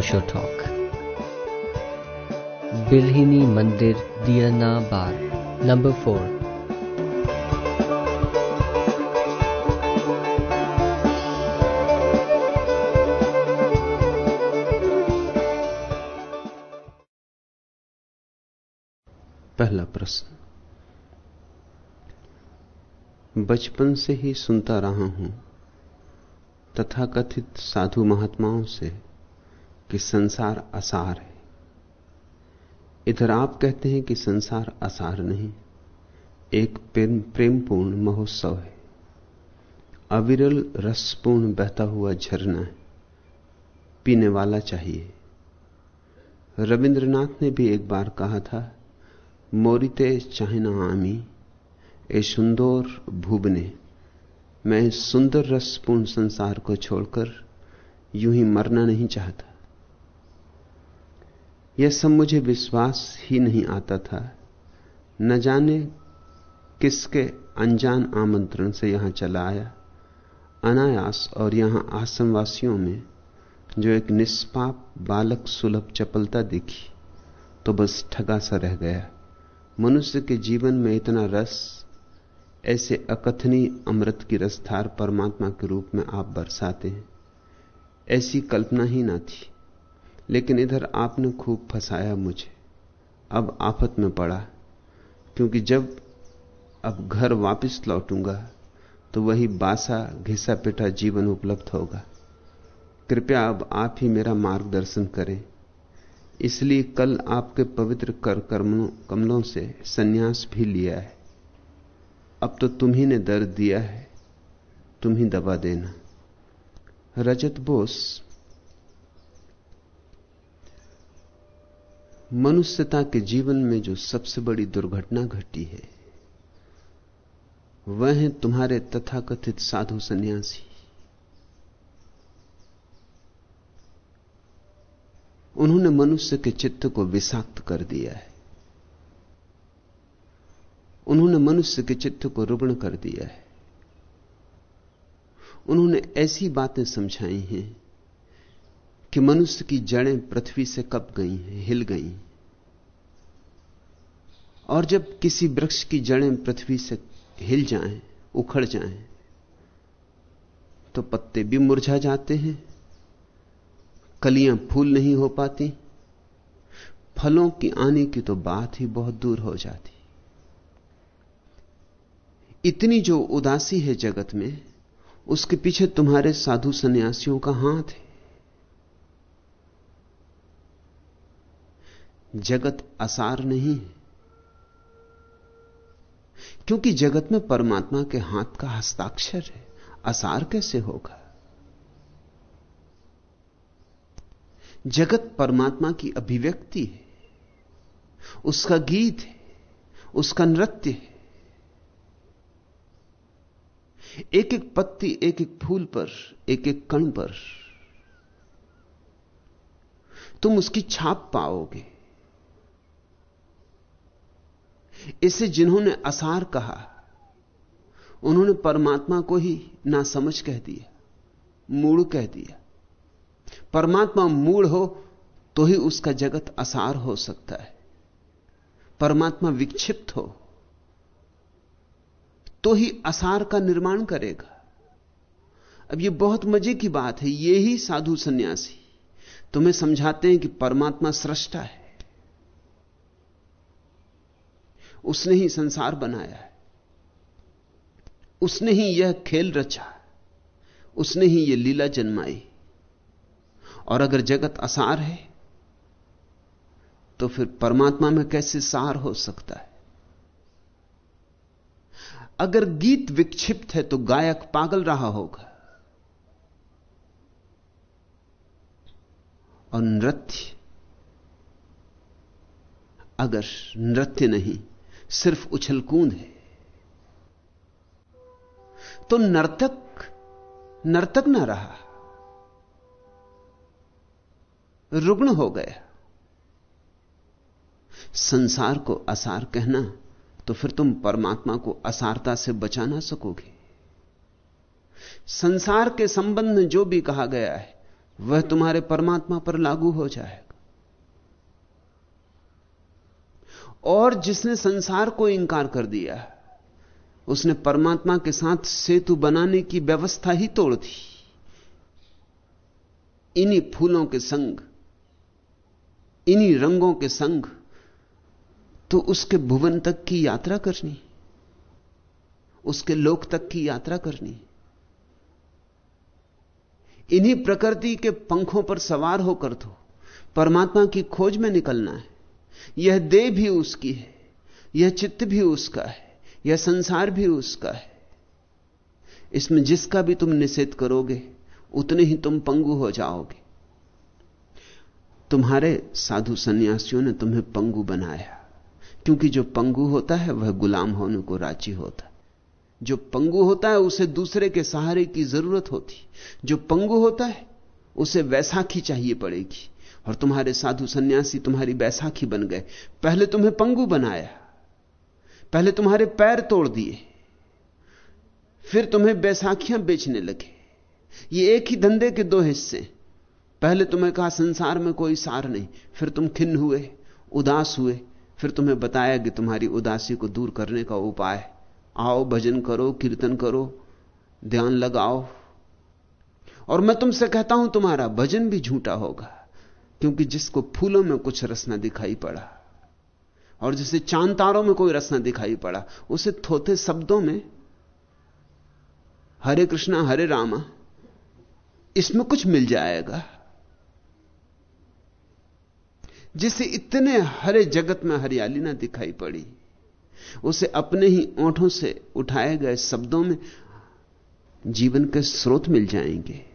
Osho talk बिल्हिनी मंदिर दियना बार number four पहला प्रश्न। बचपन से ही सुनता रहा हूँ। तथाकथित साधु महात्माओं से कि संसार असार है। इधर आप कहते हैं कि संसार असार नहीं, एक प्रेमपूर्ण महोत्सव है। अविरल रसपूर्ण बहता हुआ झरना है, पीने वाला चाहिए। रविंद्रनाथ ने भी एक बार कहा था मोरिते चाहना आमी, ए सुंदर भूबने। मैं सुंदर रसपूर्ण संसार को छोड़कर यूँ ही मरना नहीं चाहता। यह सब मुझे विश्वास ही नहीं आता था। न जाने किसके अनजान आमंत्रण से यहाँ चला आया। अनायास और यहाँ आश्रमवासियों में जो एक निष्पाप बालक सुलभ चपलता दिखी तो बस ठगा सा रह गया। मनुष्य के जीवन में इतना रस, ऐसे अकथनीय अमृत की रसधार परमात्मा के रूप में आप बरसाते हैं। ऐसी कल्पना ही ना थी। लेकिन इधर आपने खूब फंसाया मुझे। अब आफत में पड़ा, क्योंकि जब अब घर वापस लौटूँगा तो वही बासा घिसा पिटा जीवन उपलब्ध होगा। कृपया अब आप ही मेरा मार्गदर्शन करें। इसलिए कल आपके पवित्र कर कमलों से सन्यास भी लिया है। अब तो तुम ही ने दर्द दिया है, तुम ही दबा देना। रजत बोस मनुष्यता के जीवन में जो सबसे बड़ी दुर्घटना घटी है, वह है तुम्हारे तथाकथित साधु सन्यासी। उन्होंने मनुष्य के चित्त को विषाक्त कर दिया है। उन्होंने मनुष्य के चित्त को रुग्ण कर दिया है। उन्होंने ऐसी बातें समझाई हैं कि मनुष्य की जड़ें पृथ्वी से कप गई हैं हिल गई और जब किसी वृक्ष की जड़ें पृथ्वी से हिल जाएँ, उखड़ जाएँ, तो पत्ते भी मुरझा जाते हैं कलियाँ फूल नहीं हो पाती फलों की आने की तो बात ही बहुत दूर हो जाती। इतनी जो उदासी है जगत में उसके पीछे तुम्हारे साधु सन्यासियों का हाथ है। जगत असार नहीं है। क्योंकि जगत में परमात्मा के हाथ का हस्ताक्षर है। असार कैसे होगा? जगत परमात्मा की अभिव्यक्ति है। उसका गीत है। उसका नृत्य है। एक एक पत्ती एक एक फूल पर एक एक कण पर तुम उसकी छाप पाओगे। इसे जिन्होंने असार कहा, उन्होंने परमात्मा को ही ना समझ कह दिया मूड कह दिया। परमात्मा मूड हो तो ही उसका जगत असार हो सकता है। परमात्मा विक्षिप्त हो तो ही असार का निर्माण करेगा। अब यह बहुत मज़े की बात है, ये ही साधु सन्यासी। तुम्हें समझाते हैं कि परमात्मा सृष्टा है। उसने ही संसार बनाया है। उसने ही यह खेल रचा उसने ही यह लीला जन्माई। और अगर जगत असार है तो फिर परमात्मा में कैसे सार हो सकता है? अगर गीत विक्षिप्त है तो गायक पागल रहा होगा। और नृत्य, अगर नृत्य नहीं सिर्फ़ उछलकूंद है। तो नर्तक नर्तक ना रहा। रुग्ण हो गया। संसार को असार कहना तो फिर तुम परमात्मा को असारता से बचा ना सकोगे। संसार के संबंध में जो भी कहा गया है, वह तुम्हारे परमात्मा पर लागू हो जाएगा। और जिसने संसार को इंकार कर दिया, उसने परमात्मा के साथ सेतु बनाने की व्यवस्था ही तोड़ दी। इन्हीं फूलों के संग, इन्हीं रंगों के संग तो उसके भुवन तक की यात्रा करनी, उसके लोक तक की यात्रा करनी। इन्हीं प्रकृति के पंखों पर सवार होकर तो परमात्मा की खोज में निकलना है। यह देह भी उसकी है, यह चित्त भी उसका है, यह संसार भी उसका है। इसमें जिसका भी तुम निषेध करोगे, उतने ही तुम पंगु हो जाओगे। तुम्हारे साधु सन्यासियों ने तुम्हें पंगु बनाया, क्योंकि जो पंगु होता है, वह गुलाम होने को राज़ी होता। है जो पंगु होता है, उसे दूसरे के सहारे की ज़रूरत होती। जो पंगु होता है, उसे वैसाखी चाहिए पड़ेगी। और तुम्हारे साधु सन्यासी तुम्हारी बैसाखी बन गए। पहले तुम्हें पंगु बनाया, पहले तुम्हारे पैर तोड़ दिए, फिर तुम्हें बैसाखियाँ बेचने लगे। ये एक ही धंधे के दो हिस्से। पहले तुम्हें कहा, संसार में कोई सार नहीं। फिर तुम खिन्न हुए, उदास हुए। फिर तुम्हें बताया कि तुम्हारी उदासी को दूर करने का उपाय। आओ, भजन करो, कीर्तन करो, ध्यान लगाओ। और मैं तुमसे कहता हूँ, तुम्हारा भजन भी झूठा होगा। क्योंकि जिसको फूलों में कुछ रस दिखाई पड़ा और जिसे चाँद तारों में कोई रस दिखाई पड़ा, उसे थोथे शब्दों में हरे कृष्णा, हरे रामा, इसमें कुछ मिल जाएगा। जिसे इतने हरे जगत में हरियाली ना दिखाई पड़ी, उसे अपने ही ओंठों से उठाए गए शब्दों में जीवन के स्रोत मिल जाएँगे।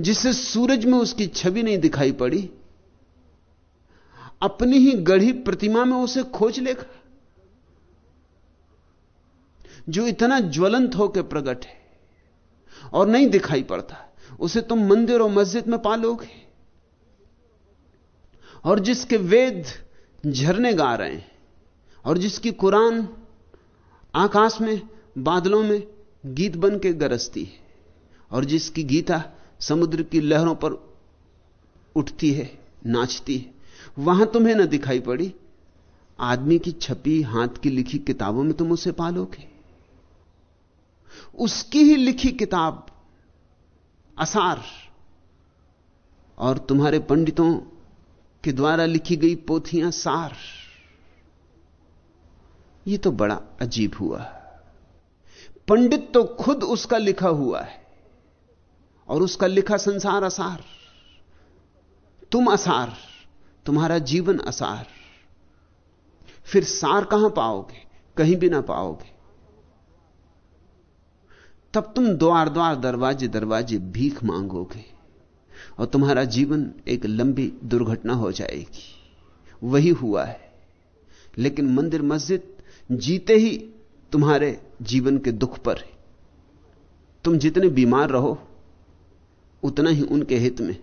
जिसे सूरज में उसकी छवि नहीं दिखाई पड़ी। अपनी ही गढ़ी प्रतिमा में उसे खोज लेगा जो इतना ज्वलंत होकर प्रकट है और नहीं दिखाई पड़ता, उसे तुम मंदिर और मस्जिद में पालोगे। और जिसके वेद झरने गा रहे हैं, और जिसकी कुरान आकाश में, बादलों में गीत बन के गरजती है, और जिसकी गीता समुद्र की लहरों पर उठती है, नाचती है। वहाँ तुम्हें ना दिखाई पड़ी। आदमी की छपी हाथ की लिखी किताबों में तुम उसे पालोगे। उसकी ही लिखी किताब असार और तुम्हारे पंडितों के द्वारा लिखी गई पोथियाँ सार। यह तो बड़ा अजीब हुआ। पंडित तो खुद उसका लिखा हुआ है। और उसका लिखा संसार असार। तुम असार, तुम्हारा जीवन असार। फिर सार कहाँ पाओगे? कहीं भी ना पाओगे। तब तुम द्वार द्वार, दरवाजे दरवाजे भीख मांगोगे और तुम्हारा जीवन एक लंबी दुर्घटना हो जाएगी। वही हुआ है। लेकिन मंदिर मस्जिद जीते ही तुम्हारे जीवन के दुख पर है। तुम जितने बीमार रहो उतना ही उनके हित में।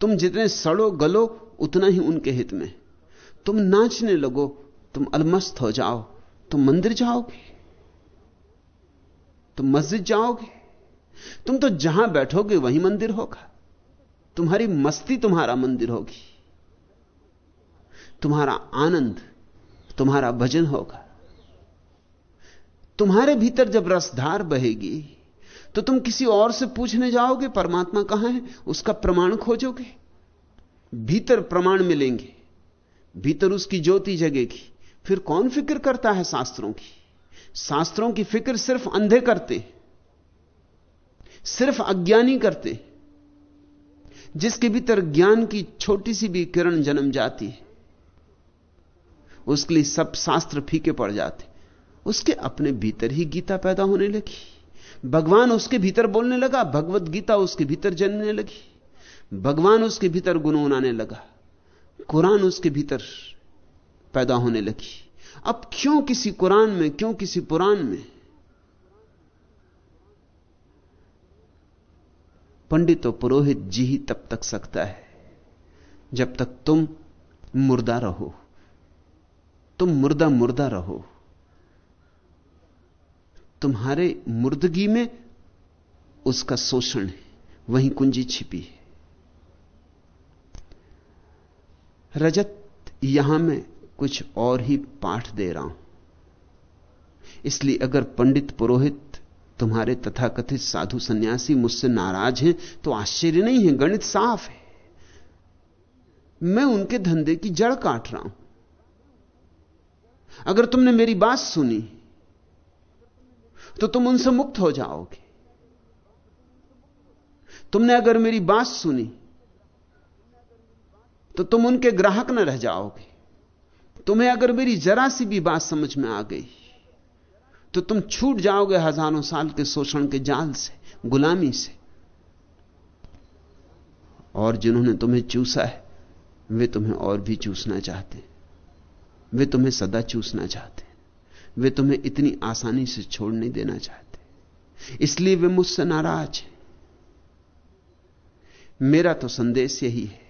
तुम जितने सड़ो गलो, उतना ही उनके हित में। तुम नाचने लगो, तुम अलमस्त हो जाओ। तुम मंदिर जाओगे। तुम मस्जिद जाओगे। तुम तो जहाँ बैठोगे, वहीं मंदिर होगा। तुम्हारी मस्ती तुम्हारा मंदिर होगी। तुम्हारा आनंद, तुम्हारा भजन होगा। तुम्हारे भीतर जब रसधार बहेगी तो तुम किसी और से पूछने जाओगे, परमात्मा कहाँ है? उसका प्रमाण खोजोगे। भीतर प्रमाण मिलेंगे। भीतर उसकी ज्योति जगेगी। फिर कौन फ़िक्र करता है शास्त्रों की? शास्त्रों की फ़िक्र सिर्फ़ अंधे करते सिर्फ़ अज्ञानी करते जिसके भीतर ज्ञान की छोटी सी भी किरण जन्म जाती है, उसके लिए सब शास्त्र फीके पड़ जाते उसके अपने भीतर ही गीता पैदा होने लगी। भगवान उसके भीतर बोलने लगा, भगवत गीता उसके भीतर जन्मने लगी, भगवान उसके भीतर गुनगुनाने लगा, कुरान उसके भीतर पैदा होने लगी। अब क्यों किसी कुरान में, क्यों किसी पुराण में? पंडित और पुरोहित जी ही तब तक सकता है, जब तक तुम मुर्दा रहो, तुम मुर्दा मुर्दा रहो। तुम्हारे मुर्दगी में उसका शोषण है, वहीं कुंजी छिपी है। रजत, यहाँ मैं कुछ और ही पाठ दे रहा हूँ। इसलिए अगर पंडित पुरोहित तुम्हारे तथाकथित साधु सन्यासी मुझसे नाराज़ हैं तो आश्चर्य नहीं है, गणित साफ़ है। मैं उनके धंधे की जड़ काट रहा हूँ। अगर तुमने मेरी बात सुनी तो तुम उनसे मुक्त हो जाओगे। तुमने अगर मेरी बात सुनी तो तुम उनके ग्राहक न रह जाओगे। तुम्हें अगर मेरी जरा सी भी बात समझ में आ गई तो तुम छूट जाओगे हज़ारों साल के शोषण के जाल से, गुलामी से। और जिन्होंने तुम्हें चूसा है, वे तुम्हें और भी चूसना चाहते वे तुम्हें सदा चूसना चाहते वे तुम्हें इतनी आसानी से छोड़ नहीं देना चाहते। इसलिए वे मुझसे नाराज़ हैं। मेरा तो संदेश यही है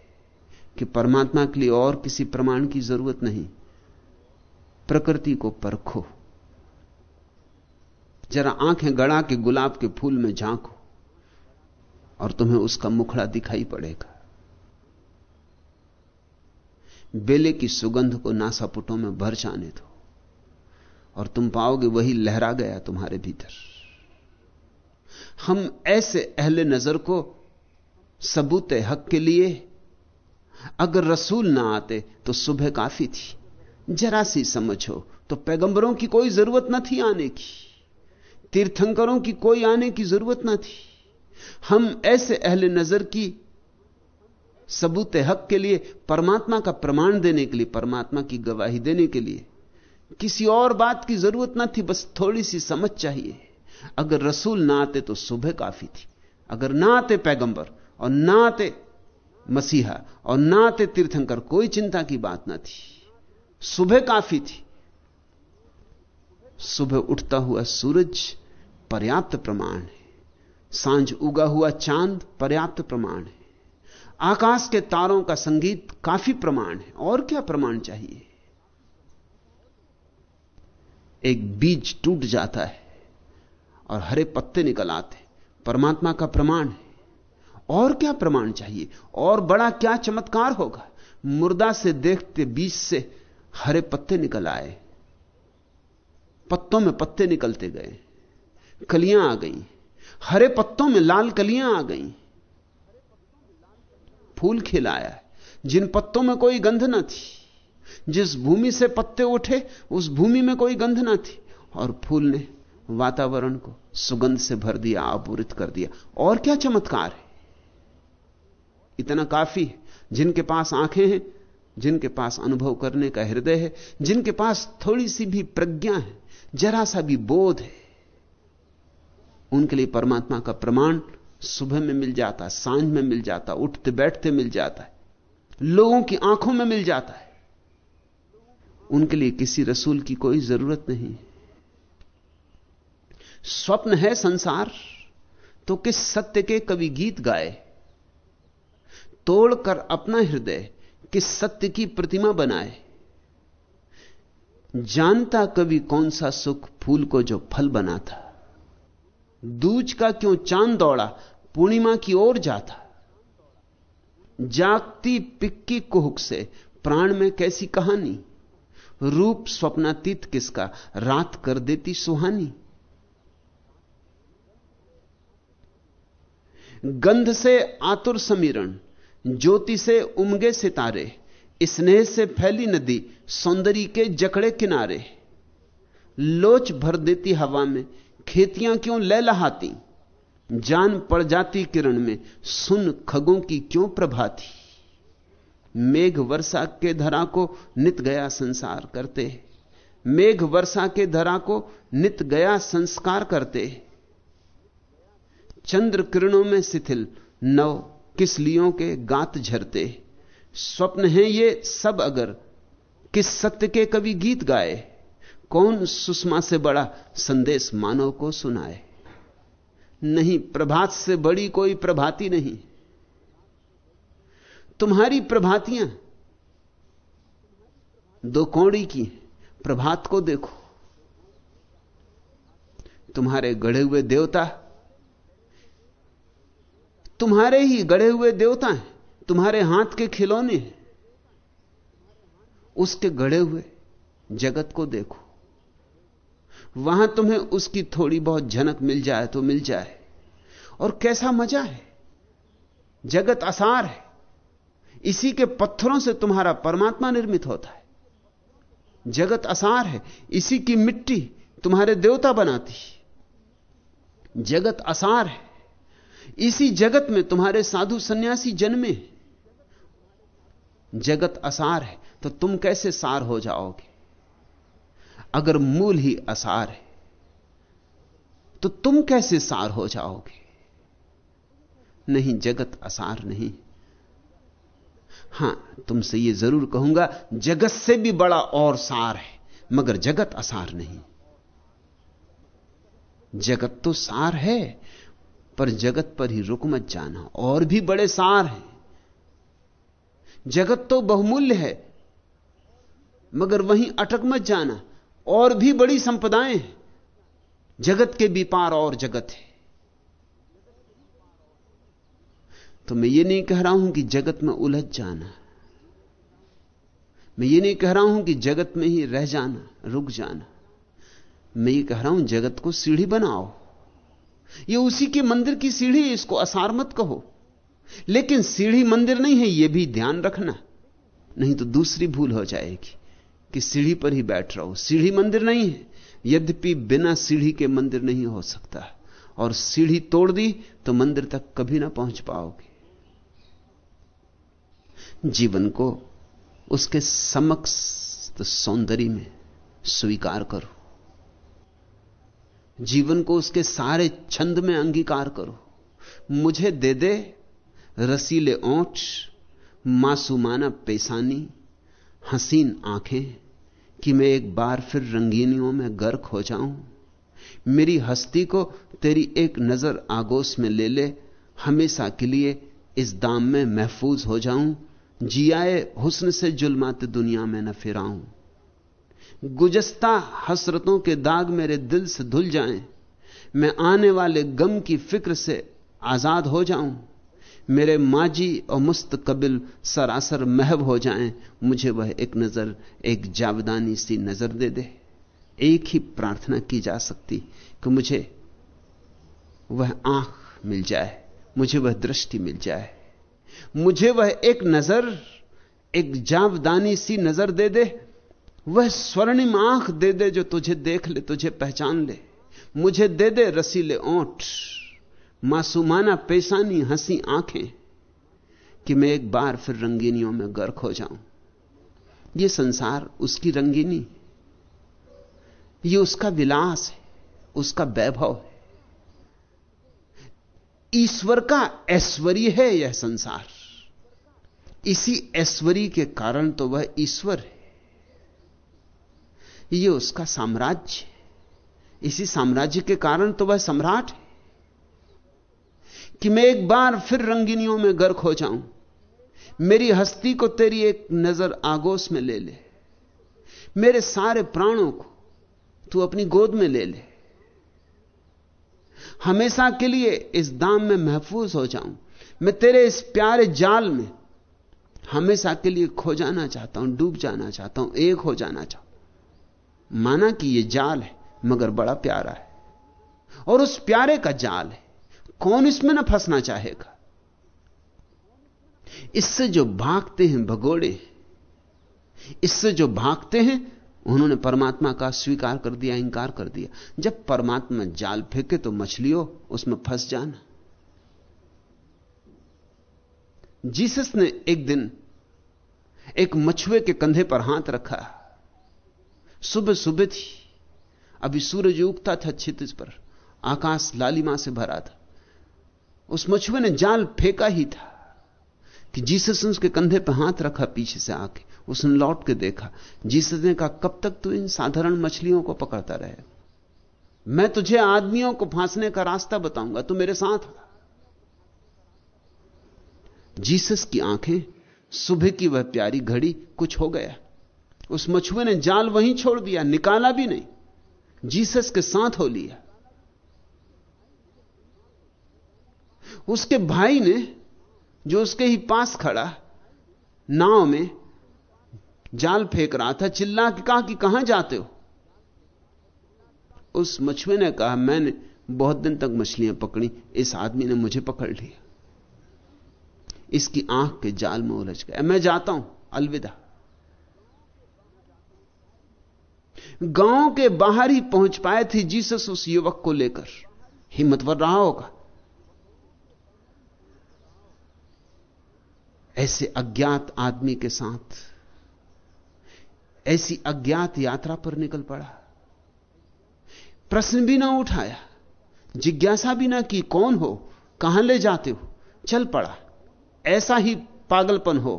कि परमात्मा के लिए और किसी प्रमाण की ज़रूरत नहीं। प्रकृति को परखो। जरा आँखें गड़ा के गुलाब के फूल में झांको और तुम्हें उसका मुखड़ा दिखाई पड़ेगा। बेले की सुगंध को नासापुटों में भर जाने दो। और तुम पाओगे वही लहरा गया तुम्हारे भीतर। हम ऐसे अहले नज़र को सबूत हक के लिए, अगर रसूल ना आते तो सुबह काफ़ी थी। जरा सी समझो तो पैगंबरों की कोई ज़रूरत ना थी आने की। तीर्थंकरों की कोई आने की ज़रूरत ना थी। हम ऐसे अहले नज़र की सबूत हक के लिए, परमात्मा का प्रमाण देने के लिए, परमात्मा की गवाही देने के लिए किसी और बात की ज़रूरत ना थी, बस थोड़ी सी समझ चाहिए। अगर रसूल ना आते तो सुबह काफ़ी थी। अगर ना आते पैगंबर और ना आते मसीहा और ना आते तीर्थंकर, कोई चिंता की बात ना थी। सुबह काफ़ी थी। सुबह उठता हुआ सूरज पर्याप्त प्रमाण है। साँझ उगा हुआ चाँद पर्याप्त प्रमाण है। आकाश के तारों का संगीत काफ़ी प्रमाण है। और क्या प्रमाण चाहिए? एक बीज टूट जाता है और हरे पत्ते निकल आते परमात्मा का प्रमाण है। और क्या प्रमाण चाहिए? और बड़ा क्या चमत्कार होगा? मुर्दा से देखते बीज से हरे पत्ते निकल आए। पत्तों में पत्ते निकलते गए। कलियाँ आ गई। हरे पत्तों में लाल कलियाँ आ गई। फूल खिलाया। जिन पत्तों में कोई गंध न थी जिस भूमि से पत्ते उठे, उस भूमि में कोई गंध ना थी। और फूल ने वातावरण को सुगंध से भर दिया, आपूरित कर दिया। और क्या चमत्कार है? इतना काफ़ी है। जिनके पास आँखें हैं, जिनके पास अनुभव करने का हृदय है, जिनके पास थोड़ी सी भी प्रज्ञा है, जरा सा भी बोध है, उनके लिए परमात्मा का प्रमाण सुबह में मिल जाता, साँझ में मिल जाता, उठते बैठते मिल जाता है, लोगों की आँखों में मिल जाता है। उनके लिए किसी रसूल की कोई ज़रूरत नहीं। स्वप्न है संसार तो किस सत्य के कवि गीत गाए? तोड़कर अपना हृदय किस सत्य की प्रतिमा बनाए? जानता कवि कौन सा सुख फूल को जो फल बना था दूज का क्यों चाँद दौड़ा, पूर्णिमा की ओर जाता? जागती पिक्की कुहक से प्राण में कैसी कहानी? रूप स्वप्नातीत किसका? रात कर देती सुहानी। गंध से आतुर समीरण, ज्योति से उमगे सितारे, स्नेह से फैली नदी, सौंदर्य के जकड़े किनारे। लोच भर देती हवा में, खेतियाँ क्यों लहलहाती? जान पड़ जाती किरण में, सुन खगों की क्यों प्रभाती? मेघ वर्षा के धरा को नित गया संसार करते मेघ वर्षा के धरा को नित गया संस्कार करते चंद्र किरणों में शिथिल, नव किसलियों के गात झरते स्वप्न हैं ये सब अगर, किस सत्य के कवि गीत गाए कौन सुषमा से बड़ा संदेश मानव को सुनाए नहीं प्रभात से बड़ी कोई प्रभाती नहीं। तुम्हारी प्रभातियाँ। दो कौड़ी की प्रभात को देखो। तुम्हारे गढ़े हुए देवता। तुम्हारे ही गढ़े हुए देवता हैं। तुम्हारे हाथ के खिलौने उसके गढ़े हुए जगत को देखो। वहाँ तुम्हें उसकी थोड़ी बहुत झनक मिल जाए तो मिल जाए। और कैसा मज़ा है। जगत आसार है। इसी के पत्थरों से तुम्हारा परमात्मा निर्मित होता है। जगत आसार है, इसी की मिट्टी तुम्हारे देवता बनाती जगत असार है, इसी जगत में तुम्हारे साधु सन्यासी जन्मे जगत असार है तो तुम कैसे सार हो जाओगे? अगर मूल ही असार है तो तुम कैसे सार हो जाओगे? नहीं, जगत असार नहीं। हाँ, तुमसे यह ज़रूर कहूँगा, जगत से भी बड़ा और सार है, मगर जगत असार नहीं। जगत तो सार है, पर जगत पर ही रुक मत जाना, और भी बड़े सार हैं। जगत तो बहुमूल्य है, मगर वहीं अटक मत जाना, और भी बड़ी संपदाएँ हैं। जगत के भी पार और जगत है। तो मैं ये नहीं कह रहा हूँ कि जगत में उलझ जाना मैं ये नहीं कह रहा हूँ कि जगत में ही रह जाना, रुक जाना। मैं ये कह रहा हूँ, जगत को सीढ़ी बनाओ। ये उसी के मंदिर की सीढ़ी इसको असार मत कहो। लेकिन सीढ़ी मंदिर नहीं है यह भी ध्यान रखना। नहीं तो दूसरी भूल हो जाएगी कि सीढ़ी पर ही बैठ रहो। सीढ़ी मंदिर नहीं है, यद्यपि बिना सीढ़ी के मंदिर नहीं हो सकता। और सीढ़ी तोड़ दी तो मंदिर तक कभी ना पहुँच पाओगे। जीवन को उसके समक्ष सौंदर्य में स्वीकार करो। जीवन को उसके सारे छंद में अंगीकार करो। मुझे दे दे रसीले ओठ, मासूमाना पेशानी हसीन आँखें, कि मैं एक बार फिर रंगीनियों में गर्क हो जाऊँ। मेरी हस्ती को तेरी एक नज़र आगोश में ले ले। हमेशा के लिए इस दाम में महफूज हो जाऊँ। जियाए हुस्न से जुलमाते दुनिया में न फिराऊं। गुजस्ता हसरतों के दाग मेरे दिल से धुल जाएँ। मैं आने वाले गम की फ़िक्र से आज़ाद हो जाऊँ। मेरे माजी और मुस्तकबिल सरासर महब हो जाएँ। मुझे वह एक नज़र, एक जावदानी सी नज़र दे दे। एक ही प्रार्थना की जा सकती कि मुझे वह आँख मिल जाए, मुझे वह दृष्टि मिल जाए। मुझे वह एक नज़र, एक जावदानी सी नज़र दे दे, वह स्वर्णिम आँख दे दे जो तुझे देख ले, तुझे पहचान ले। मुझे दे दे रसीले ओठ, मासूमाना पेशानी हँसी आँखें, कि मैं एक बार फिर रंगीनियों में गर्क हो जाऊँ। यह संसार उसकी रंगीनी यह उसका विलास है, उसका वैभव है। ईश्वर का ऐश्वर्य है यह संसार। इसी ऐश्वर्य के कारण तो वह ईश्वर है। यह उसका साम्राज्य इसी साम्राज्य के कारण तो वह सम्राट है। कि मैं एक बार फिर रंगीनियों में गर्क हो जाऊँ। मेरी हस्ती को तेरी एक नज़र आगोश में ले ले। मेरे सारे प्राणों को तू अपनी गोद में ले ले। हमेशा के लिए इस दाम में महफूज हो जाऊँ। मैं तेरे इस प्यारे जाल में हमेशा के लिए खो जाना चाहता हूँ, डूब जाना चाहता हूँ, एक हो जाना चाहता माना कि यह जाल है, मगर बड़ा प्यारा है। और उस प्यारे का जाल है, कौन इसमें ना फंसना चाहेगा? इससे जो भागते हैं भगोड़े, इससे जो भागते हैं उन्होंने परमात्मा का स्वीकार कर दिया, इंकार कर दिया। जब परमात्मा जाल फेंके तो मछलियों, उसमें फंस जाना। जीसस ने एक दिन एक मछुए के कंधे पर हाथ रखा। सुबह सुबह थी। अभी सूरज उगता था छित पर। आकाश लालिमा से भरा था। उस मछुए ने जाल फेंका ही था। कि जीसस ने उसके कंधे पर हाथ रखा, पीछे से आके उसने लौट के देखा, जीसस ने कहा, कब तक तू इन साधारण मछलियों को पकड़ता रहे? मैं तुझे आदमियों को फांसने का रास्ता बताऊँगा, तू मेरे साथ जीसस की आँखें, सुबह की वह प्यारी घड़ी, कुछ हो गया। उस मछुए ने जाल वहीं छोड़ दिया, निकाला भी नहीं। जीसस के साथ हो लिया। उसके भाई ने जो उसके ही पास खड़ा नाव में जाल फेंक रहा था, चिल्ला के कहा कि कहाँ जाते हो? उस मछुए ने कहा, मैंने बहुत दिन तक मछलियाँ पकड़ी, इस आदमी ने मुझे पकड़ लिया। इसकी आँख के जाल में उलझ गया। मैं जाता हूँ, अलविदा। गाँव के बाहर ही पहुँच पाए थे जीसस उस युवक को लेकर। हिम्मतवर रहा होगा। ऐसे अज्ञात आदमी के साथ, ऐसी अज्ञात यात्रा पर निकल पड़ा। प्रश्न भी ना उठाया, जिज्ञासा भी ना की, कौन हो, कहाँ ले जाते हो? चल पड़ा। ऐसा ही पागलपन हो,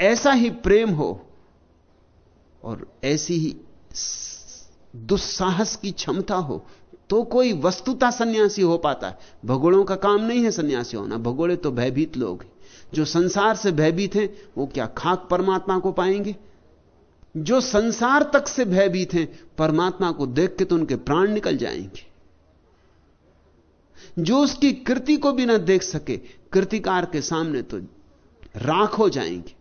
ऐसा ही प्रेम हो, और ऐसी ही दुस्साहस की क्षमता हो तो कोई वस्तुता सन्यासी हो पाता है। भगोड़ों का काम नहीं है सन्यासी होना, भगोड़े तो भयभीत लोग हैं। जो संसार से भयभीत हैं, वो क्या खाक परमात्मा को पाएँगे? जो संसार तक से भयभीत हैं, परमात्मा को देख के तो उनके प्राण निकल जाएँगे। जो उसकी कृति को भी ना देख सके, कृतिकार के सामने तो राख हो जाएँगे।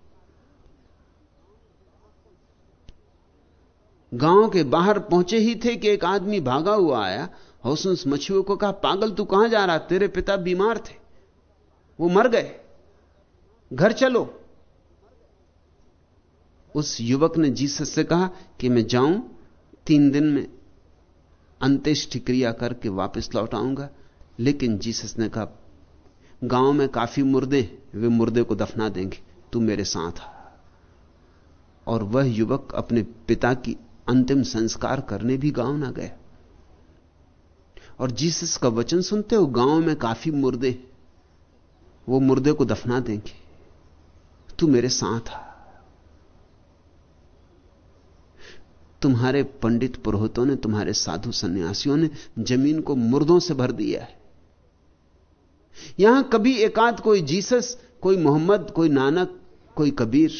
गाँव के बाहर पहुँचे ही थे कि एक आदमी भागा हुआ आया उस मछुए को कहा, पागल, तू कहाँ जा रहा? तेरे पिता बीमार थे। वो मर गए। घर चलो। उस युवक ने जीसस से कहा कि मैं जाऊँ, तीन दिन में अंत्येष्टि क्रिया करके वापस लौट आऊँगा। लेकिन जीसस ने कहा, गाँव में काफ़ी मुर्दे वे मुर्दे को दफना देंगे, तू मेरे साथ आ। और वह युवक अपने पिता की अंतिम संस्कार करने भी गाँव ना गया। और जीसस का वचन सुनते हो, गाँव में काफ़ी मुर्दे वो मुर्दे को दफना देंगे। तू मेरे साथ आ। तुम्हारे पंडित पुरोहितों ने, तुम्हारे साधु सन्यासियों ने ज़मीन को मुर्दों से भर दिया है। यहाँ कभी एकाध कोई जीसस, कोई मोहम्मद, कोई नानक, कोई कबीर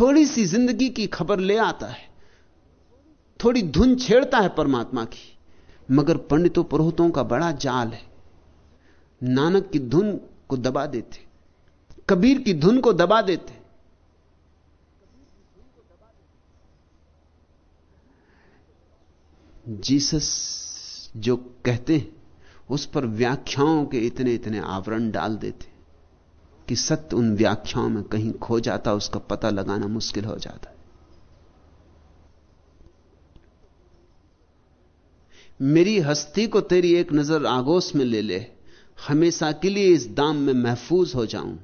थोड़ी सी ज़िंदगी की खबर ले आता है। थोड़ी धुन छेड़ता है परमात्मा की। मगर पंडितों पुरोहितों का बड़ा जाल है। नानक की धुन को दबा देते। कबीर की धुन को दबा देते। जीसस जो कहते हैं, उस पर व्याख्याओं के इतने इतने आवरण डाल देते कि सत्य उन व्याख्याओं में कहीं खो जाता, उसका पता लगाना मुश्किल हो जाता मेरी हस्ती को तेरी एक नज़र आगोश में ले ले, हमेशा के लिए इस दाम में महफूज हो जाऊँ।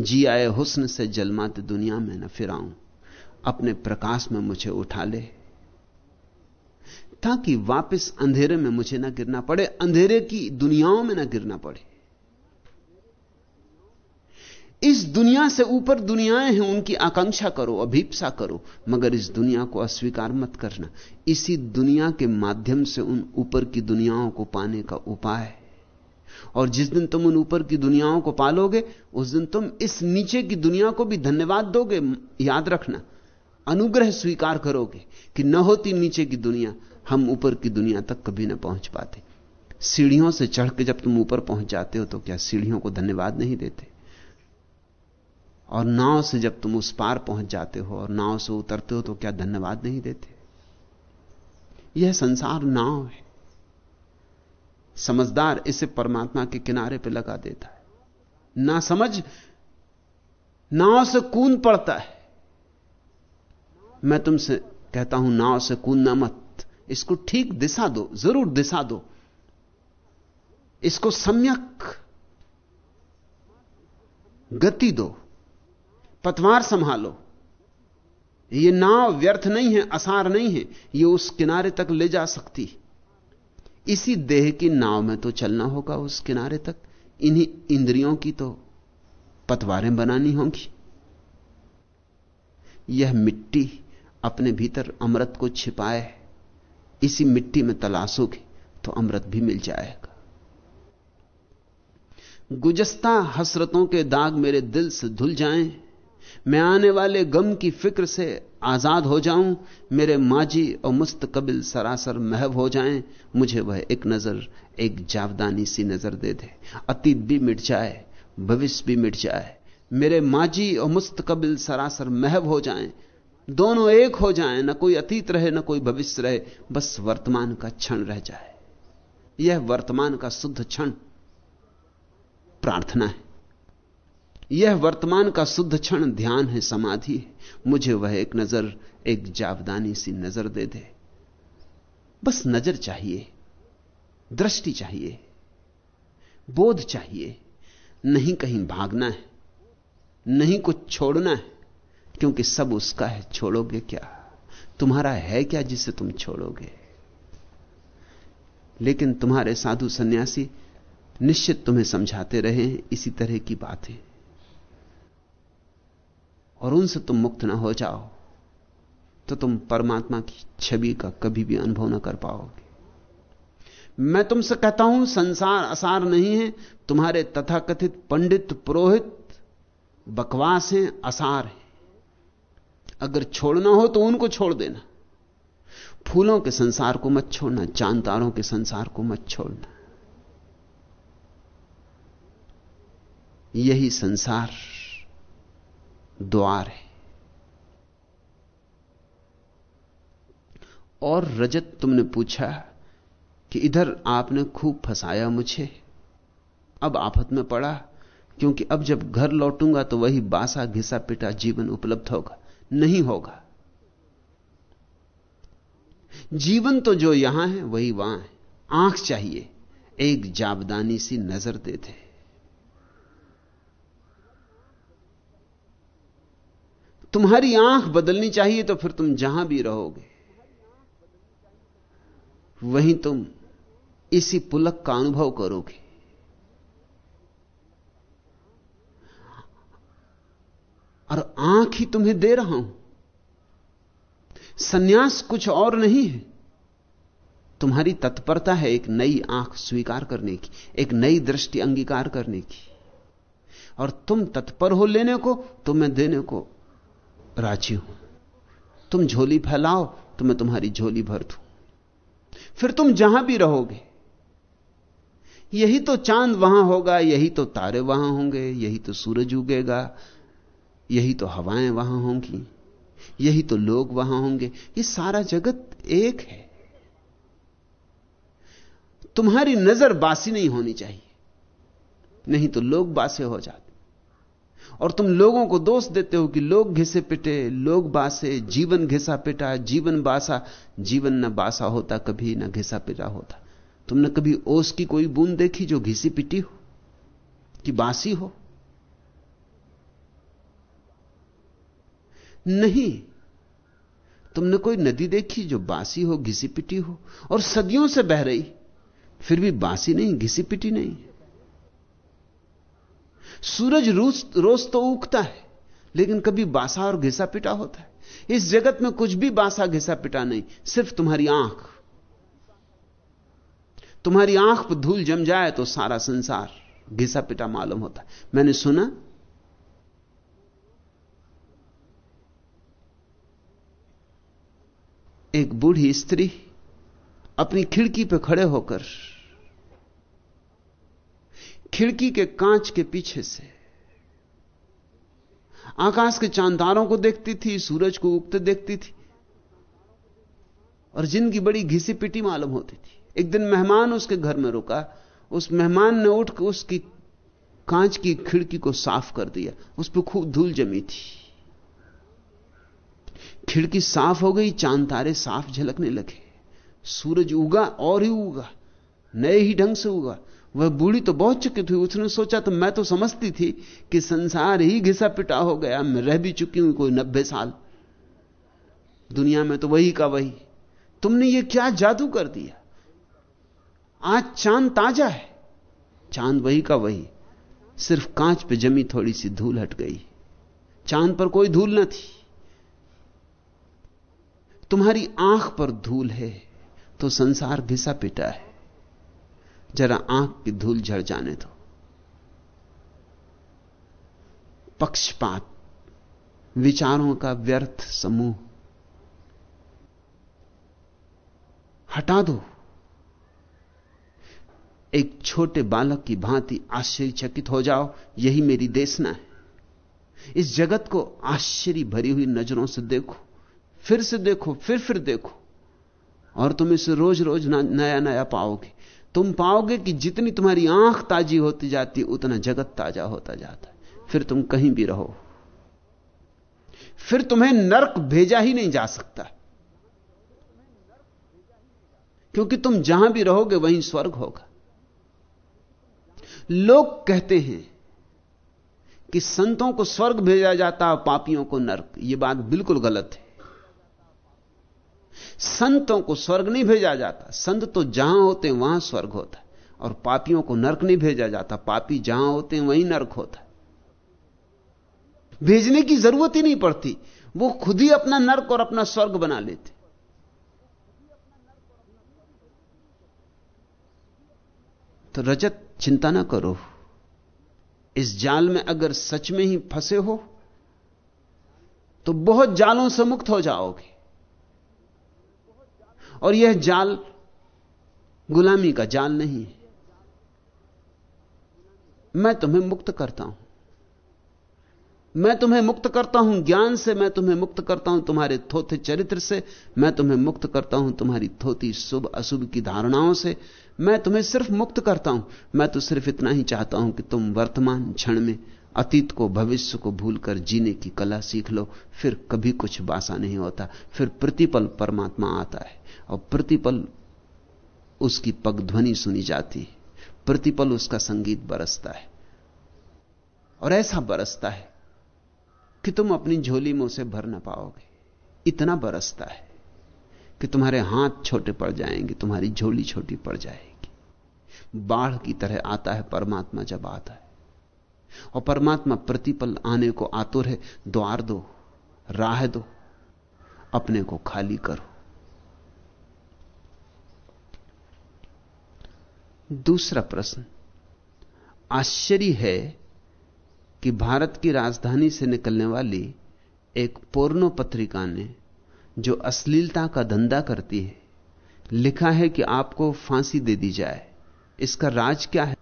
जी आए हुस्न से जलमाते दुनिया में न फिराऊं। अपने प्रकाश में मुझे उठा ले। ताकि वापस अंधेरे में मुझे ना गिरना पड़े, अंधेरे की दुनियाओं में ना गिरना पड़े। इस दुनिया से ऊपर दुनियाएँ हैं, उनकी आकांक्षा करो, अभीपसा करो, मगर इस दुनिया को अस्वीकार मत करना। इसी दुनिया के माध्यम से उन ऊपर की दुनियाओं को पाने का उपाय है। और जिस दिन तुम उन ऊपर की दुनियाओं को पालोगे, उस दिन तुम इस नीचे की दुनिया को भी धन्यवाद दोगे। याद रखना, अनुग्रह स्वीकार करोगे कि न होती नीचे की दुनिया, हम ऊपर की दुनिया तक कभी न पहुँच पाते। सीढ़ियों से चढ़ के जब तुम ऊपर पहुँच जाते हो तो क्या सीढ़ियों को धन्यवाद नहीं देते? और नाव से जब तुम उस पार पहुँच जाते हो और नाव से उतरते हो तो क्या धन्यवाद नहीं देते? यह संसार नाव है। समझदार इसे परमात्मा के किनारे पर लगा देता है। ना समझ नाव से कूद पड़ता है। मैं तुमसे कहता हूँ नाव से कूदना मत। इसको ठीक दिशा दो, ज़रूर दिशा दो। इसको सम्यक गति दो, पतवार संभालो। ये नाव व्यर्थ नहीं है, असार नहीं है, ये उस किनारे तक ले जा सकती इसी देह की नाव में तो चलना होगा उस किनारे तक। इन्हीं इंद्रियों की तो पतवारें बनानी होंगी। यह मिट्टी अपने भीतर अमृत को छिपाए, इसी मिट्टी में तलाशोगे तो अमृत भी मिल जाएगा। गुजस्ता हसरतों के दाग मेरे दिल से धुल जाएँ मैं आने वाले गम की फ़िक्र से आज़ाद हो जाऊँ, मेरे माजी और मुस्तकबिल सरासर महव हो जाएँ, मुझे वह एक नज़र, एक जावदानी सी नज़र दे दे। अतीत भी मिट जाए, भविष्य भी मिट जाए, मेरे माजी और मुस्तकबिल सरासर महव हो जाएँ। दोनों एक हो जाएँ, ना कोई अतीत रहे, ना कोई भविष्य रहे, बस वर्तमान का क्षण रह जाए। यह वर्तमान का शुद्ध क्षण प्रार्थना है। यह वर्तमान का शुद्ध क्षण ध्यान है, समाधि है। मुझे वह एक नज़र, एक जावदानी सी नज़र दे दे। बस नज़र चाहिए, दृष्टि चाहिए, बोध चाहिए। नहीं कहीं भागना है, नहीं कुछ छोड़ना है, क्योंकि सब उसका है, छोड़ोगे क्या? तुम्हारा है क्या जिसे तुम छोड़ोगे? लेकिन तुम्हारे साधु सन्यासी निश्चित तुम्हें समझाते रहे इसी तरह की बातें। और उनसे तुम मुक्त ना हो जाओ तो तुम परमात्मा की छवि का कभी भी अनुभव ना कर पाओगे। मैं तुमसे कहता हूँ, संसार असार नहीं है, तुम्हारे तथाकथित पंडित पुरोहित बकवास हैं असार हैं। अगर छोड़ना हो तो उनको छोड़ देना। फूलों के संसार को मत छोड़ना तारों के संसार को मत छोड़ना। यही संसार द्वार है। और रजत तुमने पूछा कि इधर आपने खूब फंसाया मुझे। अब आफत में पड़ा, क्योंकि अब जब घर लौटूँगा तो वही बासा घिसा पिटा जीवन उपलब्ध होगा। नहीं होगा। जीवन तो जो यहाँ है, वही वहाँ है। आँख चाहिए, एक जाबदानी सी नज़र दे दे। तुम्हारी आँख बदलनी चाहिए तो फिर तुम जहाँ भी रहोगे। वहीं तुम इसी पुलक का अनुभव करोगे। और आँख ही तुम्हें दे रहा हूँ। सन्यास कुछ और नहीं है। तुम्हारी तत्परता है एक नई आँख स्वीकार करने की, एक नई दृष्टि अंगीकार करने की। और तुम तत्पर हो लेने को तो मैं देने को राज़ी हूँ। तुम झोली फैलाओ तो मैं तुम्हारी झोली भर दू। फिर तुम जहाँ भी रहोगे, यही तो चाँद वहाँ होगा, यही तो तारे वहाँ होंगे, यही तो सूरज उगेगा, यही तो हवाएँ वहाँ होंगी, यही तो लोग वहाँ होंगे। ये सारा जगत एक है। तुम्हारी नज़र बासी नहीं होनी चाहिए, नहीं तो लोग बासे हो जाते। और तुम लोगों को दोष देते हो कि लोग घिसे पिटे, लोग बासे, जीवन घिसा पिटा, जीवन बासा। जीवन न बासा होता, कभी न घिसा पिटा होता। तुमने कभी ओस की कोई बूंद देखी जो घिसी पिटी हो? कि बासी हो? नहीं। तुमने कोई नदी देखी जो बासी हो, घिसी पिटी हो? और सदियों से बह रही, फिर भी बासी नहीं, घिसी पिटी नहीं। सूरज रोज रोज तो उगता है, लेकिन कभी बासा और घिसा पिटा होता है। इस जगत में कुछ भी बासा घिसा पिटा नहीं, सिर्फ़ तुम्हारी आँख। तुम्हारी आँख पर धूल जम जाए तो सारा संसार घिसा पिटा मालूम होता है। मैंने सुना, एक बूढ़ी स्त्री अपनी खिड़की पर खड़े होकर खिड़की के कांच के पीछे से। आकाश के चांदारों को देखती थी, सूरज को उगते देखती थी। और जिनकी बड़ी घिसी पिटी मालूम होती थी। एक दिन मेहमान उसके घर में रुका। उस मेहमान ने उठ उसकी कांच की खिड़की को साफ़ कर दिया। उस पर खूब धूल जमी थी। खिड़की साफ़ हो गई, चाँद तारे साफ़ झलकने लगे। सूरज उगा और ही उगा, नए ही ढंग से उगा। वह बूढ़ी तो बहुत चुकी थी उसने सोचा तो मैं तो समझती थी कि संसार ही घिसा पिटा हो गया। मैं रह भी चुकी हूँ कोई नब्बे साल। दुनिया में तो वही का वही। तुमने ये क्या जादू कर दिया? आज चाँद ताज़ा है। चाँद वही का वही। सिर्फ़ कांच पे जमी थोड़ी सी धूल हट गई। चाँद पर कोई धूल न थी। तुम्हारी आँख पर धूल है तो संसार घिसा पिटा है। जरा आँख की धूल झड़ जाने दो। पक्षपात, विचारों का व्यर्थ समूह। हटा दो। एक छोटे बालक की भांति आश्चर्यचकित हो जाओ, यही मेरी देशना है। इस जगत को आश्चर्य भरी हुई नज़रों से देखो, फिर से देखो, फिर फिर देखो, और तुम इसे रोज रोज नया नया पाओगे। तुम पाओगे कि जितनी तुम्हारी आँख ताजी होती जाती उतना जगत ताज़ा होता जाता है। फिर तुम कहीं भी रहो। फिर तुम्हें नरक भेजा ही नहीं जा सकता। क्योंकि तुम जहाँ भी रहोगे, वहीं स्वर्ग होगा। लोग कहते हैं कि संतों को स्वर्ग भेजा जाता है पापियों को नरक। यह बात बिल्कुल गलत है। संतों को स्वर्ग नहीं भेजा जाता। संत तो जहाँ होते हैं, वहाँ स्वर्ग होता है। और पापियों को नरक नहीं भेजा जाता। पापी जहाँ होते हैं, वहीं नरक होता है। भेजने की ज़रूरत ही नहीं पड़ती। वो खुद ही अपना नरक और अपना स्वर्ग बना लेते। तो रजत, चिंता ना करो। इस जाल में अगर सच में ही फंसे हो तो बहुत जालों से मुक्त हो जाओगे। और यह जाल गुलामी का जाल नहीं है। मैं तुम्हें मुक्त करता हूँ। मैं तुम्हें मुक्त करता हूँ ज्ञान से, मैं तुम्हें मुक्त करता हूँ तुम्हारे थोथे चरित्र से, मैं तुम्हें मुक्त करता हूँ तुम्हारी थोती शुभ अशुभ की धारणाओं से। मैं तुम्हें सिर्फ़ मुक्त करता हूँ। मैं तो सिर्फ़ इतना ही चाहता हूँ कि तुम वर्तमान क्षण में अतीत को, भविष्य को भूलकर जीने की कला सीख लो। फिर कभी कुछ बासा नहीं होता। फिर प्रतिपल परमात्मा आता है। और प्रतिपल उसकी पगध्वनि सुनी जाती है। प्रतिपल उसका संगीत बरसता है। और ऐसा बरसता है कि तुम अपनी झोली में उसे भर ना पाओगे। इतना बरसता है कि तुम्हारे हाथ छोटे पड़ जाएँगे, तुम्हारी झोली छोटी पड़ जाएगी। बाढ़ की तरह आता है, परमात्मा जब आता है। और परमात्मा प्रतिपल आने को आतुर है, द्वार दो, राह दो, अपने को खाली करो। दूसरा प्रश्न, आश्चर्य है कि भारत की राजधानी से निकलने वाली एक पोर्नो पत्रिका ने जो अश्लीलता का धंधा करती है, लिखा है कि आपको फांसी दे दी जाए। इसका राज क्या है?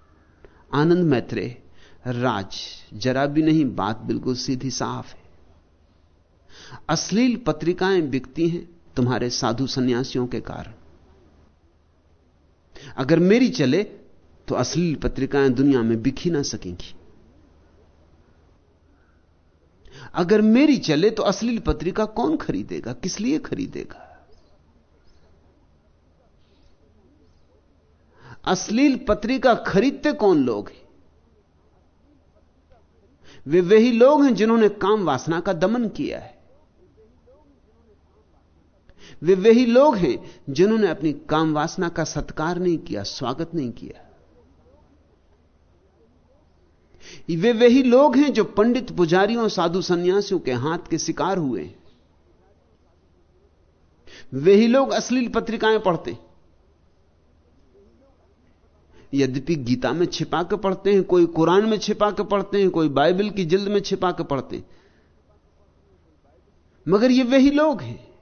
आनंद मैत्रे राज, जरा भी नहीं, बात बिल्कुल सीधी साफ़ है। अश्लील पत्रिकाएँ बिकती हैं तुम्हारे साधु सन्यासियों के कारण। अगर मेरी चले तो अश्लील पत्रिकाएँ दुनिया में बिखी ना सकेंगी। अगर मेरी चले तो अश्लील पत्रिका कौन खरीदेगा? किस लिए खरीदेगा? अश्लील पत्रिका खरीदते कौन लोग हैं? वे वही लोग हैं जिन्होंने काम वासना का दमन किया है। वे वही लोग हैं जिन्होंने अपनी काम वासना का सत्कार नहीं किया, स्वागत नहीं किया। वे वही लोग हैं जो पंडित पुजारियों, साधु सन्यासियों के हाथ के शिकार हुए हैं। वही लोग अश्लील पत्रिकाएँ पढ़ते यद्यपि गीता में छिपा के पढ़ते हैं, कोई कुरान में छिपा के पढ़ते हैं, कोई बाइबल की जिल्द में छिपा के पढ़ते हैं। मगर ये वही लोग हैं।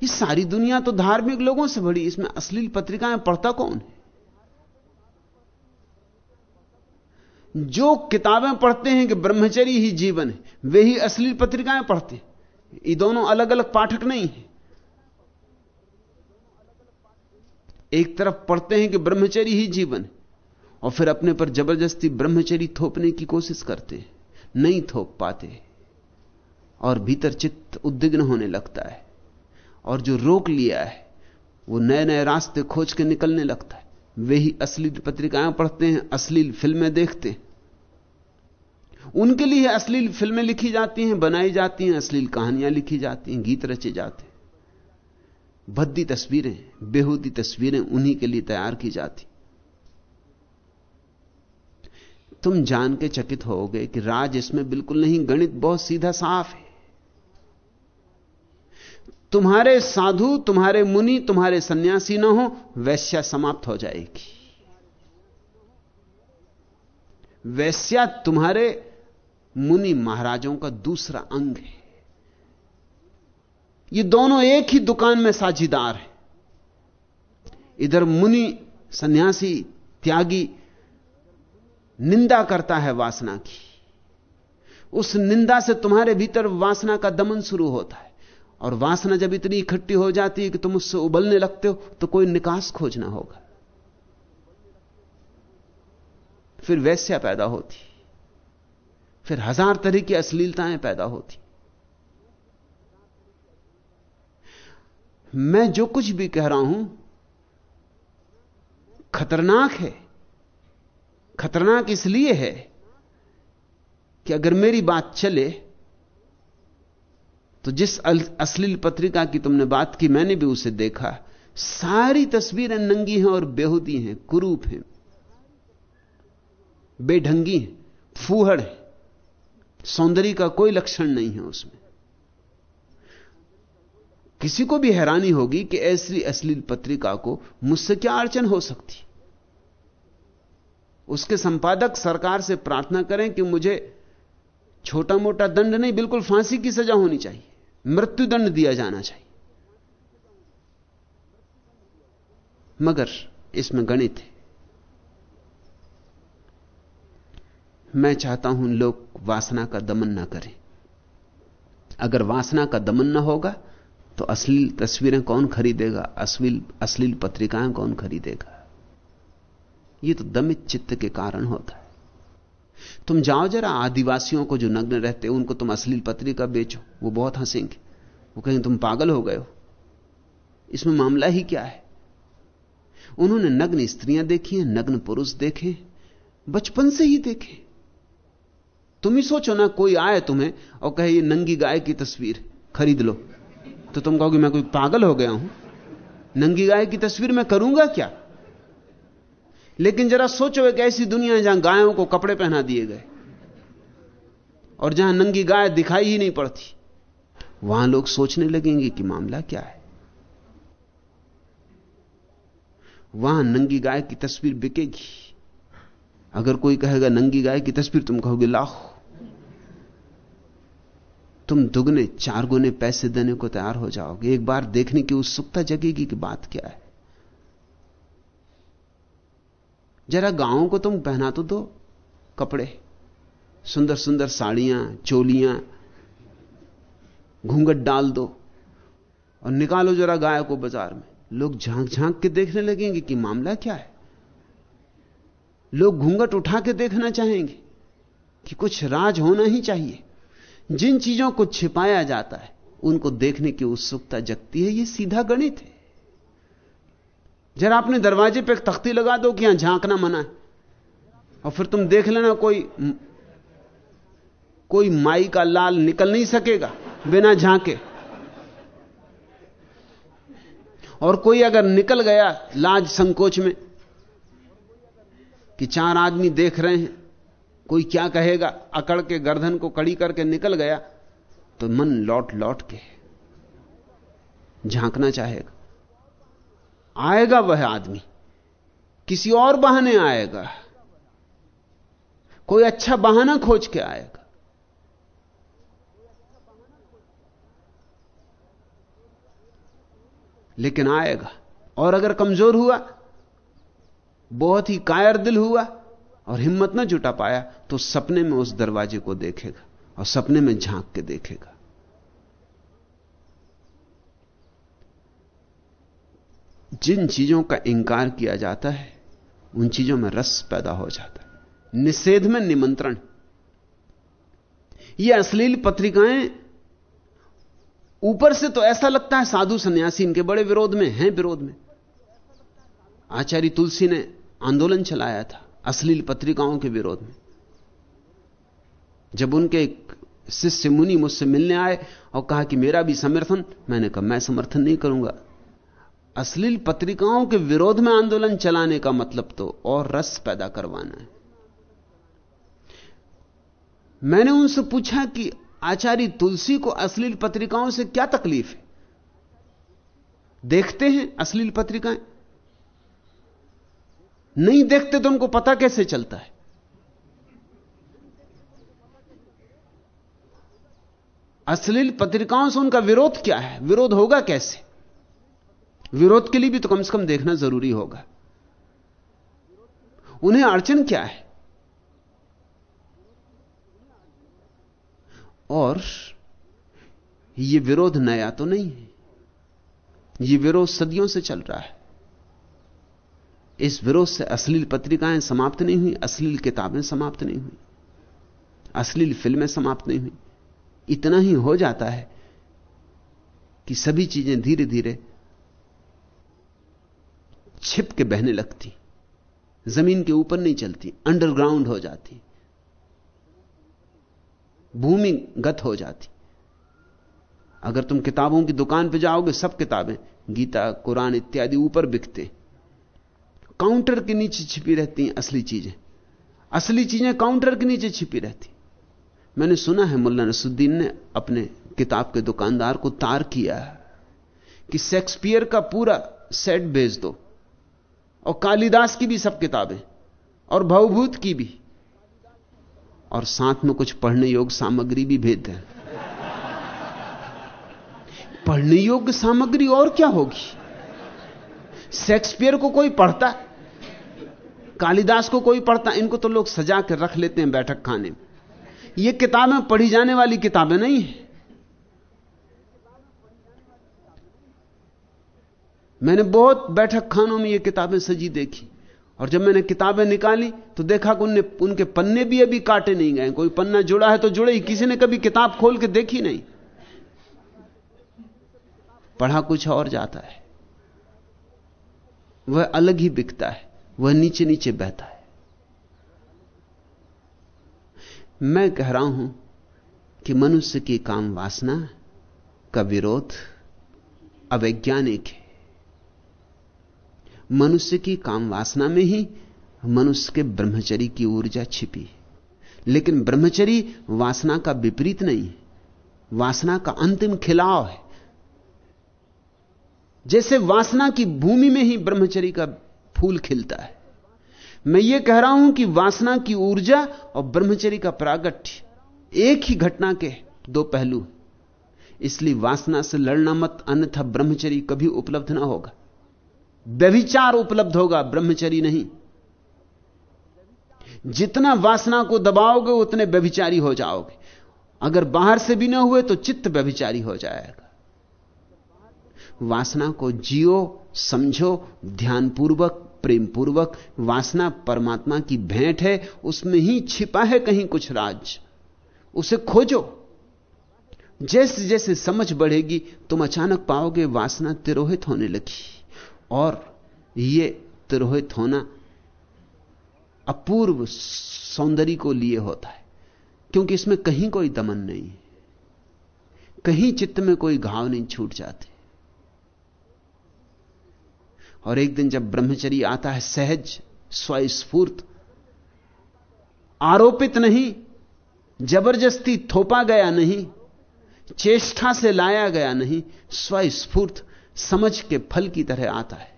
ये सारी दुनिया तो धार्मिक लोगों से भरी, इसमें अश्लील पत्रिकाएँ पढ़ता कौन है? जो किताबें पढ़ते हैं कि ब्रह्मचर्य ही जीवन है, वे ही अश्लील पत्रिकाएँ पढ़ते ये दोनों अलग अलग पाठक नहीं है। एक तरफ़ पढ़ते हैं कि ब्रह्मचर्य ही जीवन है, और फिर अपने पर ज़बरदस्ती ब्रह्मचर्य थोपने की कोशिश करते हैं, नहीं थोप पाते और भीतर चित्त उद्विग्न होने लगता है। और जो रोक लिया है, वो नए नए रास्ते खोज के निकलने लगता है। वे ही अश्लील पत्रिकाएँ पढ़ते हैं अश्लील फ़िल्में देखते हैं। उनके लिए अश्लील फ़िल्में लिखी जाती हैं, बनाई जाती हैं अश्लील कहानियाँ लिखी जाती हैं, गीत रचे जाते हैं। भद्दी तस्वीरें, बेहूदी तस्वीरें उन्हीं के लिए तैयार की जाती। तुम जान के चकित होगे कि राज इसमें बिल्कुल नहीं, गणित बहुत सीधा साफ़ है। तुम्हारे साधु, तुम्हारे मुनि, तुम्हारे सन्यासी ना हो, वैश्या समाप्त हो जाएगी। वैश्या तुम्हारे मुनि महाराजों का दूसरा अंग है। ये दोनों एक ही दुकान में साझीदार हैं। इधर मुनि सन्यासी त्यागी निंदा करता है वासना की। उस निंदा से तुम्हारे भीतर वासना का दमन शुरू होता है। और वासना जब इतनी इकट्ठी हो जाती है कि तुम उससे उबलने लगते हो तो कोई निकास खोजना होगा। फिर वैश्या पैदा होती। फिर हज़ार तरह की अश्लीलताएँ पैदा होती। मैं जो कुछ भी कह रहा हूँ, खतरनाक है। खतरनाक इसलिए है कि अगर मेरी बात चले तो जिस अश्लील पत्रिका की तुमने बात की, मैंने भी उसे देखा। सारी तस्वीरें नंगी हैं और बेहूदी हैं, कुरूप हैं। बेढंगी हैं, फूहड़ है। सौंदर्य का कोई लक्षण नहीं है उसमें। किसी को भी हैरानी होगी कि ऐसी अश्लील पत्रिका को मुझसे क्या अड़चन हो सकती? उसके संपादक सरकार से प्रार्थना करें कि मुझे छोटा मोटा दंड नहीं, बिल्कुल फांसी की सजा होनी चाहिए। मृत्युदंड दिया जाना चाहिए। मगर इसमें गणित है। मैं चाहता हूँ लोग वासना का दमन ना करें। अगर वासना का दमन ना होगा तो अश्लील तस्वीरें कौन खरीदेगा? अश्लील अश्लील पत्रिकाएँ कौन खरीदेगा? यह तो दमित चित्त के कारण होता है। तुम जाओ जरा आदिवासियों को जो नग्न रहते हैं, उनको तुम अश्लील पत्रिका बेचो। वो बहुत हंसेंगे। वो कहेंगे, तुम पागल हो गए हो। इसमें मामला ही क्या है? उन्होंने नग्न स्त्रियाँ देखी हैं नग्न पुरुष देखे, बचपन से ही देखे। तुम ही सोचो ना, कोई आए तुम्हें और कहे, ये नंगी गाय की तस्वीर, खरीद लो। तो तुम कहोगे, मैं कोई पागल हो गया हूँ। नंगी गाय की तस्वीर मैं करूँगा क्या? लेकिन जरा सोचो एक ऐसी दुनिया है जहाँ गायों को कपड़े पहना दिए गए और जहाँ नंगी गाय दिखाई ही नहीं पड़ती, वहाँ लोग सोचने लगेंगे कि मामला क्या है। वहाँ नंगी गाय की तस्वीर बिकेगी। अगर कोई कहेगा, नंगी गाय की तस्वीर, तुम कहोगे लाखों तुम दुगने, चार गुने पैसे देने को तैयार हो जाओगे। एक बार देखने की उत्सुकता जगेगी कि बात क्या है। जरा गाँवों को तुम पहना तो दो कपड़े। सुंदर सुंदर साड़ियाँ, चोलियाँ, घूंघट डाल दो और निकालो जरा गाय को बाज़ार में। लोग झाँक झाँक के देखने लगेंगे कि मामला क्या है। लोग घूंघट उठा के देखना चाहेंगे कि कुछ राज होना ही चाहिए। जिन चीज़ों को छिपाया जाता है, उनको देखने की उत्सुकता जगती है। यह सीधा गणित है। जरा अपने दरवाजे पे एक तख्ती लगा दो कि यहाँ झांकना मना है। और फिर तुम देख लेना, कोई कोई माई का लाल निकल नहीं सकेगा बिना झांके। और कोई अगर निकल गया लाज संकोच में कि चार आदमी देख रहे हैं, कोई क्या कहेगा? अकड़ के गर्दन को कड़ी करके निकल गया तो मन लौट लौट के झांकना चाहेगा। आएगा वह आदमी। किसी और बहाने आएगा। कोई अच्छा बहाना खोज के आएगा। लेकिन आएगा। और अगर कमज़ोर हुआ, बहुत ही कायर दिल हुआ और हिम्मत ना जुटा पाया तो सपने में उस दरवाजे को देखेगा और सपने में झाँक के देखेगा। जिन चीज़ों का इंकार किया जाता है, उन चीज़ों में रस पैदा हो जाता है। निषेध में निमंत्रण। ये अश्लील पत्रिकाएँ, ऊपर से तो ऐसा लगता है साधु सन्यासी इनके बड़े विरोध में हैं, विरोध में। आचार्य तुलसी ने आंदोलन चलाया था अश्लील पत्रिकाओं के विरोध में। जब उनके शिष्य मुनि मुझसे मिलने आए और कहा कि मेरा भी समर्थन, मैंने कहा, मैं समर्थन नहीं करूँगा। अश्लील पत्रिकाओं के विरोध में आंदोलन चलाने का मतलब तो और रस पैदा करवाना है। मैंने उनसे पूछा कि आचार्य तुलसी को अश्लील पत्रिकाओं से क्या तकलीफ़ है? देखते हैं अश्लील पत्रिकाएँ। नहीं देखते तो उनको पता कैसे चलता है? अश्लील पत्रिकाओं से उनका विरोध क्या है? विरोध होगा कैसे? विरोध के लिए भी तो कम से कम देखना ज़रूरी होगा। उन्हें अड़चन क्या है? और यह विरोध नया तो नहीं है। यह विरोध सदियों से चल रहा है। इस विरोध से अश्लील पत्रिकाएँ समाप्त नहीं हुई, अश्लील किताबें समाप्त नहीं हुई, अश्लील फ़िल्में समाप्त नहीं हुई। इतना ही हो जाता है कि सभी चीज़ें धीरे धीरे छिप के बहने लगती। ज़मीन के ऊपर नहीं चलती अंडरग्राउंड हो जाती। भूमिगत हो जाती। अगर तुम किताबों की दुकान पर जाओगे, सब किताबें, गीता, कुरान इत्यादि ऊपर बिकते। काउंटर के नीचे छिपी रहती हैं असली चीज़ें। असली चीज़ें काउंटर के नीचे छिपी रहती। मैंने सुना है मुल्ला नसुद्दीन ने अपने किताब के दुकानदार को तार किया कि शेक्सपियर का पूरा सेट भेज दो। और कालिदास की भी सब किताबें, और भवभूत की भी। और साथ में कुछ पढ़ने योग्य सामग्री भी भेज दें पढ़ने योग्य सामग्री और क्या होगी? शेक्सपियर को कोई पढ़ता? कालिदास को कोई पढ़ता? इनको तो लोग सजा कर रख लेते हैं बैठक खाने में। ये किताबें पढ़ी जाने वाली किताबें नहीं है। मैंने बहुत बैठक खानों में ये किताबें सजी देखी। और जब मैंने किताबें निकाली तो देखा कि उनने, उनके पन्ने भी अभी काटे नहीं गए कोई पन्ना जुड़ा है तो जुड़े ही, किसी ने कभी किताब खोल के देखी नहीं। पढ़ा कुछ और जाता है। वह अलग ही बिकता है, वह नीचे नीचे बहता है। मैं कह रहा हूँ कि मनुष्य की काम वासना का विरोध अवैज्ञानिक है। मनुष्य की काम वासना में ही मनुष्य के ब्रह्मचरी की ऊर्जा छिपी लेकिन ब्रह्मचरी वासना का विपरीत नहीं है। वासना का अंतिम खिलाव है। जैसे वासना की भूमि में ही ब्रह्मचरी का फूल खिलता है। मैं ये कह रहा हूँ कि वासना की ऊर्जा और ब्रह्मचरी का प्रागट्य एक ही घटना के दो पहलू इसलिए वासना से लड़ना मत, अन्यथा ब्रह्मचरी कभी उपलब्ध ना होगा। व्यभिचार उपलब्ध होगा, ब्रह्मचरी नहीं। जितना वासना को दबाओगे, उतने व्यभिचारी हो जाओगे। अगर बाहर से भी ना हुए तो चित्त व्यभिचारी हो जाएगा। वासना को जियो, समझो, ध्यानपूर्वक, प्रेमपूर्वक। वासना परमात्मा की भेंट है, उसमें ही छिपा है कहीं कुछ राज। उसे खोजो। जैसे जैसे समझ बढ़ेगी, तुम अचानक पाओगे, वासना तिरोहित होने लगी। और ये तिरोहित होना अपूर्व सौंदर्य को लिए होता है, क्योंकि इसमें कहीं कोई दमन नहीं है। कहीं चित्त में कोई घाव नहीं छूट जाते। और एक दिन जब ब्रह्मचरी आता है, सहज, स्वस्फूर्त, आरोपित नहीं, ज़बरदस्ती थोपा गया नहीं, चेष्टा से लाया गया नहीं, स्वस्फूर्त समझ के फल की तरह आता है।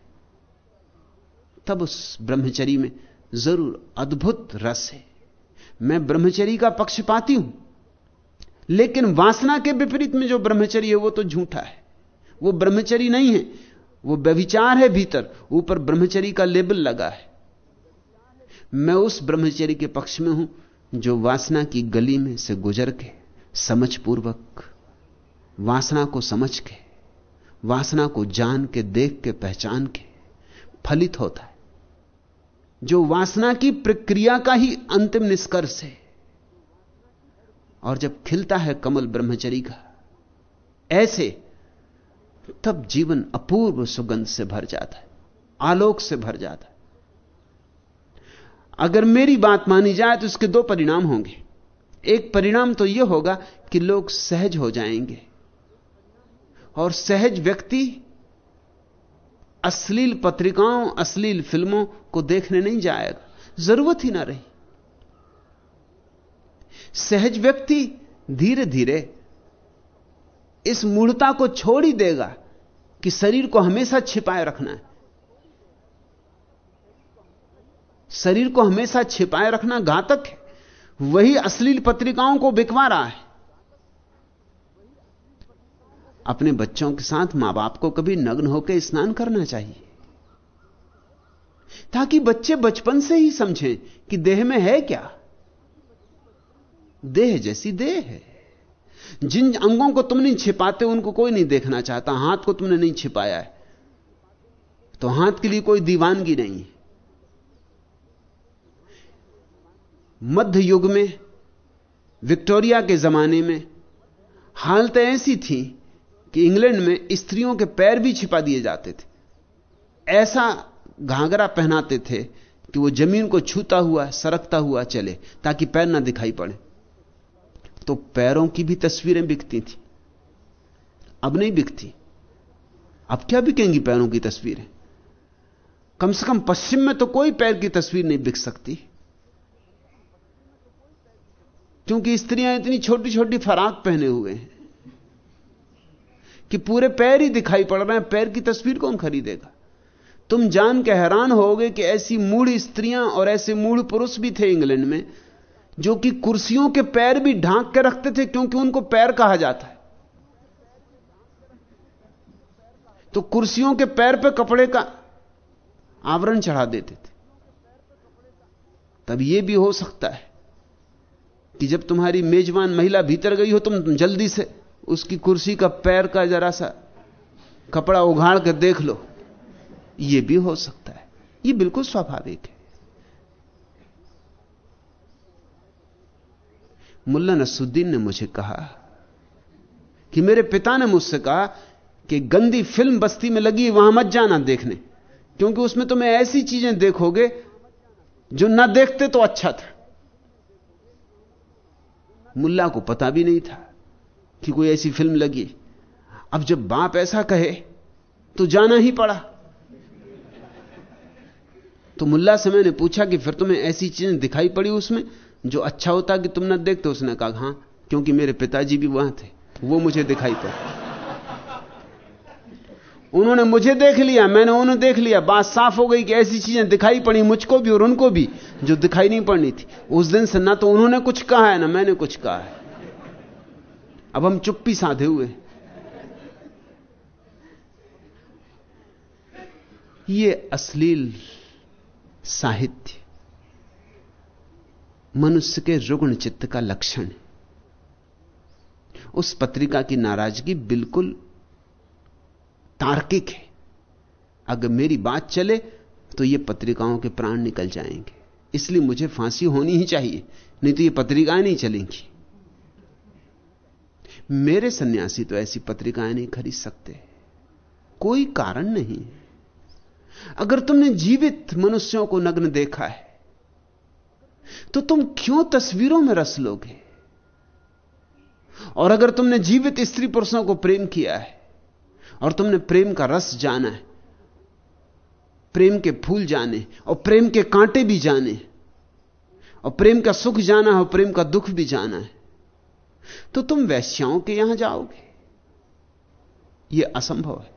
तब उस ब्रह्मचरी में ज़रूर अद्भुत रस है। मैं ब्रह्मचरी का पक्षपाती हूँ, लेकिन वासना के विपरीत में जो ब्रह्मचरी है वो तो झूठा है। वो ब्रह्मचरी नहीं है, वो व्यभिचार है भीतर, ऊपर ब्रह्मचरी का लेबल लगा है। मैं उस ब्रह्मचरी के पक्ष में हूँ, जो वासना की गली में से गुजर के समझपूर्वक, वासना को समझ के वासना को जान के, देख के, पहचान के फलित होता है। जो वासना की प्रक्रिया का ही अंतिम निष्कर्ष है। और जब खिलता है कमल ब्रह्मचरी का, ऐसे तब जीवन अपूर्व सुगंध से भर जाता है, आलोक से भर जाता है। अगर मेरी बात मानी जाए तो इसके दो परिणाम होंगे। एक परिणाम तो यह होगा कि लोग सहज हो जाएँगे। और सहज व्यक्ति अश्लील पत्रिकाओं, अश्लील फ़िल्मों को देखने नहीं जाएगा। ज़रूरत ही ना रही। सहज व्यक्ति धीरे धीरे इस मूढ़ता को छोड़ ही देगा कि शरीर को हमेशा छिपाए रखना है। शरीर को हमेशा छिपाए रखना घातक है। वही अश्लील पत्रिकाओं को बिकवा रहा है। अपने बच्चों के साथ माँ बाप को कभी नग्न होकर स्नान करना चाहिए। ताकि बच्चे बचपन से ही समझें कि देह में है क्या। देह जैसी देह है। जिन अंगों को तुम नहीं छिपाते उनको कोई नहीं देखना चाहता, हाथ को तुमने नहीं छिपाया है। तो हाथ के लिए कोई दीवानगी नहीं मध्य युग में, विक्टोरिया के जमाने में हालत ऐसी थी कि इंग्लैंड में स्त्रियों के पैर भी छिपा दिए जाते थे। ऐसा घाघरा पहनाते थे कि वो ज़मीन को छूता हुआ, सरकता हुआ चले, ताकि पैर ना दिखाई पड़े। तो पैरों की भी तस्वीरें बिकती थी। अब नहीं बिकती। अब क्या बिकेंगी पैरों की तस्वीरें? कम से कम पश्चिम में तो कोई पैर की तस्वीर नहीं बिक सकती। क्योंकि स्त्रियाँ इतनी छोटी छोटी फराक पहने हुए हैं। कि पूरे पैर ही दिखाई पड़ रहे हैं, पैर की तस्वीर कौन खरीदेगा? तुम जान के हैरान होगे कि ऐसी मूढ़ स्त्रियाँ और ऐसे मूढ़ पुरुष भी थे इंग्लैंड में, जो कि कुर्सियों के पैर भी ढांक के रखते थे क्योंकि उनको पैर कहा जाता है। तो कुर्सियों के पैर पे कपड़े का आवरण चढ़ा देते थे। तब यह भी हो सकता है कि जब तुम्हारी मेजबान महिला भीतर गई हो, तुम जल्दी से उसकी कुर्सी का पैर का जरा सा कपड़ा उघाड़ कर देख लो। यह भी हो सकता है। यह बिल्कुल स्वाभाविक है। मुल्ला नसुद्दीन ने मुझे कहा कि मेरे पिता ने मुझसे कहा कि गंदी फ़िल्म बस्ती में लगी, वहाँ मत जाना देखने, क्योंकि उसमें तुम्हें ऐसी चीज़ें देखोगे जो ना देखते तो अच्छा था। मुल्ला को पता भी नहीं था। कि कोई ऐसी फ़िल्म लगी। अब जब बाप ऐसा कहे तो जाना ही पड़ा। तो मुल्ला से मैंने पूछा कि फिर तुम्हें ऐसी चीज़ें दिखाई पड़ी उसमें, जो अच्छा होता कि तुम ना देखते? उसने कहा, हाँ, क्योंकि मेरे पिताजी भी वहाँ थे। वो मुझे दिखाई पड़े। उन्होंने मुझे देख लिया, मैंने उन्हें देख लिया। बात साफ़ हो गई कि ऐसी चीज़ें दिखाई पड़ी मुझको भी और उनको भी, जो दिखाई नहीं पड़नी थी। उस दिन से ना तो उन्होंने कुछ कहा है, ना मैंने कुछ कहा है। अब हम चुप्पी साधे हुए ये अश्लील साहित्य मनुष्य के रुग्ण चित्त का लक्षण है। उस पत्रिका की नाराज़गी बिल्कुल तार्किक है। अगर मेरी बात चले तो ये पत्रिकाओं के प्राण निकल जाएँगे। इसलिए मुझे फांसी होनी ही चाहिए, नहीं तो ये पत्रिकाएँ नहीं चलेंगी। मेरे सन्यासी तो ऐसी पत्रिकाएँ नहीं खरीद सकते। कोई कारण नहीं अगर तुमने जीवित मनुष्यों को नग्न देखा है तो तुम क्यों तस्वीरों में रस लोगे? और अगर तुमने जीवित स्त्री पुरुषों को प्रेम किया है, और तुमने प्रेम का रस जाना है, प्रेम के फूल जाने, और प्रेम के कांटे भी जाने, और प्रेम का सुख जाना है, और प्रेम का दुख भी जाना है तो तुम वैश्याओं के यहाँ जाओगे। यह असंभव है।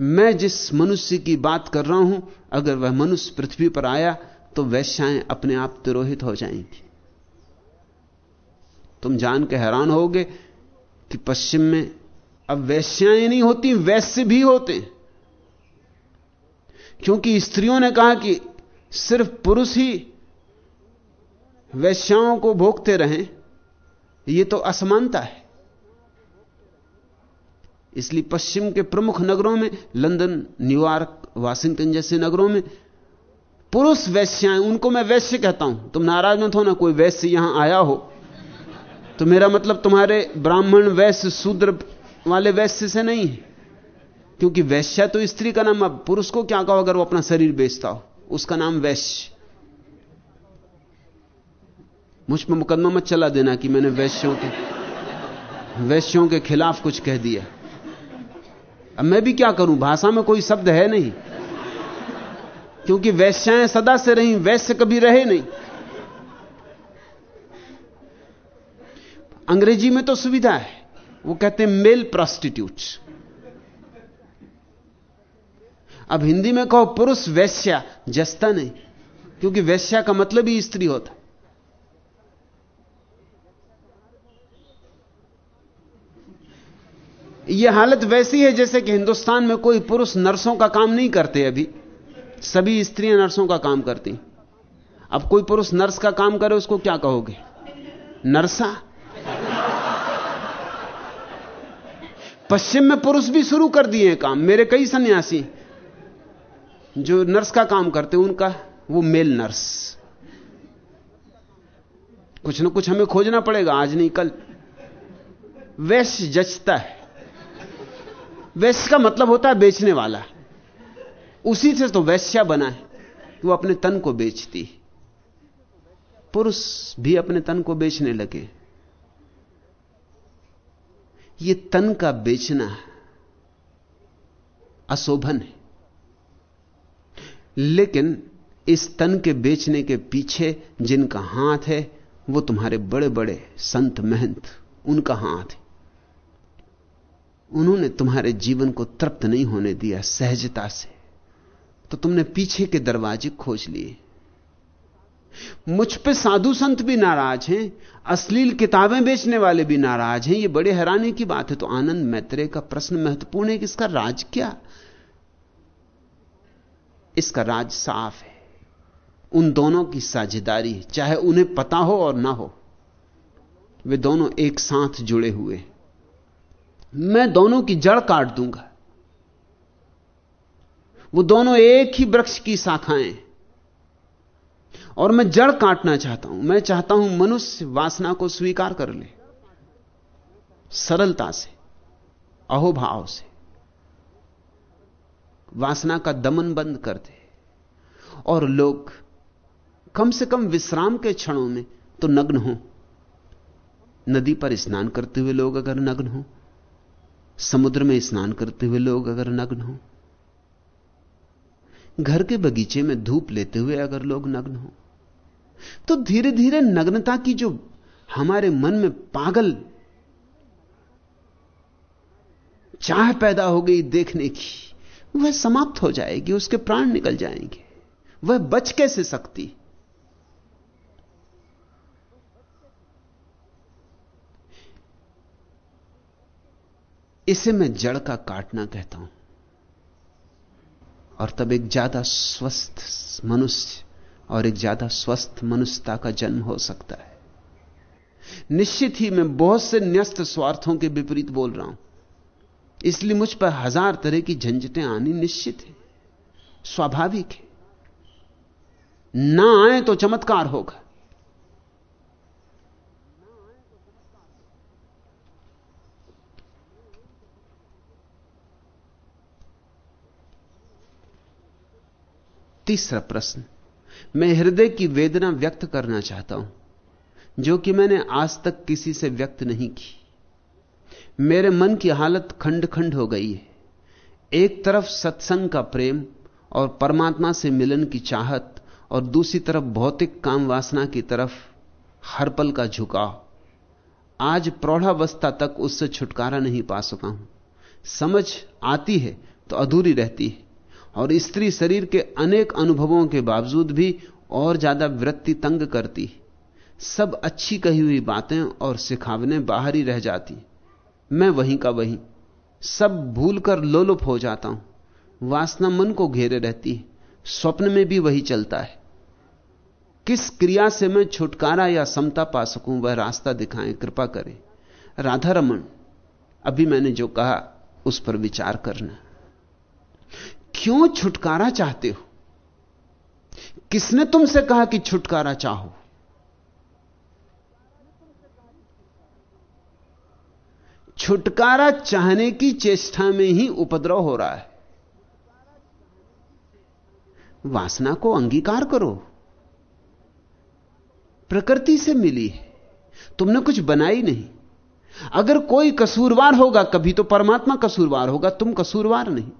मैं जिस मनुष्य की बात कर रहा हूँ, अगर वह मनुष्य पृथ्वी पर आया तो वैश्याएँ अपने आप तिरोहित हो जाएँगी। तुम जान के हैरान होगे कि पश्चिम में अब वैश्याएँ नहीं होती, वैश्य भी होते। क्योंकि स्त्रियों ने कहा कि सिर्फ़ पुरुष ही वैश्याओं को भोगते रहें यह तो असमानता है। इसलिए पश्चिम के प्रमुख नगरों में, लंदन न्यूयॉर्क वाशिंगटन जैसे नगरों में, पुरुष वैश्याएँ, उनको मैं वैश्य कहता हूँ। तुम नाराज़ मत हो ना कोई वैश्य यहाँ आया हो। तो मेरा मतलब तुम्हारे ब्राह्मण वैश्य, शूद्र वाले वैश्य से नहीं है। क्योंकि वैश्या तो स्त्री का नाम, अब पुरुष को क्या कहो अगर वो अपना शरीर बेचता हो? उसका नाम वैश्य। मुझ पर मुकदमा मत चला देना कि मैंने वैश्यों के वैश्यों के खिलाफ कुछ कह दिया। अब मैं भी क्या करूँ? भाषा में कोई शब्द है नहीं। क्योंकि वैश्याएँ सदा से रही, वैश्य कभी रहे नहीं। अंग्रेज़ी में तो सुविधा है। वो कहते हैं मेल प्रोस्टिट्यूट अब हिंदी में कहो पुरुष वैश्या, जस्ता नहीं। क्योंकि वैश्या का मतलब ही स्त्री होता। यह हालत वैसी है जैसे कि हिंदुस्तान में कोई पुरुष नर्सों का काम नहीं करते अभी। सभी स्त्रियाँ नर्सों का काम करती। अब कोई पुरुष नर्स का काम करे, उसको क्या कहोगे? नरसा? पश्चिम में पुरुष भी शुरू कर दिए काम। मेरे कई सन्यासी जो नर्स का काम करते, उनका वो मेल नर्स। कुछ ना कुछ हमें खोजना पड़ेगा, आज नहीं कल। वैश्य जचता है। वैश्य का मतलब होता है बेचने वाला। उसी से तो वैश्या बना है। वो अपने तन को बेचती पुरुष भी अपने तन को बेचने लगे। ये तन का बेचना अशोभन है। लेकिन इस तन के बेचने के पीछे जिनका हाथ है, वो तुम्हारे बड़े बड़े संत महंत, उनका हाथ है। उन्होंने तुम्हारे जीवन को तृप्त नहीं होने दिया सहजता से। तो तुमने पीछे के दरवाजे खोज लिए। मुझ पे साधु संत भी नाराज़ हैं, अश्लील किताबें बेचने वाले भी नाराज़ हैं, ये बड़े हैरानी की बात है। तो आनंद मैत्रेय का प्रश्न महत्वपूर्ण है कि इसका राज क्या? इसका राज साफ़ है। उन दोनों की साझेदारी, चाहे उन्हें पता हो और ना हो, वे दोनों एक साथ जुड़े हुए मैं दोनों की जड़ काट दूँगा। वो दोनों एक ही वृक्ष की शाखाएँ। और मैं जड़ काटना चाहता हूँ। मैं चाहता हूँ मनुष्य वासना को स्वीकार कर ले। सरलता से, अहोभाव से। वासना का दमन बंद कर दे। और लोग कम से कम विश्राम के क्षणों में तो नग्न हो। नदी पर स्नान करते हुए लोग अगर नग्न हो समुद्र में स्नान करते हुए लोग अगर नग्न हो। घर के बगीचे में धूप लेते हुए अगर लोग नग्न हो। तो धीरे धीरे नग्नता की जो हमारे मन में पागल चाह पैदा हो गई देखने की, वह समाप्त हो जाएगी, उसके प्राण निकल जाएँगे। वह बच कैसे सकती? इसे मैं जड़ का काटना कहता हूँ। और तब एक ज़्यादा स्वस्थ मनुष्य और एक ज़्यादा स्वस्थ मनुष्यता का जन्म हो सकता है। निश्चित ही मैं बहुत से न्यस्त स्वार्थों के विपरीत बोल रहा हूँ। इसलिए मुझ पर हज़ार तरह की झंझटें आनी निश्चित है। स्वाभाविक है। ना आए तो चमत्कार होगा। तीसरा प्रश्न, मैं हृदय की वेदना व्यक्त करना चाहता हूँ, जो कि मैंने आज तक किसी से व्यक्त नहीं की। मेरे मन की हालत खंड खंड हो गई है। एक तरफ़ सत्संग का प्रेम और परमात्मा से मिलन की चाहत और दूसरी तरफ़ भौतिक काम वासना की तरफ़ हर पल का झुकाव। आज प्रौढ़ावस्था तक उससे छुटकारा नहीं पा सका हूँ। समझ आती है तो अधूरी रहती है। और स्त्री शरीर के अनेक अनुभवों के बावजूद भी और ज़्यादा वृत्ति तंग करती सब अच्छी कही हुई बातें और सिखावने बाहर ही रह जाती। मैं वहीं का वहीं। सब भूलकर लोलुप हो जाता हूँ। वासना मन को घेरे रहती है। स्वप्न में भी वही चलता है। किस क्रिया से मैं छुटकारा या समता पा सकूँ, वह रास्ता दिखाएँ, कृपा करें। राधा रमन अभी मैंने जो कहा, उस पर विचार करना। क्यों छुटकारा चाहते हो? किसने तुमसे कहा कि छुटकारा चाहो? छुटकारा चाहने की चेष्टा में ही उपद्रव हो रहा है। वासना को अंगीकार करो। प्रकृति से मिली है। तुमने कुछ बनाई नहीं। अगर कोई कसूरवार होगा, कभी तो परमात्मा कसूरवार होगा, तुम कसूरवार नहीं।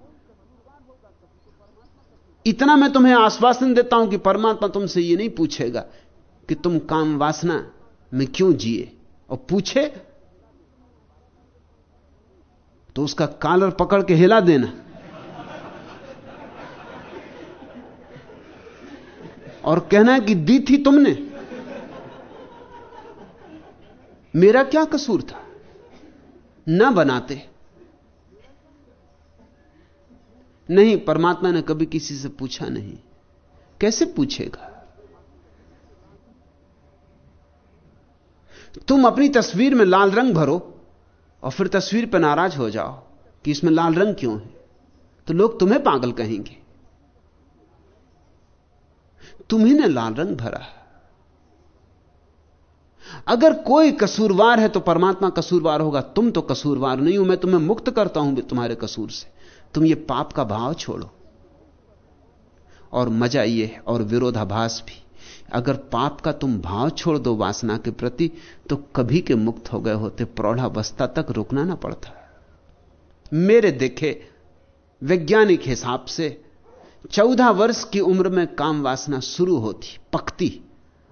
इतना मैं तुम्हें आश्वासन देता हूँ कि परमात्मा तुमसे यह नहीं पूछेगा कि तुम काम वासना में क्यों जिए और पूछे? तो उसका कालर पकड़ के हिला देना। और कहना कि दी थी तुमने। मेरा क्या कसूर था? ना बनाते। नहीं, परमात्मा ने कभी किसी से पूछा नहीं। कैसे पूछेगा? तुम अपनी तस्वीर में लाल रंग भरो और फिर तस्वीर पर नाराज़ हो जाओ कि इसमें लाल रंग क्यों है? तो लोग तुम्हें पागल कहेंगे। तुम्ही ने लाल रंग भरा। अगर कोई कसूरवार है तो परमात्मा कसूरवार होगा। तुम तो कसूरवार नहीं हो, मैं तुम्हें मुक्त करता हूँ तुम्हारे कसूर से। तुम ये पाप का भाव छोड़ो। और मज़ा ये है, और विरोधाभास भी। अगर पाप का तुम भाव छोड़ दो वासना के प्रति तो कभी के मुक्त हो गए होते, प्रौढ़ावस्था तक रुकना ना पड़ता। मेरे देखे, वैज्ञानिक हिसाब से, चौदह वर्ष की उम्र में काम वासना शुरू होती, पकती,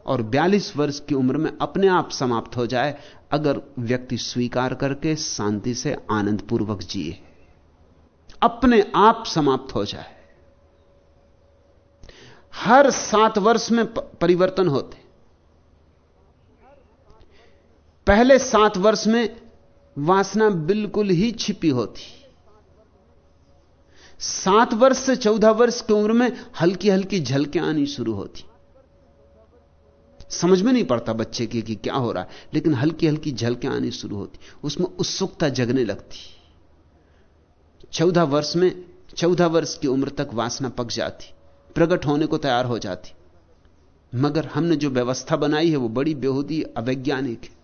और बयालीस वर्ष की उम्र में अपने आप समाप्त हो जाए, अगर व्यक्ति स्वीकार करके शांति से आनंद पूर्वक जिए। अपने आप समाप्त हो जाए। हर सात वर्ष में परिवर्तन होते। पहले सात वर्ष में वासना बिल्कुल ही छिपी होती। सात वर्ष से चौदह वर्ष की उम्र में हल्की हल्की झलकें आनी शुरू होती। समझ में नहीं पड़ता बच्चे की कि क्या हो रहा है, लेकिन हल्की हल्की झलकें आनी शुरू होती। उसमें उत्सुकता जगने लगती। चौदह वर्ष में, चौदह वर्ष की उम्र तक वासना पक जाती, प्रकट होने को तैयार हो जाती। मगर हमने जो व्यवस्था बनाई है, वो बड़ी बेहूदी, अवैज्ञानिक है।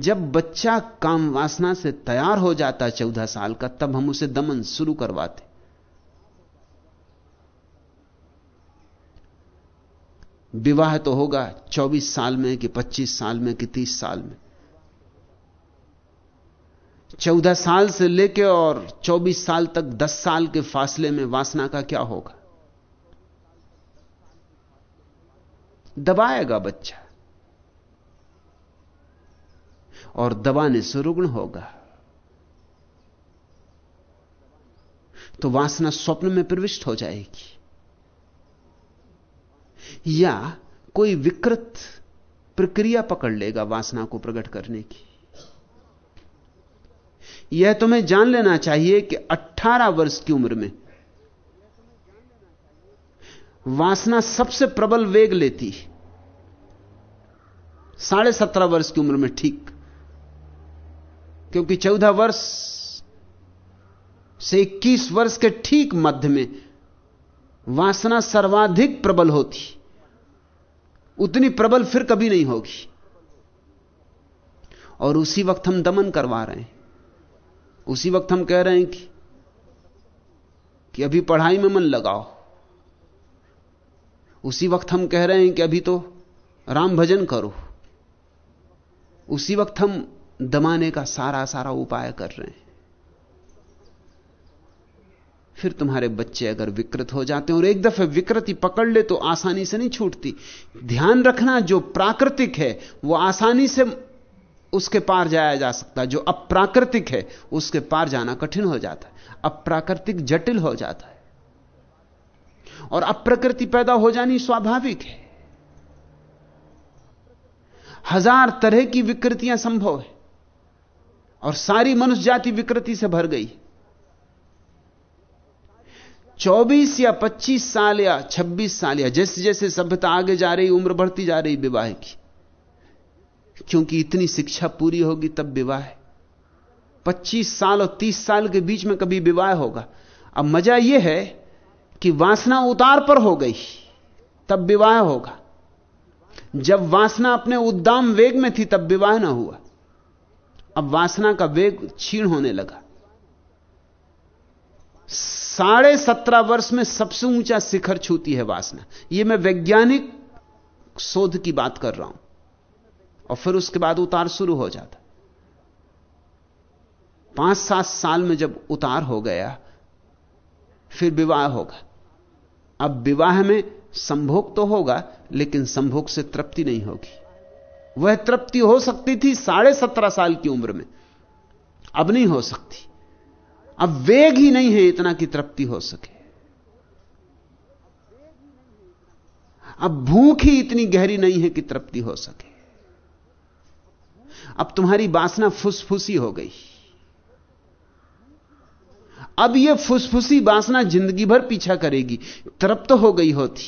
जब बच्चा काम वासना से तैयार हो जाता चौदह साल का, तब हम उसे दमन शुरू करवाते। विवाह तो होगा 24 साल में कि 25 साल में कि 30 साल में। 14 साल से लेकर और 24 साल तक 10 साल के फासले में वासना का क्या होगा? दबाएगा बच्चा। और दबाने से रुग्ण होगा। तो वासना स्वप्न में प्रविष्ट हो जाएगी। या कोई विकृत प्रक्रिया पकड़ लेगा वासना को प्रकट करने की। यह तुम्हें जान लेना चाहिए कि 18 वर्ष की उम्र में वासना सबसे प्रबल वेग लेती साढ़े सत्रह वर्ष की उम्र में ठीक। क्योंकि चौदह वर्ष से इक्कीस वर्ष के ठीक मध्य में वासना सर्वाधिक प्रबल होती। उतनी प्रबल फिर कभी नहीं होगी। और उसी वक्त हम दमन करवा रहे हैं। उसी वक्त हम कह रहे हैं कि कि अभी पढ़ाई में मन लगाओ। उसी वक्त हम कह रहे हैं कि अभी तो राम भजन करो। उसी वक्त हम दमाने का सारा सारा उपाय कर रहे हैं। फिर तुम्हारे बच्चे अगर विकृत हो जाते हैं और एक दफे विकृति पकड़ ले तो आसानी से नहीं छूटती। ध्यान रखना जो प्राकृतिक है, वो आसानी से उसके पार जाया जा सकता जो अप्राकृतिक है, उसके पार जाना कठिन हो जाता है। अप्राकृतिक जटिल हो जाता है। और अप्रकृति पैदा हो जानी स्वाभाविक है। हज़ार तरह की विकृतियाँ संभव है। और सारी मनुष्य जाति विकृति से भर गई। 24 या 25 साल या 26 साल या जैसे जैसे सभ्यता आगे जा रही, उम्र बढ़ती जा रही विवाह की। क्योंकि इतनी शिक्षा पूरी होगी तब विवाह 25 साल और 30 साल के बीच में कभी विवाह होगा। अब मज़ा यह है कि वासना उतार पर हो गई, तब विवाह होगा। जब वासना अपने उद्दाम वेग में थी, तब विवाह ना हुआ। अब वासना का वेग क्षीण होने लगा। साढ़े सत्रह वर्ष में सबसे ऊँचा शिखर छूती है वासना। यह मैं वैज्ञानिक शोध की बात कर रहा हूँ। और फिर उसके बाद उतार शुरू हो जाता। पाँच सात साल में जब उतार हो गया, फिर विवाह होगा। अब विवाह में संभोग तो होगा, लेकिन संभोग से तृप्ति नहीं होगी। वह तृप्ति हो सकती थी साढ़े सत्रह साल की उम्र में। अब नहीं हो सकती। अब वेग ही नहीं है इतना कि तृप्ति हो सके। अब भूख ही इतनी गहरी नहीं है कि तृप्ति हो सके। अब तुम्हारी वासना फुसफुसी हो गई। अब यह फुसफुसी वासना ज़िंदगी भर पीछा करेगी। तृप्त तो हो गई होती।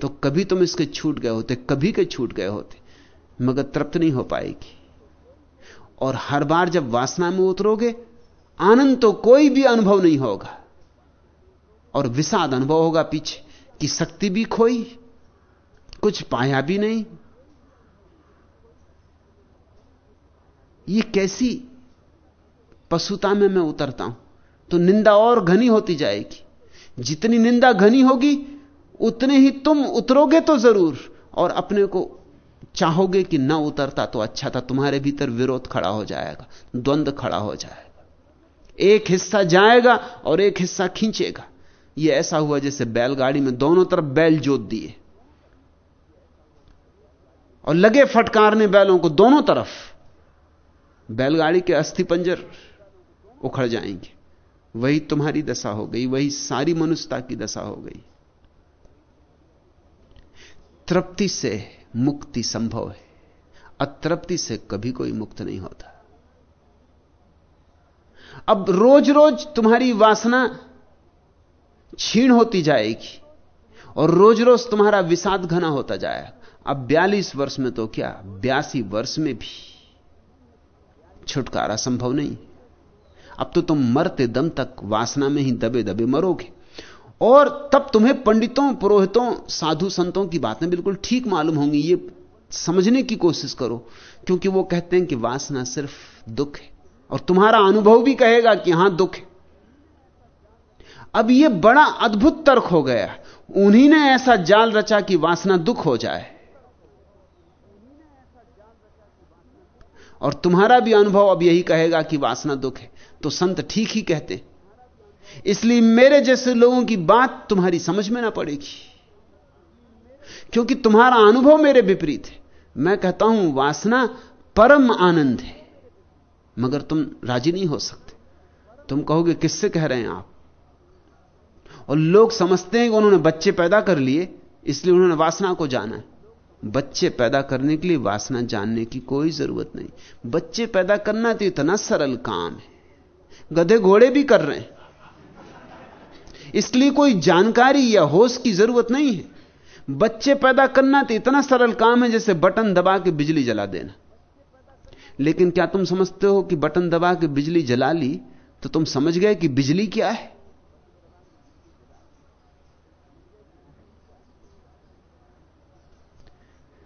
तो कभी तुम इसके छूट गए होते, कभी के छूट गए होते, मगर तृप्त नहीं हो पाएगी। और हर बार जब वासना में उतरोगे, आनंद तो कोई भी अनुभव नहीं होगा। और विषाद अनुभव होगा पीछे कि शक्ति भी खोई, कुछ पाया भी नहीं ये कैसी पशुता में मैं उतरता हूँ? तो निंदा और घनी होती जाएगी। जितनी निंदा घनी होगी, उतने ही तुम उतरोगे तो ज़रूर। और अपने को चाहोगे कि ना उतरता तो अच्छा था, तुम्हारे भीतर विरोध खड़ा हो जाएगा द्वंद्व खड़ा हो जाएगा। एक हिस्सा जाएगा और एक हिस्सा खींचेगा। यह ऐसा हुआ जैसे बैलगाड़ी में दोनों तरफ़ बैल जोत दिए। और लगे फटकारने बैलों को दोनों तरफ़। बैलगाड़ी के अस्थि पंजर उखड़ जाएँगे। वही तुम्हारी दशा हो गई, वही सारी मनुष्यता की दशा हो गई। तृप्ति से मुक्ति संभव है। अतृप्ति से कभी कोई मुक्त नहीं होता। अब रोज रोज तुम्हारी वासना छीण होती जाएगी और रोज रोज तुम्हारा विषाद घना होता जाएगा। अब बयालीस वर्ष में तो क्या? बयासी वर्ष में भी। छुटकारा संभव नहीं। अब तो तुम मरते दम तक वासना में ही दबे दबे मरोगे। और तब तुम्हें पंडितों, पुरोहितों, साधु संतों की बातें बिल्कुल ठीक मालूम होंगी। ये समझने की कोशिश करो, क्योंकि वो कहते हैं कि वासना सिर्फ़ दुख है। और तुम्हारा अनुभव भी कहेगा कि हाँ, दुख है। अब यह बड़ा अद्भुत तर्क हो गया। उन्हीं ने ऐसा जाल रचा कि वासना दुख हो जाए। और तुम्हारा भी अनुभव अब यही कहेगा कि वासना दुख है। तो संत ठीक ही कहते इसलिए मेरे जैसे लोगों की बात तुम्हारी समझ में ना पड़ेगी। क्योंकि तुम्हारा अनुभव मेरे विपरीत है। मैं कहता हूँ, वासना परम आनंद है। मगर तुम राज़ी नहीं हो सकते। तुम कहोगे, किससे कह रहे हैं आप? और लोग समझते हैं कि उन्होंने बच्चे पैदा कर लिए, इसलिए उन्होंने वासना को जाना है। बच्चे पैदा करने के लिए वासना जानने की कोई ज़रूरत नहीं। बच्चे पैदा करना तो इतना सरल काम है। गधे घोड़े भी कर रहे हैं। इसलिए कोई जानकारी या होश की ज़रूरत नहीं है। बच्चे पैदा करना तो इतना सरल काम है जैसे बटन दबा के बिजली जला देना। लेकिन क्या तुम समझते हो कि बटन दबा के बिजली जला ली तो तुम समझ गए कि बिजली क्या है?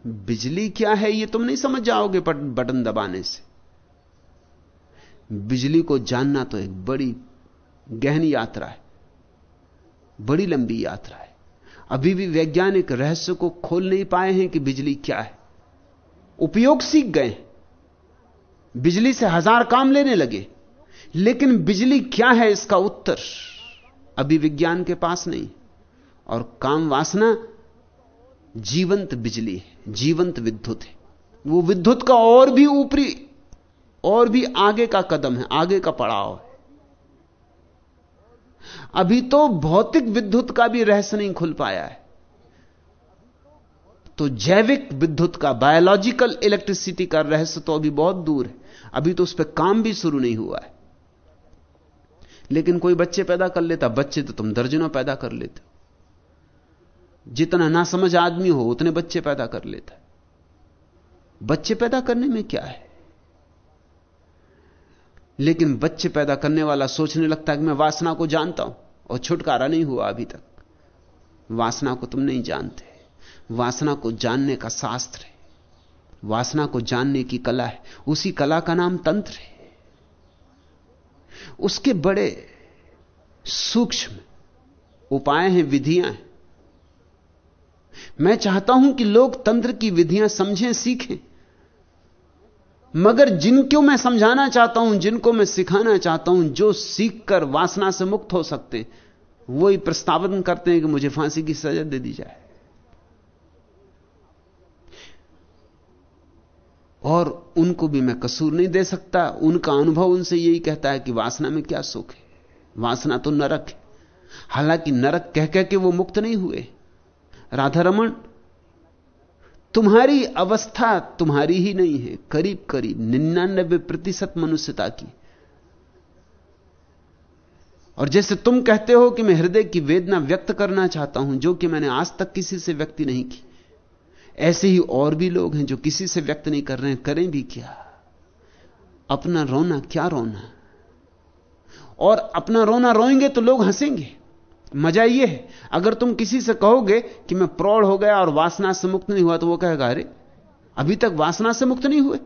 बिजली क्या है यह तुम नहीं समझ जाओगे बटन दबाने से। बिजली को जानना तो एक बड़ी गहन यात्रा है, बड़ी लंबी यात्रा है। अभी भी वैज्ञानिक रहस्य को खोल नहीं पाए हैं कि बिजली क्या है। उपयोग सीख गए, बिजली से हज़ार काम लेने लगे, लेकिन बिजली क्या है इसका उत्तर अभी विज्ञान के पास नहीं। और काम वासना जीवंत बिजली है, जीवंत विद्युत है। वो विद्युत का और भी ऊपरी, और भी आगे का कदम है, आगे का पड़ाव है। अभी तो भौतिक विद्युत का भी रहस्य नहीं खुल पाया है। तो जैविक विद्युत का बायोलॉजिकल इलेक्ट्रिसिटी का रहस्य तो अभी बहुत दूर है। अभी तो उस पर काम भी शुरू नहीं हुआ है। लेकिन कोई बच्चे पैदा कर लेता, बच्चे तो तुम दर्जनों पैदा कर लेते। जितना ना समझ आदमी हो, उतने बच्चे पैदा कर लेता है। बच्चे पैदा करने में क्या है? लेकिन बच्चे पैदा करने वाला सोचने लगता है कि मैं वासना को जानता हूँ, और छुटकारा नहीं हुआ अभी तक। वासना को तुम नहीं जानते। वासना को जानने का शास्त्र है। वासना को जानने की कला है। उसी कला का नाम तंत्र है। उसके बड़े सूक्ष्म उपाय हैं, विधियाँ हैं। मैं चाहता हूँ कि लोग तंत्र की विधियाँ समझें, सीखें। मगर जिनको मैं समझाना चाहता हूँ, जिनको मैं सिखाना चाहता हूँ, जो सीखकर वासना से मुक्त हो सकते वो ही प्रस्तावन करते हैं कि मुझे फांसी की सजा दे दी जाए। और उनको भी मैं कसूर नहीं दे सकता। उनका अनुभव उनसे यही कहता है कि वासना में क्या सुख है? वासना तो नरक है। हालाँकि नरक कह कह के वो मुक्त नहीं हुए। राधा रमन तुम्हारी अवस्था तुम्हारी ही नहीं है। करीब करीब निन्यानबे प्रतिशत मनुष्यता की। और जैसे तुम कहते हो कि मैं हृदय की वेदना व्यक्त करना चाहता हूँ, जो कि मैंने आज तक किसी से व्यक्ति नहीं की। ऐसे ही और भी लोग हैं जो किसी से व्यक्त नहीं कर रहे हैं, करें भी क्या? अपना रोना, क्या रोना? और अपना रोना रोएँगे तो लोग हंसेंगे। मज़ा यह है। अगर तुम किसी से कहोगे कि मैं प्रौढ़ हो गया और वासना से मुक्त नहीं हुआ तो वो कहेगा, अरे, अभी तक वासना से मुक्त नहीं हुए।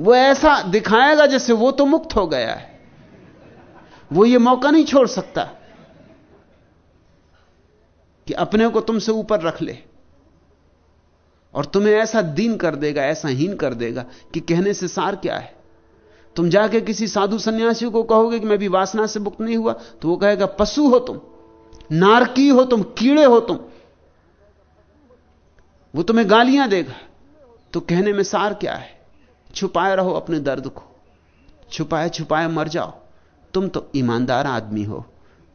वो ऐसा दिखाएगा जैसे वो तो मुक्त हो गया है। वो ये मौका नहीं छोड़ सकता कि अपने को तुमसे ऊपर रख ले। और तुम्हें ऐसा दीन कर देगा, ऐसा हीन कर देगा कि कहने से सार क्या है? तुम जाके किसी साधु सन्यासी को कहोगे कि मैं भी वासना से मुक्त नहीं हुआ तो वो कहेगा, पशु हो तुम, नारकी हो तुम, कीड़े हो तुम। वो तुम्हें गालियाँ देगा। तो कहने में सार क्या है? छुपाए रहो अपने दर्द को। छुपाए छुपाए, मर जाओ। तुम तो ईमानदार आदमी हो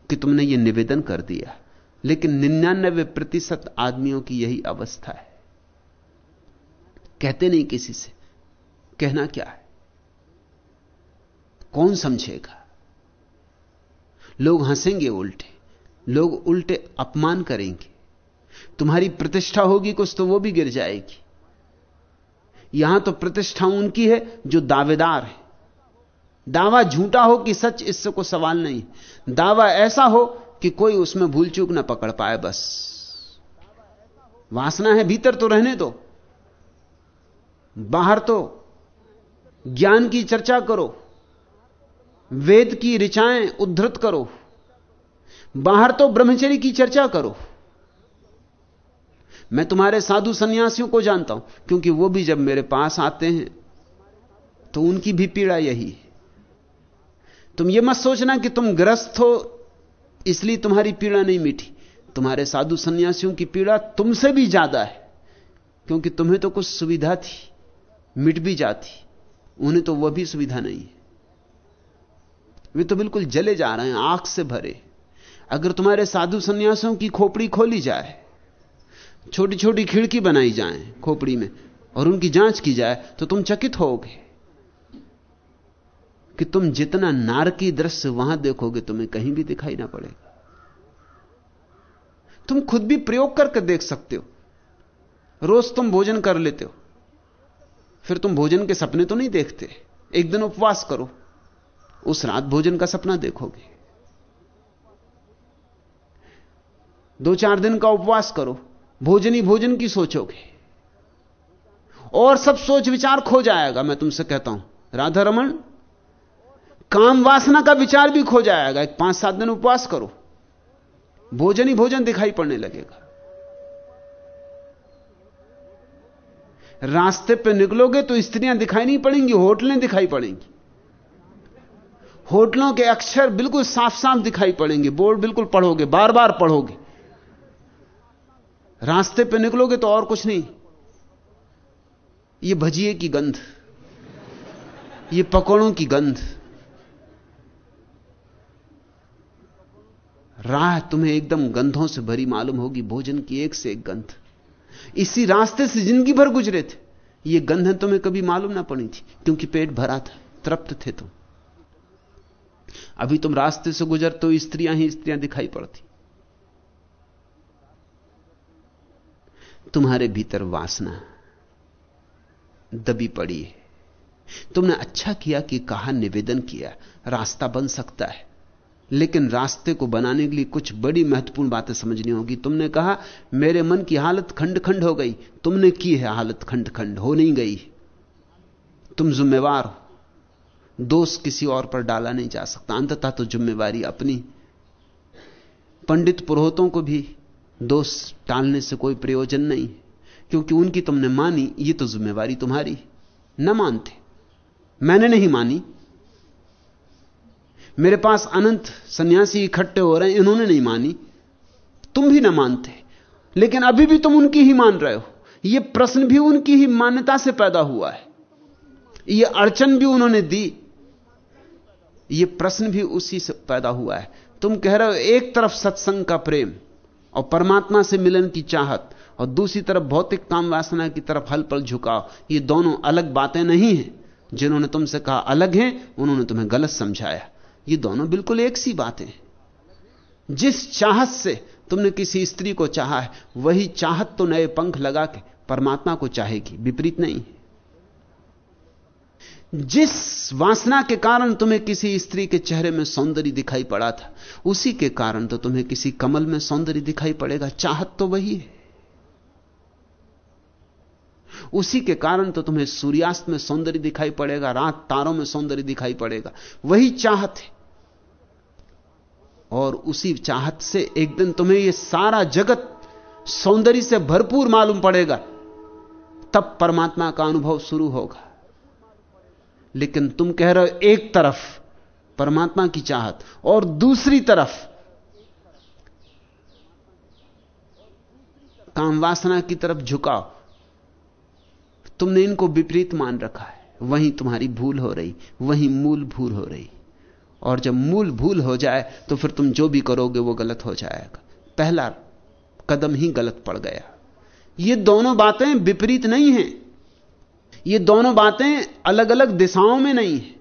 कि तुमने ये निवेदन कर दिया। लेकिन निन्यानबे प्रतिशत आदमियों की यही अवस्था है। कहते नहीं किसी से। कहना क्या है? कौन समझेगा? लोग हंसेंगे उल्टे। लोग उल्टे अपमान करेंगे। तुम्हारी प्रतिष्ठा होगी कुछ तो वो भी गिर जाएगी। यहाँ तो प्रतिष्ठा उनकी है जो दावेदार है। दावा झूठा हो कि सच, इससे कोई सवाल नहीं। दावा ऐसा हो कि कोई उसमें भूल चूक ना पकड़ पाए बस। वासना है, भीतर तो रहने दो। बाहर तो ज्ञान की चर्चा करो। वेद की ऋचाएँ उद्धृत करो। बाहर तो ब्रह्मचर्य की चर्चा करो। मैं तुम्हारे साधु सन्यासियों को जानता हूँ, क्योंकि वो भी जब मेरे पास आते हैं तो उनकी भी पीड़ा यही है। तुम ये मत सोचना कि तुम ग्रस्त हो, इसलिए तुम्हारी पीड़ा नहीं मिठी तुम्हारे साधु सन्यासियों की पीड़ा तुमसे भी ज़्यादा है, क्योंकि तुम्हें तो कुछ सुविधा थी, मिट भी जाती। उन्हें तो वह भी सुविधा नहीं है। वे तो बिल्कुल जले जा रहे हैं आँख से भरे। अगर तुम्हारे साधु संन्यासों की खोपड़ी खोली जाए छोटी छोटी खिड़की बनाई जाए खोपड़ी में, और उनकी जाँच की जाए तो तुम चकित होगे कि तुम जितना नारकी दृश्य वहाँ देखोगे, तुम्हें कहीं भी दिखाई ना पड़ेगा। तुम खुद भी प्रयोग करके देख सकते हो। रोज तुम भोजन कर लेते हो। फिर तुम भोजन के सपने तो नहीं देखते। एक दिन उपवास करो। उस रात भोजन का सपना देखोगे। दो चार दिन का उपवास करो, भोजन ही भोजन की सोचोगे। और सब सोच विचार खो जाएगा, मैं तुमसे कहता हूँ। राधा रमन, काम वासना का विचार भी खो जाएगा, एक पाँच सात दिन उपवास करो। भोजन ही भोजन दिखाई पड़ने लगेगा। रास्ते पे निकलोगे तो स्त्रियाँ दिखाई नहीं पड़ेंगी, होटलें दिखाई पड़ेंगी। होटलों के अक्षर बिल्कुल साफ़ साफ़ दिखाई पड़ेंगे। बोर्ड बिल्कुल पढ़ोगे बार बार पढ़ोगे। रास्ते पे निकलोगे तो और कुछ नहीं। ये भजिए की गंध, ये पकौड़ों की गंध। राह तुम्हें एकदम गंधों से भरी मालूम होगी, भोजन की एक से एक गंध। इसी रास्ते से ज़िंदगी भर गुजरे थे। ये गंध तुम्हें कभी मालूम ना पड़ी थी, क्योंकि पेट भरा था, तृप्त थे तुम। अभी तुम रास्ते से गुजर तो स्त्रियाँ ही स्त्रियाँ दिखाई पड़ती। तुम्हारे भीतर वासना दबी पड़ी है। तुमने अच्छा किया कि कहा, निवेदन किया, रास्ता बन सकता है। लेकिन रास्ते को बनाने के लिए कुछ बड़ी महत्वपूर्ण बातें समझनी होगी। तुमने कहा, मेरे मन की हालत खंड खंड हो गई। तुमने की है हालत खंड खंड हो नहीं गई। तुम जिम्मेवार हो। दोष किसी और पर डाला नहीं जा सकता। अंततः तो जिम्मेवारी अपनी। पंडित पुरोहितों को भी दोष टालने से कोई प्रयोजन नहीं। क्योंकि उनकी तुमने मानी, ये तो जिम्मेवारी तुम्हारी। न मानते। मैंने नहीं मानी। मेरे पास अनंत सन्यासी इकट्ठे हो रहे हैं, इन्होंने नहीं मानी। तुम भी ना मानते। लेकिन अभी भी तुम उनकी ही मान रहे हो। यह प्रश्न भी उनकी ही मान्यता से पैदा हुआ है। यह अड़चन भी उन्होंने दी। यह प्रश्न भी उसी से पैदा हुआ है। तुम कह रहे हो, एक तरफ़ सत्संग का प्रेम और परमात्मा से मिलन की चाहत और दूसरी तरफ़ भौतिक काम वासना की तरफ़ हल पल झुकाव, ये दोनों अलग बातें नहीं हैं। जिन्होंने तुमसे कहा अलग हैं, उन्होंने तुम्हें गलत समझाया। ये दोनों बिल्कुल एक सी बातें हैं। जिस चाहत से तुमने किसी स्त्री को चाहा है, वही चाहत तो नए पंख लगा के परमात्मा को चाहेगी, विपरीत नहीं जिस वासना के कारण तुम्हें किसी स्त्री के चेहरे में सौंदर्य दिखाई पड़ा था, उसी के कारण तो तुम्हें किसी कमल में सौंदर्य दिखाई पड़ेगा। चाहत तो वही है। उसी के कारण तो तुम्हें सूर्यास्त में सौंदर्य दिखाई पड़ेगा, रात तारों में सौंदर्य दिखाई पड़ेगा। वही चाहत है। और उसी चाहत से एक दिन तुम्हें यह सारा जगत सौंदर्य से भरपूर मालूम पड़ेगा। तब परमात्मा का अनुभव शुरू होगा। लेकिन तुम कह रहे हो एक तरफ़ परमात्मा की चाहत और दूसरी तरफ़ काम वासना की तरफ़ झुकाओ तुमने इनको विपरीत मान रखा है। वहीं तुम्हारी भूल हो रही, वहीं मूल भूल हो रही। और जब मूल भूल हो जाए तो फिर तुम जो भी करोगे, वो गलत हो जाएगा। पहला कदम ही गलत पड़ गया। ये दोनों बातें विपरीत नहीं हैं। ये दोनों बातें अलग अलग दिशाओं में नहीं है।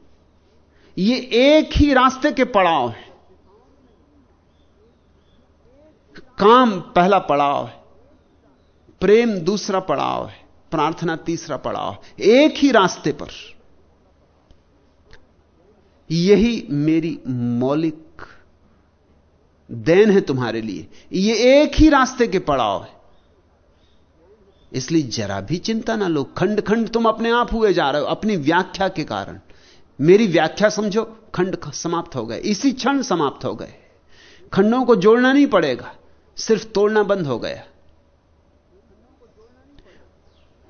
ये एक ही रास्ते के पड़ाव है। काम पहला पड़ाव है, प्रेम दूसरा पड़ाव है, प्रार्थना तीसरा पड़ाव एक ही रास्ते पर। यही मेरी मौलिक देन है तुम्हारे लिए। यह एक ही रास्ते के पड़ाव है। इसलिए जरा भी चिंता ना लो। खंड खंड तुम अपने आप हुए जा रहे हो, अपनी व्याख्या के कारण। मेरी व्याख्या समझो, खंड समाप्त हो गए। इसी क्षण समाप्त हो गए। खंडों को जोड़ना नहीं पड़ेगा, सिर्फ़ तोड़ना बंद हो गया।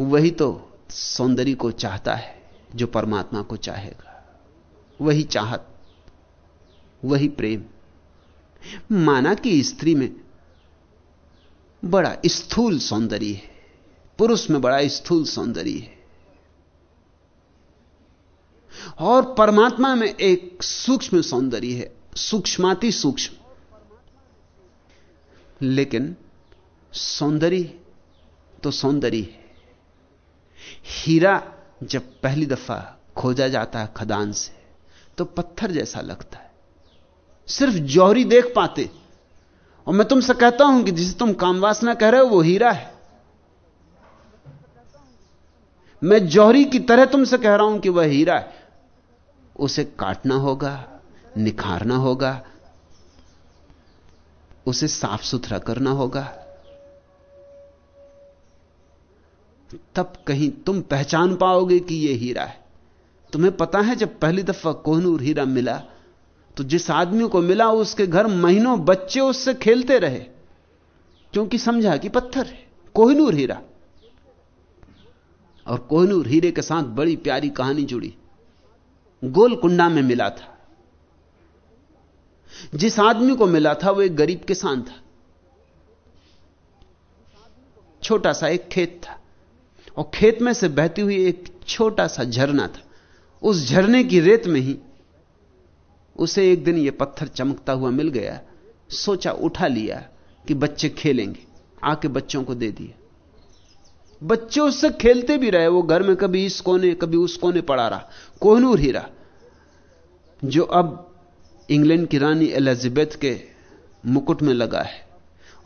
वही तो सौंदर्य को चाहता है, जो परमात्मा को चाहेगा। वही चाहत, वही प्रेम। माना कि स्त्री में बड़ा स्थूल सौंदर्य है। पुरुष में बड़ा स्थूल सौंदर्य है। और परमात्मा में एक सूक्ष्म सौंदर्य है, सूक्ष्माति सूक्ष्म। लेकिन सौंदर्य तो सौंदर्य है। हीरा जब पहली दफ़ा खोजा जाता है खदान से तो पत्थर जैसा लगता है। सिर्फ़ जौहरी देख पाते। और मैं तुमसे कहता हूँ कि जिसे तुम कामवासना कह रहे हो, वो हीरा है। मैं जौहरी की तरह तुमसे कह रहा हूँ कि वह हीरा है। उसे काटना होगा, निखारना होगा, उसे साफ़ सुथरा करना होगा। तब कहीं तुम पहचान पाओगे कि यह हीरा है। तुम्हें पता है, जब पहली दफ़ा कोहनूर हीरा मिला तो जिस आदमी को मिला, उसके घर महीनों बच्चे उससे खेलते रहे, क्योंकि समझा कि पत्थर है, कोहनूर हीरा। और कोहनूर हीरे के साथ बड़ी प्यारी कहानी जुड़ी। गोलकुंडा में मिला था। जिस आदमी को मिला था, वो एक गरीब किसान था। छोटा सा एक खेत था। और खेत में से बहती हुई एक छोटा सा झरना था। उस झरने की रेत में ही उसे एक दिन यह पत्थर चमकता हुआ मिल गया। सोचा उठा लिया कि बच्चे खेलेंगे, आके बच्चों को दे दिया। बच्चे उससे खेलते भी रहे, वो घर में कभी इस कोने, कभी उस कोने पड़ा रहा, कोहनूर हीरा जो अब इंग्लैंड की रानी एलिजाबेथ के मुकुट में लगा है,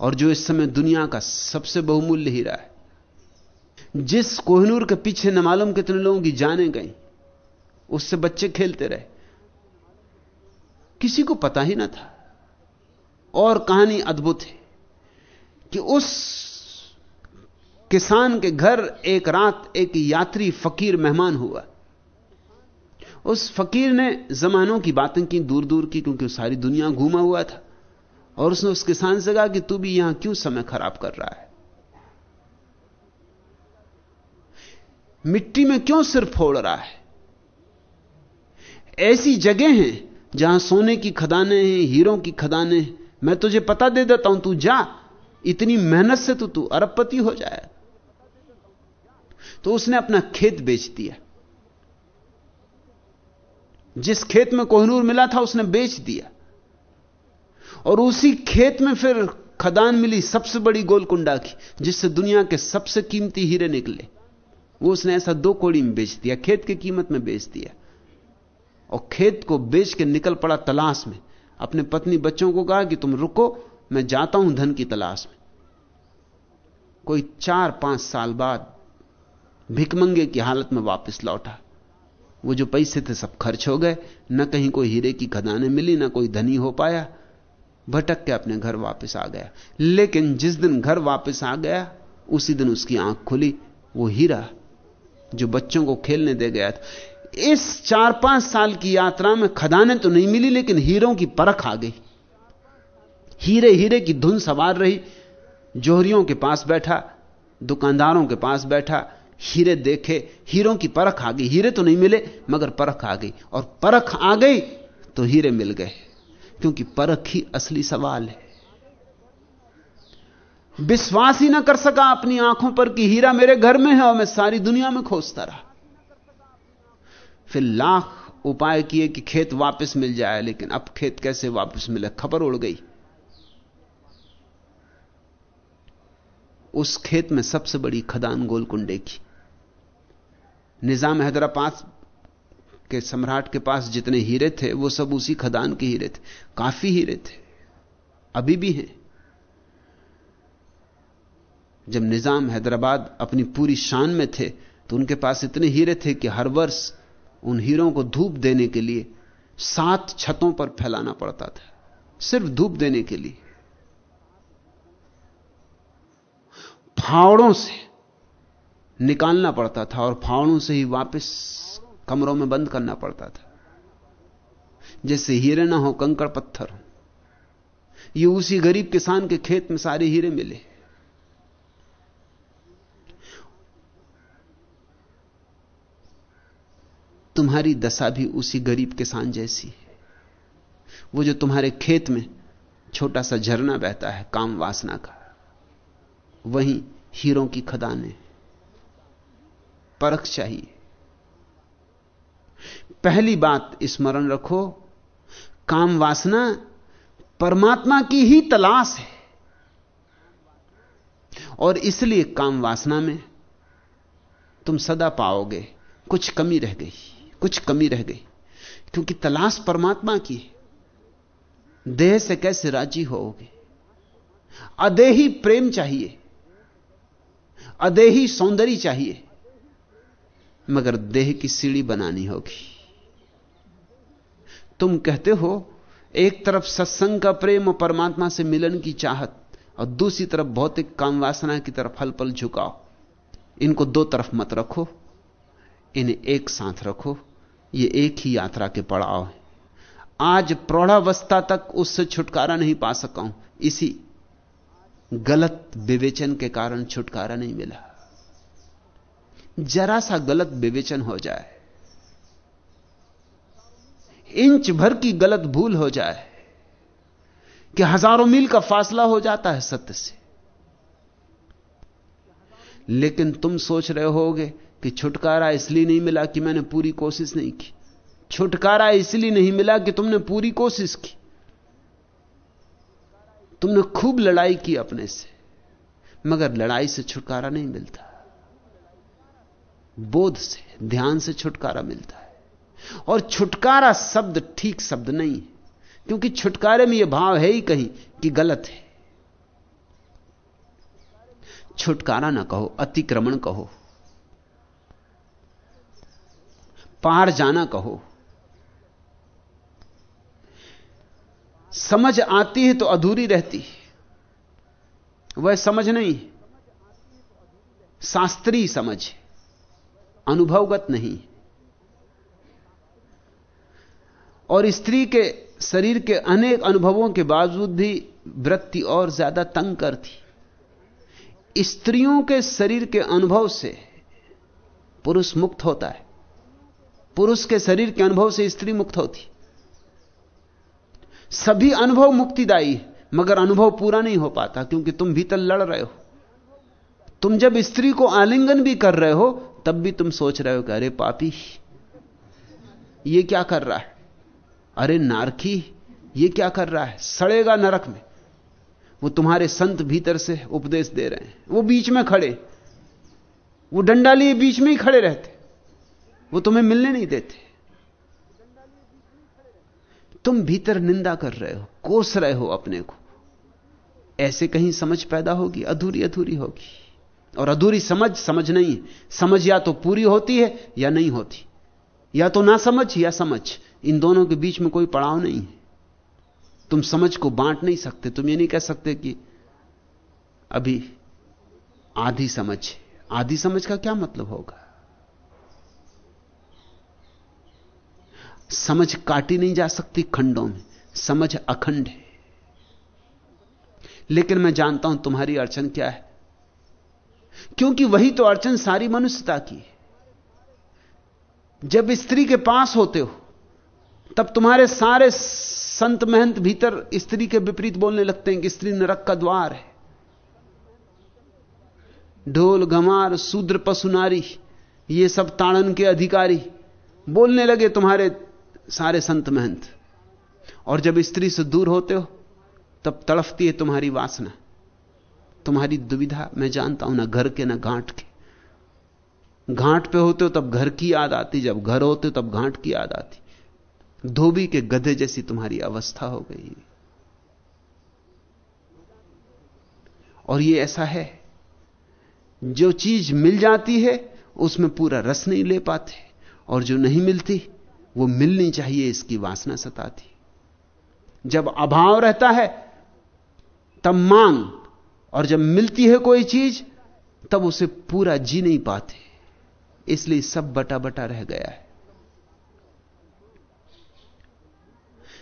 और जो इस समय दुनिया का सबसे बहुमूल्य हीरा है, जिस कोहनूर के पीछे न मालूम कितने लोगों की जाने गई, उससे बच्चे खेलते रहे। किसी को पता ही ना था। और कहानी अद्भुत है कि उस किसान के घर एक रात एक यात्री फकीर मेहमान हुआ। उस फकीर ने जमानों की बातें की दूर दूर की, क्योंकि सारी दुनिया घूमा हुआ था। और उसने उस किसान से कहा कि तू भी यहाँ क्यों समय खराब कर रहा है? मिट्टी में क्यों सिर फोड़ रहा है? ऐसी जगह हैं जहाँ सोने की खदाने हैं, हीरों की खदाने हैं। मैं तुझे पता दे देता हूँ, तू जा। इतनी मेहनत से तो तू अरबपति हो जाए तो उसने अपना खेत बेच दिया। जिस खेत में कोहनूर मिला था, उसने बेच दिया। और उसी खेत में फिर खदान मिली सबसे बड़ी गोलकुंडा की, जिससे दुनिया के सबसे कीमती हीरे निकले। वो उसने ऐसा दो कोड़ी में बेच दिया, खेत की कीमत में बेच दिया। और खेत को बेच के निकल पड़ा तलाश में। अपने पत्नी बच्चों को कहा कि तुम रुको, मैं जाता हूँ धन की तलाश में। कोई चार पाँच साल बाद भिकमंगे की हालत में वापस लौटा। वो जो पैसे थे सब खर्च हो गए, न कहीं कोई हीरे की खदानें मिली, ना कोई धनी हो पाया। भटक के अपने घर वापस आ गया। लेकिन जिस दिन घर वापस आ गया, उसी दिन उसकी आँख खुली। वो हीरा जो बच्चों को खेलने दे गया था। इस चार पाँच साल की यात्रा में खदानें तो नहीं मिली, लेकिन हीरों की परख आ गई। हीरे हीरे की धुन सवार रही। जोहरियों के पास बैठा, दुकानदारों के पास बैठा हीरे देखे, हीरों की परख आ गई। हीरे तो नहीं मिले, मगर परख आ गई। और परख आ गई तो हीरे मिल गए। क्योंकि परख ही असली सवाल है। विश्वास ही ना कर सका अपनी आँखों पर कि हीरा मेरे घर में है और मैं सारी दुनिया में खोजता रहा। फिर लाख उपाय किए कि खेत वापस मिल जाए, लेकिन अब खेत कैसे वापस मिले? खबर उड़ गई। उस खेत में सबसे बड़ी खदान गोलकुंडे की। निज़ाम हैदराबाद के सम्राट के पास जितने हीरे थे, वो सब उसी खदान के हीरे थे। काफ़ी हीरे थे। अभी भी हैं। जब निज़ाम हैदराबाद अपनी पूरी शान में थे तो उनके पास इतने हीरे थे कि हर वर्ष उन हीरों को धूप देने के लिए सात छतों पर फैलाना पड़ता था। सिर्फ़ धूप देने के लिए। फावड़ों से निकालना पड़ता था और फावड़ों से ही वापस कमरों में बंद करना पड़ता था। जैसे हीरे ना हो, कंकड़ पत्थर हो। ये उसी गरीब किसान के खेत में सारे हीरे मिले। तुम्हारी दशा भी उसी गरीब किसान जैसी है। वो जो तुम्हारे खेत में छोटा सा झरना बहता है, काम वासना का, वहीं हीरों की खदानें परख चाहिए। पहली बात स्मरण रखो, काम वासना परमात्मा की ही तलाश है। और इसलिए काम वासना में तुम सदा पाओगे, कुछ कमी रह गई, कुछ कमी रह गई, क्योंकि तलाश परमात्मा की है। देह से कैसे राज़ी होोगे अदेही प्रेम चाहिए, अदेही सौंदर्य चाहिए मगर देह की सीढ़ी बनानी होगी। तुम कहते हो, एक तरफ़ सत्संग का प्रेम और परमात्मा से मिलन की चाहत, और दूसरी तरफ़ भौतिक काम वासना की तरफ़ हल पल झुकाओ। इनको दो तरफ़ मत रखो, इन्हें एक साथ रखो, ये एक ही यात्रा के पड़ाव है। आज प्रौढ़ावस्था तक उससे छुटकारा नहीं पा सका हूँ। इसी गलत विवेचन के कारण छुटकारा नहीं मिला। जरा सा गलत विवेचन हो जाए। इंच भर की गलत भूल हो जाए कि हज़ारों मील का फासला हो जाता है सत्य से। लेकिन तुम सोच रहे होगे कि छुटकारा इसलिए नहीं मिला कि मैंने पूरी कोशिश नहीं की। छुटकारा इसलिए नहीं मिला कि तुमने पूरी कोशिश की। तुमने खूब लड़ाई की अपने से, मगर लड़ाई से छुटकारा नहीं मिलता। बोध से, ध्यान से छुटकारा मिलता है। और छुटकारा शब्द ठीक शब्द नहीं है, क्योंकि छुटकारे में यह भाव है ही कहीं कि गलत है। छुटकारा ना कहो, अतिक्रमण कहो। पार जाना कहो। समझ आती है तो अधूरी रहती है। वह समझ नहीं शास्त्रीय समझ अनुभवगत नहीं। और स्त्री के शरीर के अनेक अनुभवों के बावजूद भी वृत्ति और ज़्यादा तंग करती। स्त्रियों के शरीर के अनुभव से पुरुष मुक्त होता है। पुरुष के शरीर के अनुभव से स्त्री मुक्त होती। सभी अनुभव मुक्तिदायी मगर अनुभव पूरा नहीं हो पाता, क्योंकि तुम भीतर लड़ रहे हो। तुम जब स्त्री को आलिंगन भी कर रहे हो तब भी तुम सोच रहे हो कि अरे पापी, ये क्या कर रहा है? अरे नारकी, ये क्या कर रहा है? सड़ेगा नरक में। वो तुम्हारे संत भीतर से उपदेश दे रहे हैं। वो बीच में खड़े। वो डंडा लिए बीच में ही खड़े रहते। वो तुम्हें मिलने नहीं देते। तुम भीतर निंदा कर रहे हो, कोस रहे हो अपने को। ऐसे कहीं समझ पैदा होगी अधूरी अधूरी होगी। और अधूरी समझ समझ नहीं है। समझ या तो पूरी होती है या नहीं होती। या तो ना समझ या समझ। इन दोनों के बीच में कोई पड़ाव नहीं है। तुम समझ को बांट नहीं सकते। तुम ये नहीं कह सकते कि अभी आधी समझ आधी समझ का क्या मतलब होगा? समझ काटी नहीं जा सकती खंडों में। समझ अखंड है। लेकिन मैं जानता हूँ तुम्हारी अड़चन क्या है। क्योंकि वही तो अड़चन सारी मनुष्यता की जब स्त्री के पास होते हो, तब तुम्हारे सारे संत महंत भीतर स्त्री के विपरीत बोलने लगते हैं कि स्त्री नरक का द्वार है। ढोल, घमार, शूद्र पशुनारी ये सब ताड़न के अधिकारी बोलने लगे तुम्हारे सारे संत महंत। और जब स्त्री से दूर होते हो, तब तड़फती है तुम्हारी वासना। तुम्हारी दुविधा मैं जानता हूँ, ना घर के, ना घाट के। घाट पे होते हो तब घर की याद आती, जब घर होते हो तब घाट की याद आती। धोबी के गधे जैसी तुम्हारी अवस्था हो गई। और ये ऐसा है, जो चीज़ मिल जाती है, उसमें पूरा रस नहीं ले पाते, और जो नहीं मिलती, वो मिलनी चाहिए, इसकी वासना सताती। जब अभाव रहता है, तब मांग और जब मिलती है कोई चीज़, तब उसे पूरा जी नहीं पाते। इसलिए सब बटा बटा रह गया है।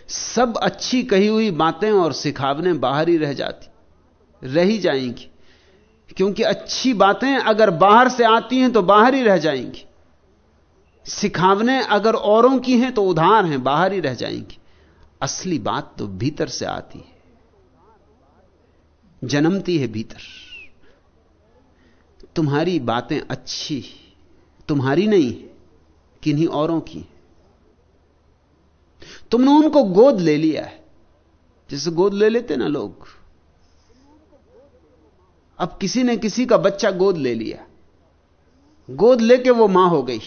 सब अच्छी कही हुई बातें और सिखावने बाहर ही रह जाती, रह ही जाएँगी। क्योंकि अच्छी बातें अगर बाहर से आती हैं तो बाहर ही रह जाएँगी। सिखावने अगर औरों की हैं तो उधार हैं, बाहर ही रह जाएँगी। असली बात तो भीतर से आती है। जन्मती है भीतर। तुम्हारी बातें अच्छी, तुम्हारी नहीं, किन्हीं औरों की। तुमने उनको गोद ले लिया है। जैसे गोद ले लेते ना लोग। अब किसी ने किसी का बच्चा गोद ले लिया। गोद लेके वो माँ हो गई।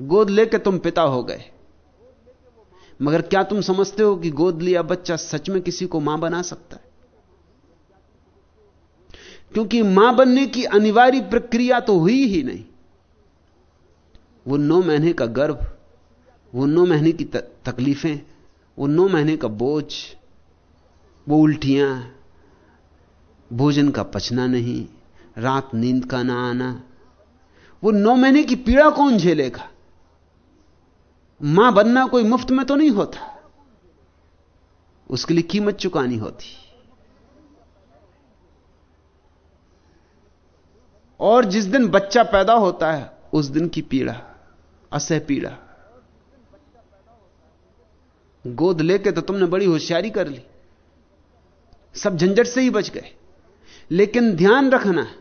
गोद लेके तुम पिता हो गए। मगर क्या तुम समझते हो कि गोद लिया बच्चा सच में किसी को माँ बना सकता है? क्योंकि माँ बनने की अनिवार्य प्रक्रिया तो हुई ही नहीं। वो नौ महीने का गर्भ वो नौ महीने की तकलीफें, वो नौ महीने का बोझ, वो उल्टियाँ, भोजन का पचना नहीं, रात नींद का ना आना। वो नौ महीने की पीड़ा कौन झेलेगा? माँ बनना कोई मुफ़्त में तो नहीं होता। उसके लिए कीमत चुकानी होती। और जिस दिन बच्चा पैदा होता है, उस दिन की पीड़ा, असह पीड़ा। गोद लेके तो तुमने बड़ी होशियारी कर ली। सब झंझट से ही बच गए। लेकिन ध्यान रखना,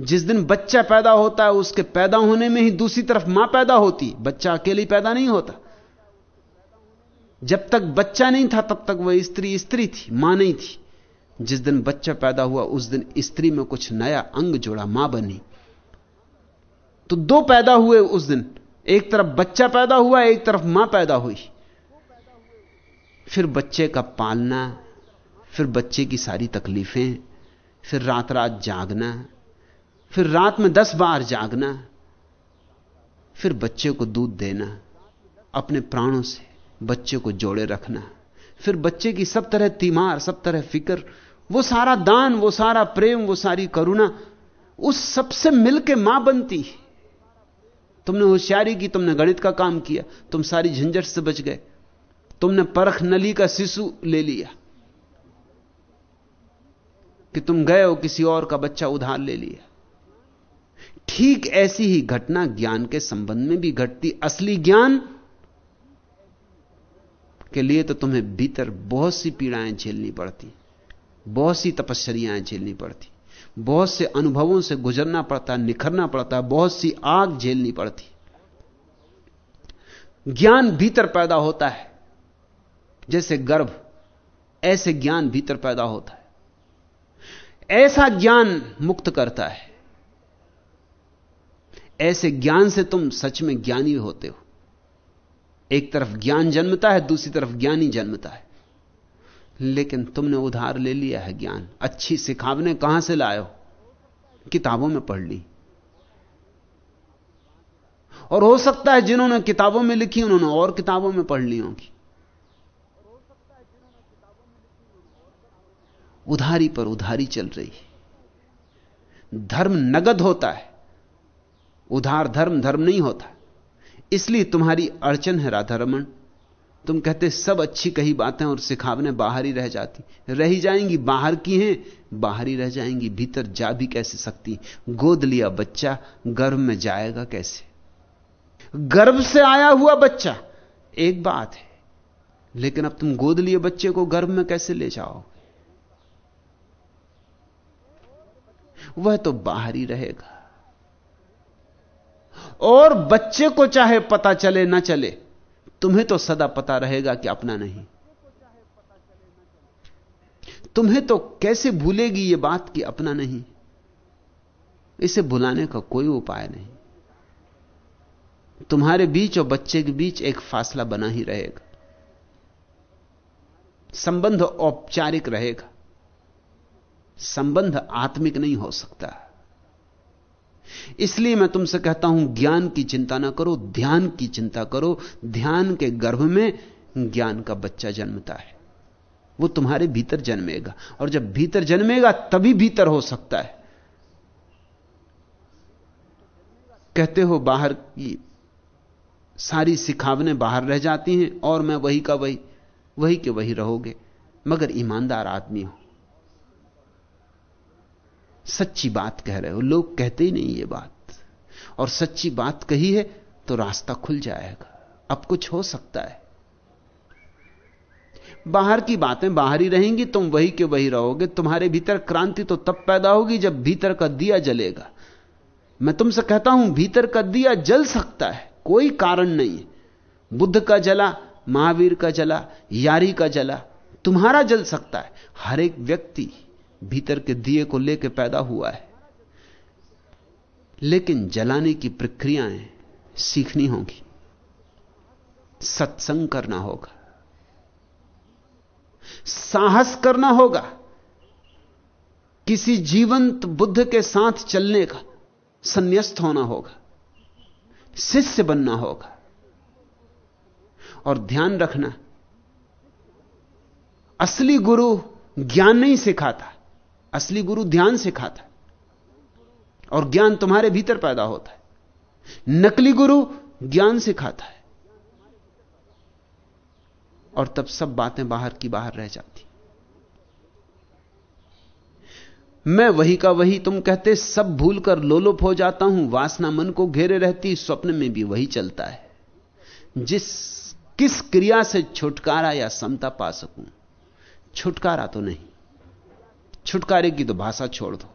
जिस दिन बच्चा पैदा होता है, उसके पैदा होने में ही दूसरी तरफ़ माँ पैदा होती बच्चा अकेले पैदा नहीं होता। जब तक बच्चा नहीं था, तब तक वह स्त्री स्त्री थी, माँ नहीं थी। जिस दिन बच्चा पैदा हुआ, उस दिन स्त्री में कुछ नया अंग जोड़ा, माँ बनी। तो दो पैदा हुए उस दिन। एक तरफ़ बच्चा पैदा हुआ, एक तरफ़ माँ पैदा हुई। फिर बच्चे का पालना, फिर बच्चे की सारी तकलीफें, फिर रात रात जागना, फिर रात में दस बार जागना, फिर बच्चे को दूध देना, अपने प्राणों से बच्चे को जोड़े रखना, फिर बच्चे की सब तरह तीमार, सब तरह फ़िक्र वो सारा दान, वो सारा प्रेम, वो सारी करुणा, उस सबसे मिलके माँ बनती तुमने होशियारी की, तुमने गणित का काम किया, तुम सारी झंझट से बच गए। तुमने परख नली का शिशु ले लिया कि तुम गए हो, किसी और का बच्चा उधार ले लिया। ठीक ऐसी ही घटना ज्ञान के संबंध में भी घटती। असली ज्ञान के लिए तो तुम्हें भीतर बहुत सी पीड़ाएँ झेलनी पड़ती। बहुत सी तपस्याएँ झेलनी पड़ती। बहुत से अनुभवों से गुजरना पड़ता, निखरना पड़ता, बहुत सी आग झेलनी पड़ती। ज्ञान भीतर पैदा होता है, जैसे गर्भ, ऐसे ज्ञान भीतर पैदा होता है। ऐसा ज्ञान मुक्त करता है। ऐसे ज्ञान से तुम सच में ज्ञानी होते हो। एक तरफ़ ज्ञान जन्मता है, दूसरी तरफ़ ज्ञानी जन्मता है। लेकिन तुमने उधार ले लिया है ज्ञान। अच्छी सिखावने कहाँ से लाए हो? किताबों में पढ़ ली। और हो सकता है जिन्होंने किताबों में लिखी, उन्होंने और किताबों में पढ़ ली होगी। उधारी पर उधारी चल रही है। धर्म नगद होता है। उधार धर्म धर्म नहीं होता। इसलिए तुम्हारी अड़चन है राधा रमन तुम कहते सब अच्छी कही बातें और सिखावने बाहर ही रह जाती। रह ही जाएँगी, बाहर की हैं, बाहर ही रह जाएँगी, भीतर जा भी कैसे सकती? गोद लिया बच्चा, गर्भ में जाएगा कैसे? गर्भ से आया हुआ बच्चा, एक बात है, लेकिन अब तुम गोद लिए बच्चे को गर्भ में कैसे ले जाओगे वह तो बाहर ही रहेगा। और बच्चे को चाहे पता चले, ना चले तुम्हें तो सदा पता रहेगा कि अपना नहीं। तुम्हें तो कैसे भूलेगी यह बात कि अपना नहीं? इसे भुलाने का कोई उपाय नहीं। तुम्हारे बीच और बच्चे के बीच एक फासला बना ही रहेगा। संबंध औपचारिक रहेगा। संबंध आत्मिक नहीं हो सकता। इसलिए मैं तुमसे कहता हूँ, ज्ञान की चिंता ना करो, ध्यान की चिंता करो। ध्यान के गर्भ में ज्ञान का बच्चा जन्मता है। वो तुम्हारे भीतर जन्मेगा। और जब भीतर जन्मेगा, तभी भीतर हो सकता है। कहते हो, बाहर की सारी सिखावने बाहर रह जाती हैं, और मैं वही का वही वही के वही रहोगे। मगर ईमानदार आदमी हो। सच्ची बात कह रहे हो। लोग कहते ही नहीं ये बात। और सच्ची बात कही है तो रास्ता खुल जाएगा। अब कुछ हो सकता है। बाहर की बातें बाहर ही रहेंगी, तुम वही के वही रहोगे। तुम्हारे भीतर क्रांति तो तब पैदा होगी जब भीतर का दिया जलेगा। मैं तुमसे कहता हूँ, भीतर का दिया जल सकता है, कोई कारण नहीं बुद्ध का जला, महावीर का जला, यारी का जला, तुम्हारा जल सकता है। हर एक व्यक्ति भीतर के दिए को लेकर पैदा हुआ है। लेकिन जलाने की प्रक्रियाएँ सीखनी होगी। सत्संग करना होगा। साहस करना होगा। किसी जीवंत बुद्ध के साथ चलने का संन्यास्त होना होगा। शिष्य बनना होगा। और ध्यान रखना, असली गुरु ज्ञान नहीं सिखाता। असली गुरु ध्यान सिखाता है और ज्ञान तुम्हारे भीतर पैदा होता है। नकली गुरु ज्ञान सिखाता है। और तब सब बातें बाहर की बाहर रह जाती। मैं वही का वही तुम कहते सब भूलकर लोलोप हो जाता हूँ, वासना मन को घेरे रहती, स्वप्न में भी वही चलता है। जिस, किस क्रिया से छुटकारा या समता पा सकूँ? छुटकारा तो नहीं। छुटकारे की तो भाषा छोड़ दो।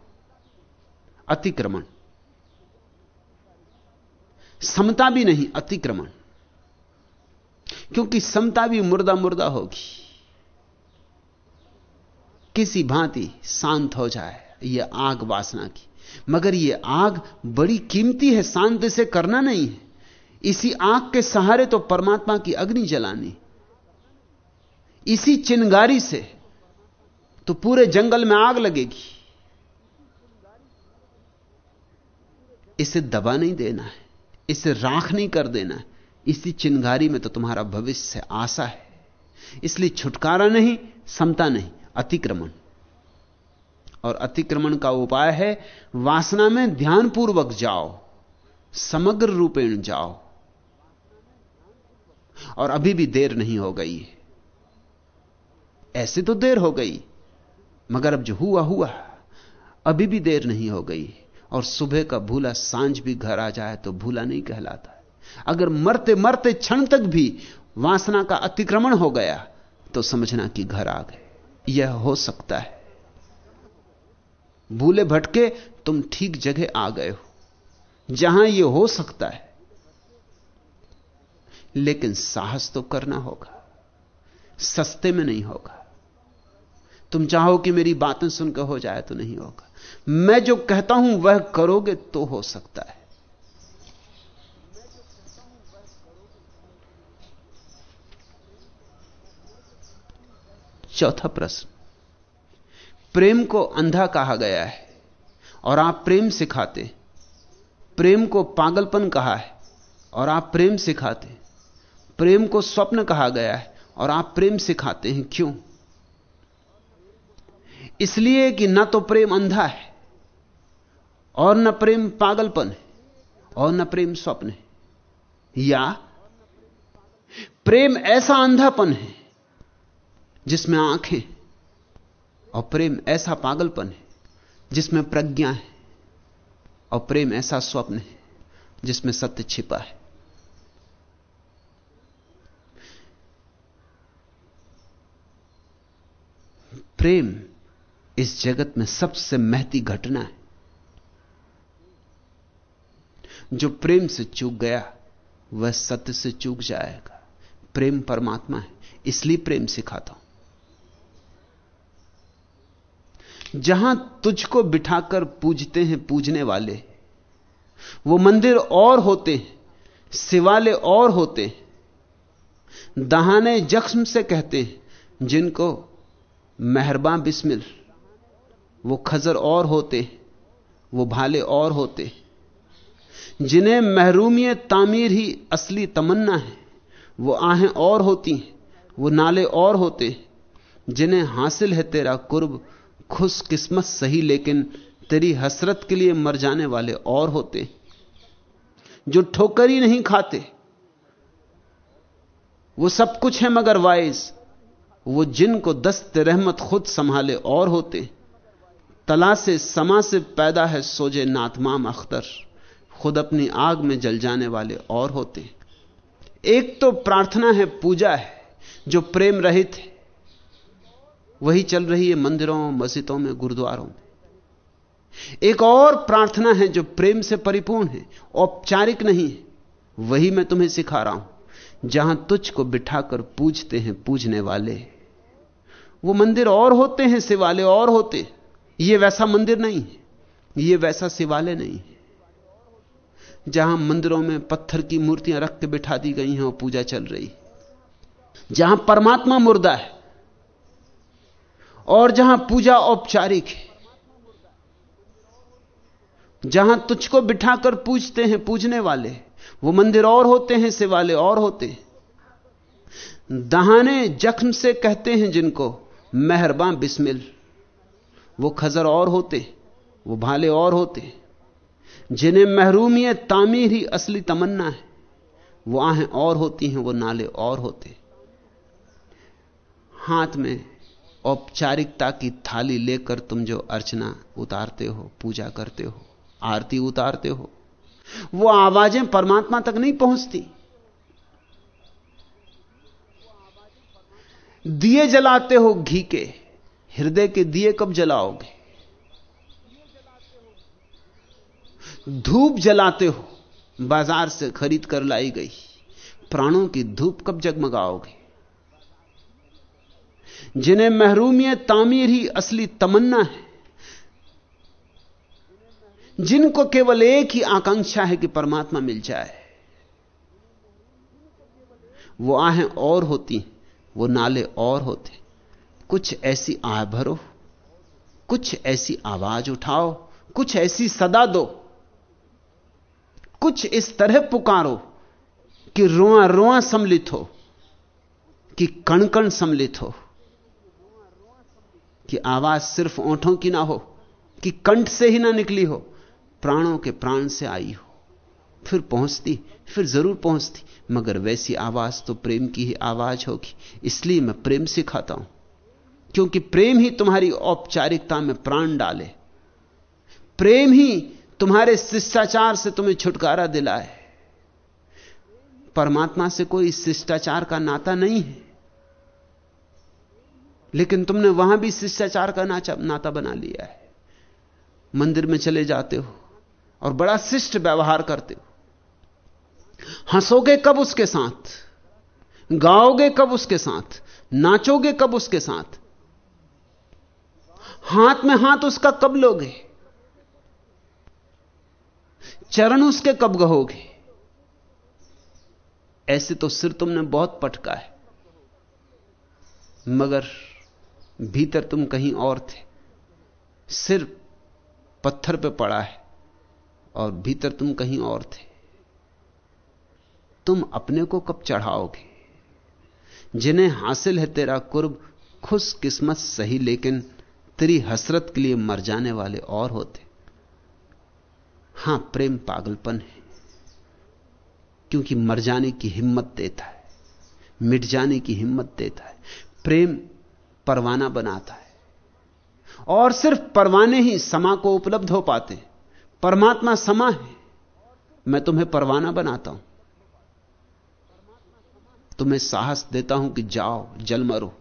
अतिक्रमण। समता भी नहीं, अतिक्रमण। क्योंकि समता भी मुर्दा मुर्दा होगी। किसी भांति शांत हो जाए यह आग वासना की। मगर यह आग बड़ी कीमती है, शांत से करना नहीं है। इसी आग के सहारे तो परमात्मा की अग्नि जलानी। इसी चिंगारी से तो पूरे जंगल में आग लगेगी। इसे दबा नहीं देना है। इसे राख नहीं कर देना है। इसी चिंगारी में तो तुम्हारा भविष्य आशा है। इसलिए छुटकारा नहीं, समता नहीं, अतिक्रमण। और अतिक्रमण का उपाय है, वासना में ध्यानपूर्वक जाओ, समग्र रूपेण जाओ। और अभी भी देर नहीं हो गई ऐसे तो देर हो गई। मगर अब जो हुआ हुआ। अभी भी देर नहीं हो गई और सुबह का भूला साँझ भी घर आ जाए तो भूला नहीं कहलाता अगर मरते मरते क्षण तक भी वासना का अतिक्रमण हो गया तो समझना कि घर आ गए। यह हो सकता है। भूले भटके तुम ठीक जगह आ गए हो। जहाँ यह हो सकता है। लेकिन साहस तो करना होगा। सस्ते में नहीं होगा। तुम चाहो कि मेरी बातें सुनकर हो जाए तो नहीं होगा। मैं जो कहता हूँ, वह करोगे तो हो सकता है। चौथा प्रश्न। प्रेम को अंधा कहा गया है और आप प्रेम सिखाते प्रेम को पागलपन कहा है और आप प्रेम सिखाते प्रेम को स्वप्न कहा गया है और आप प्रेम सिखाते हैं। क्यों? इसलिए कि न तो प्रेम अंधा है, और न प्रेम पागलपन है, और न प्रेम स्वप्न है। या प्रेम ऐसा अंधापन है जिसमें आँखें और प्रेम ऐसा पागलपन है जिसमें प्रज्ञा है, और प्रेम ऐसा स्वप्न है जिसमें सत्य छिपा है। प्रेम इस जगत में सबसे महती घटना है। जो प्रेम से चूक गया, वह सत्य से चूक जाएगा। प्रेम परमात्मा है, इसलिए प्रेम सिखाता हूँ। जहाँ तुझको बिठाकर पूजते हैं पूजने वाले, वो मंदिर और होते हैं शिवाले और होते हैं, दहाने जख्म से कहते हैं, जिनको मेहरबान बिस्मिल। वो खजर और होते, वो भाले और होते। जिन्हें महरूमियत तामीर ही असली तमन्ना है, वो आहें और होती वो नाले और होते। जिन्हें हासिल है तेरा कुर्ब, खुश किस्मत सही, लेकिन तेरी हसरत के लिए मर जाने वाले और होते। जो ठोकर ही नहीं खाते, वो सब कुछ है मगर वाइज। वो जिनको दस्त रहमत खुद संभाले और होते। तला से समा से पैदा है सोजे नातमाम अख्तर। खुद अपनी आग में जल जाने वाले और होते एक तो प्रार्थना है, पूजा है, जो प्रेम रहित है। वही चल रही है मंदिरों, मस्जिदों में, गुरुद्वारों में। एक और प्रार्थना है जो प्रेम से परिपूर्ण है, औपचारिक नहीं है। वही मैं तुम्हें सिखा रहा हूँ। जहाँ तुझको बिठाकर पूजते हैं, पूजने वाले। वो मंदिर और होते हैं शिवालय और होते ये वैसा मंदिर नहीं है, ये वैसा शिवालय नहीं है। जहाँ मंदिरों में पत्थर की मूर्तियाँ रख के बिठा दी गई हैं और पूजा चल रही जहाँ परमात्मा मुर्दा है और जहाँ पूजा औपचारिक है। जहाँ तुझको बिठाकर पूजते हैं पूजने वाले, वो मंदिर और होते हैं शिवाले और होते हैं। दहाने जख्म से कहते हैं जिनको, मेहरबान बिस्मिल। वो खजर और होते, वो भाले और होते। जिन्हें महरूमियत तामीर ही असली तमन्ना है, वो आहें और होती हैं, वो नाले और होते। हाथ में औपचारिकता की थाली लेकर तुम जो अर्चना उतारते हो, पूजा करते हो, आरती उतारते हो, वो आवाज़ें परमात्मा तक नहीं पहुँचती। दिए जलाते हो घी के हृदय के दिए कब जलाओगे? धूप जलाते हो, बाज़ार से खरीद कर लाई गई। प्राणों की धूप कब जगमगाओगे? जिन्हें महरूमिय तामीर ही असली तमन्ना है, जिनको केवल एक ही आकांक्षा है कि परमात्मा मिल जाए, वो आहें और होती वो नाले और होते कुछ ऐसी आह भरो, कुछ ऐसी आवाज़ उठाओ, कुछ ऐसी सदा दो। कुछ इस तरह पुकारो कि रोआ रोआ सम्मिलित हो, कि कण कण सम्मिलित हो, कि आवाज़ सिर्फ़ ओंठों की ना हो, कि कंठ से ही ना निकली हो, प्राणों के प्राण से आई हो। फिर पहुँचती, फिर ज़रूर पहुँचती, मगर वैसी आवाज़ तो प्रेम की ही आवाज़ होगी, इसलिए मैं प्रेम सिखाता हूँ। क्योंकि प्रेम ही तुम्हारी औपचारिकता में प्राण डाले। प्रेम ही तुम्हारे शिष्टाचार से तुम्हें छुटकारा दिलाए। परमात्मा से कोई शिष्टाचार का नाता नहीं है। लेकिन तुमने वहाँ भी शिष्टाचार का नाता बना लिया है। मंदिर में चले जाते हो और बड़ा शिष्ट व्यवहार करते हो। हंसोगे कब उसके साथ? गाओगे कब उसके साथ? नाचोगे कब उसके साथ? हाथ में हाथ उसका कब लोगे? चरण उसके कब गहोगे? ऐसे तो सिर तुमने बहुत पटका है। मगर भीतर तुम कहीं और थे। सिर पत्थर पे पड़ा है और भीतर तुम कहीं और थे। तुम अपने को कब चढ़ाओगे? जिन्हें हासिल है तेरा कुर्ब, खुश किस्मत सही, लेकिन तेरी हसरत के लिए मर जाने वाले और होते। हाँ, प्रेम पागलपन है, क्योंकि मर जाने की हिम्मत देता है, मिट जाने की हिम्मत देता है, प्रेम परवाना बनाता है। और सिर्फ़ परवाने ही समा को उपलब्ध हो पाते परमात्मा समा है, मैं तुम्हें परवाना बनाता हूँ। तुम्हें साहस देता हूँ कि जाओ, जल मरो।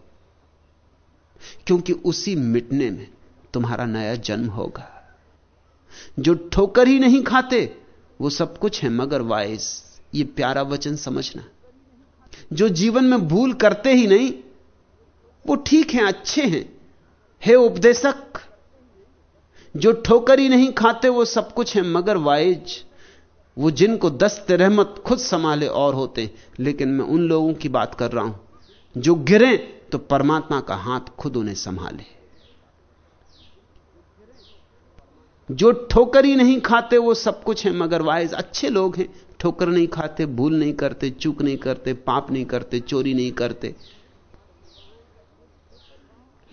क्योंकि उसी मिटने में तुम्हारा नया जन्म होगा। जो ठोकर ही नहीं खाते, वो सब कुछ है, मगर वाइस, ये प्यारा वचन समझना। जो जीवन में भूल करते ही नहीं, वो ठीक है, अच्छे हैं, हे उपदेशक। जो ठोकर ही नहीं खाते, वो सब कुछ है, मगर वाइज वो जिनको दस्त रहमत खुद संभाले और होते, लेकिन मैं उन लोगों की बात कर रहा हूँ, जो गिरे तो परमात्मा का हाथ खुद उन्हें संभाले। जो ठोकर ही नहीं खाते, वो सब कुछ है, मगर वाइज अच्छे लोग हैं। ठोकर नहीं खाते, भूल नहीं करते, चूक नहीं करते, पाप नहीं करते, चोरी नहीं करते।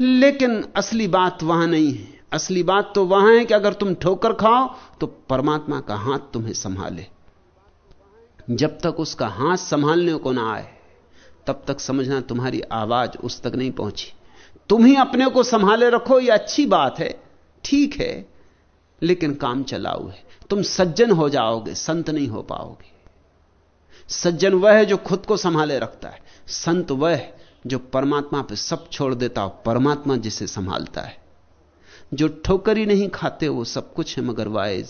लेकिन असली बात वहाँ नहीं है। असली बात तो वहाँ है कि अगर तुम ठोकर खाओ तो परमात्मा का हाथ तुम्हें संभाले। जब तक उसका हाथ संभालने को ना आए तब तक समझना तुम्हारी आवाज़ उस तक नहीं पहुँची। तुम ही अपने को संभाले रखो यह अच्छी बात है। ठीक है, लेकिन काम चलाओ है। तुम सज्जन हो जाओगे, संत नहीं हो पाओगे। सज्जन वह है जो खुद को संभाले रखता है। संत वह है जो परमात्मा पे सब छोड़ देता हो परमात्मा जिसे संभालता है। जो ठोकरी नहीं खाते, वो सब कुछ है, मगर वाइज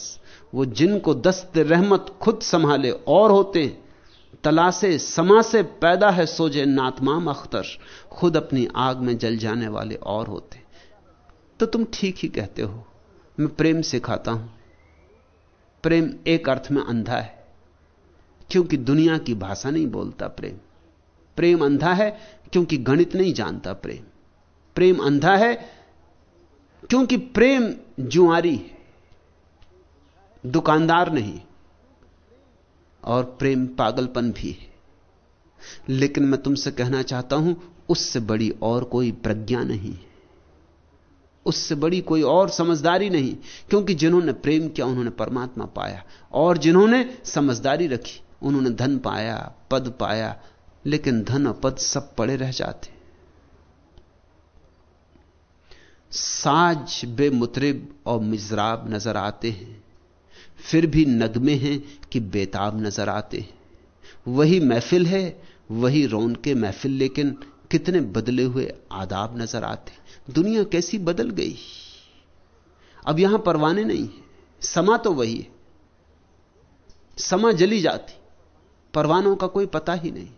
वो जिनको दस्त रहमत खुद संभाले और होते तलाशे समा से पैदा है, सोजे नातमाम अख्तर खुद अपनी आग में जल जाने वाले और होते। तो तुम ठीक ही कहते हो। मैं प्रेम सिखाता हूँ। प्रेम एक अर्थ में अंधा है। क्योंकि दुनिया की भाषा नहीं बोलता प्रेम। प्रेम अंधा है, क्योंकि गणित नहीं जानता प्रेम। प्रेम अंधा है, क्योंकि प्रेम जुआरी है। दुकानदार नहीं। और प्रेम पागलपन भी है। लेकिन मैं तुमसे कहना चाहता हूँ, उससे बड़ी और कोई प्रज्ञा नहीं है। उससे बड़ी कोई और समझदारी नहीं, क्योंकि जिन्होंने प्रेम किया, उन्होंने परमात्मा पाया। और जिन्होंने समझदारी रखी, उन्होंने धन पाया, पद पाया, लेकिन धन और पद सब पड़े रह जाते। साज बेमुतरिब और मिजराब नज़र आते हैं। फिर भी नगमे हैं कि बेताब नज़र आते हैं। वही महफिल है, वही रौन के महफिल, लेकिन कितने बदले हुए आदाब नज़र आते दुनिया कैसी बदल गई। अब यहाँ परवाने नहीं समा तो वही है। समा जली जाती। परवानों का कोई पता ही नहीं।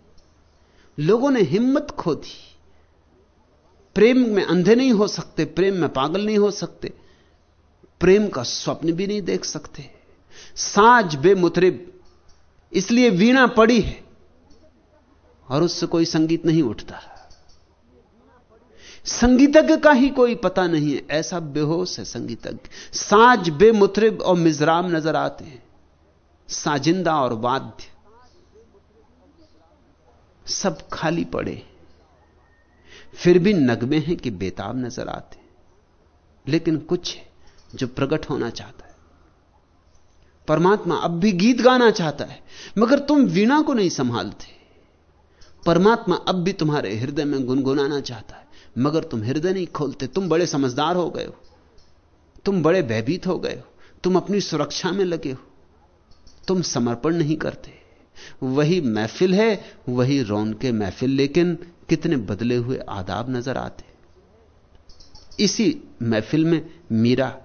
लोगों ने हिम्मत खो दी। प्रेम में अंधे नहीं हो सकते, प्रेम में पागल नहीं हो सकते। प्रेम का स्वप्न भी नहीं देख सकते। साज बेमुतरिब। इसलिए वीणा पड़ी है और उससे कोई संगीत नहीं उठता। संगीतज्ञ का ही कोई पता नहीं है। ऐसा बेहोश है संगीतज्ञ। साज बेमुतरिब और मिजराम नज़र आते हैं। साजिंदा और वाद्य। सब खाली पड़े। फिर भी नगमे हैं कि बेताब नज़र आते लेकिन कुछ है जो प्रकट होना चाहता है। परमात्मा अब भी गीत गाना चाहता है, मगर तुम वीणा को नहीं संभालते। परमात्मा अब भी तुम्हारे हृदय में गुनगुनाना चाहता है, मगर तुम हृदय नहीं खोलते। तुम बड़े समझदार हो गए हो, तुम बड़े भयभीत हो गए हो, तुम अपनी सुरक्षा में लगे हो, तुम समर्पण नहीं करते। वही महफिल है, वही रौन के महफिल, लेकिन कितने बदले हुए आदाब नज़र आते। इसी महफिल में मीरा,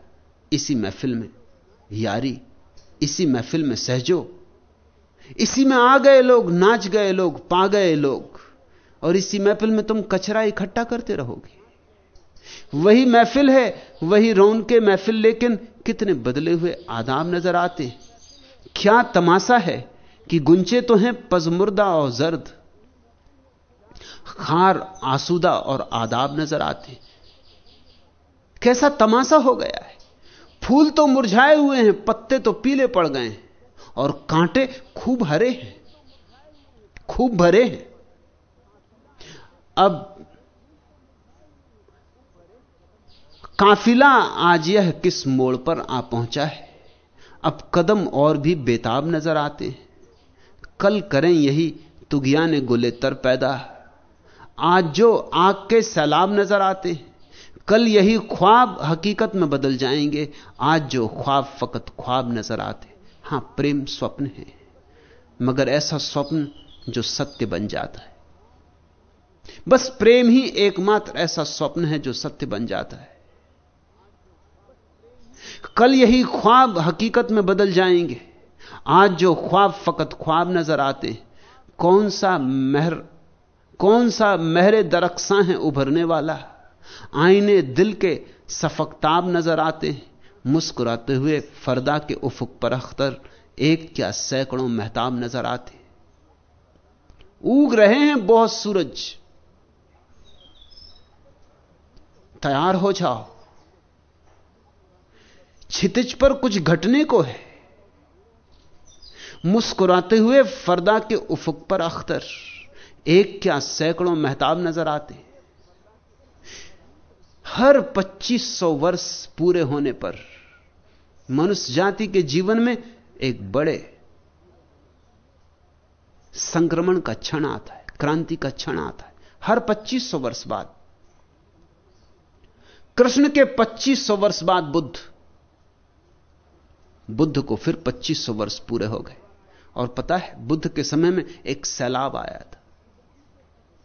इसी महफिल में यारी इसी महफिल में सहजो। इसी में आ गए लोग, नाच गए लोग, पा गए लोग, और इसी महफिल में तुम कचरा इकट्ठा करते रहोगे। वही महफिल है, वही रौन के महफिल, लेकिन कितने बदले हुए आदाब नज़र आते क्या तमाशा है कि गुंचे तो हैं पजमुर्दा और जर्द। खार, आसूदा और आदाब नज़र आते कैसा तमाशा हो गया है? फूल तो मुरझाए हुए हैं, पत्ते तो पीले पड़ गए हैं, और कांटे खूब हरे हैं, खूब भरे हैं। अब काफिला आज यह किस मोड़ पर आ पहुँचा है? अब कदम और भी बेताब नज़र आते हैं। कल करें यही तुगिया ने गुलेतर पैदा। आज जो आग के सैलाब नज़र आते हैं। कल यही ख्वाब हकीकत में बदल जाएँगे। आज जो ख्वाब फकत ख्वाब नज़र आते। हाँ, प्रेम स्वप्न है, मगर ऐसा स्वप्न जो सत्य बन जाता है। बस प्रेम ही एकमात्र ऐसा स्वप्न है जो सत्य बन जाता है। कल यही ख्वाब हकीकत में बदल जाएँगे। आज जो ख्वाब फकत ख्वाब नज़र आते हैं कौन सा महर, कौन सा महरे दरख्सा है उभरने वाला? आईने दिल के सफकताब नज़र आते हैं। मुस्कुराते हुए फरदा के उफुक पर अख्तर एक क्या सैकड़ों महताब नज़र आते उग रहे हैं बहुत सूरज। तैयार हो जाओ। छितिज पर कुछ घटने को है। मुस्कुराते हुए फरदा के उफुक पर अख्तर एक क्या सैकड़ों महताब नज़र आते हर 2500 वर्ष पूरे होने पर मनुष्य जाति के जीवन में एक बड़े संक्रमण का क्षण आता है, क्रांति का क्षण आता है। हर 2500 वर्ष बाद, कृष्ण के 2500 वर्ष बाद बुद्ध बुद्ध को फिर 2500 वर्ष पूरे हो गए। और पता है, बुद्ध के समय में एक सैलाब आया था।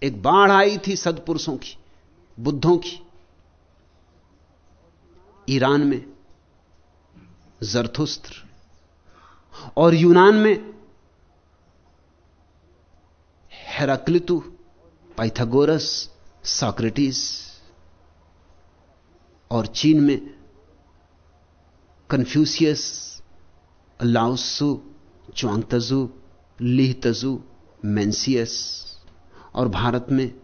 एक बाढ़ आई थी सदपुरुषों की, बुद्धों की। ईरान में, जरथुस्त्र, और यूनान में, हेराक्लितु, पाइथागोरस, सॉक्रेटिस, और चीन में, कन्फ्यूसियस लाउसु च्वांगतजु लिहतजु मेंसियस और भारत में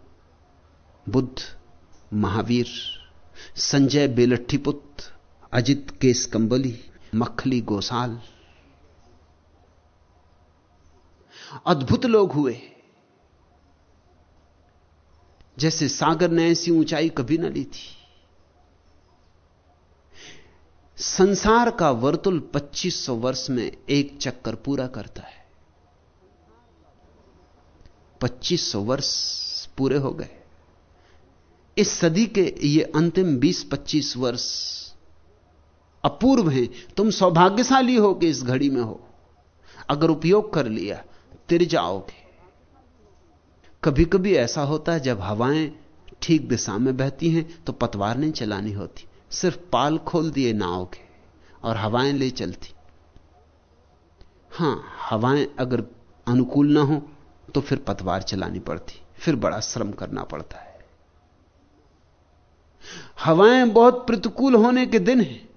बुद्ध, महावीर संजय बेलट्ठीपुत, अजित केस कंबली, मखली गोसाल। अद्भुत लोग हुए। जैसे सागर ने ऐसी ऊंचाई कभी न ली थी। संसार का वर्तुल 2500 वर्ष में एक चक्कर पूरा करता है। 2500 वर्ष पूरे हो गए। इस सदी के ये अंतिम 20-25 वर्ष अपूर्व हैं। तुम सौभाग्यशाली हो कि इस घड़ी में हो। अगर उपयोग कर लिया, तिर जाओगे। कभी कभी ऐसा होता है, जब हवाएँ ठीक दिशा में बहती हैं तो पतवार नहीं चलानी होती। सिर्फ़ पाल खोल दिए नाव के और हवाएँ ले चलती। हाँ, हवाएँ अगर अनुकूल ना हो तो फिर पतवार चलानी पड़ती। फिर बड़ा श्रम करना पड़ता है। हवाएँ बहुत प्रतिकूल होने के दिन हैं।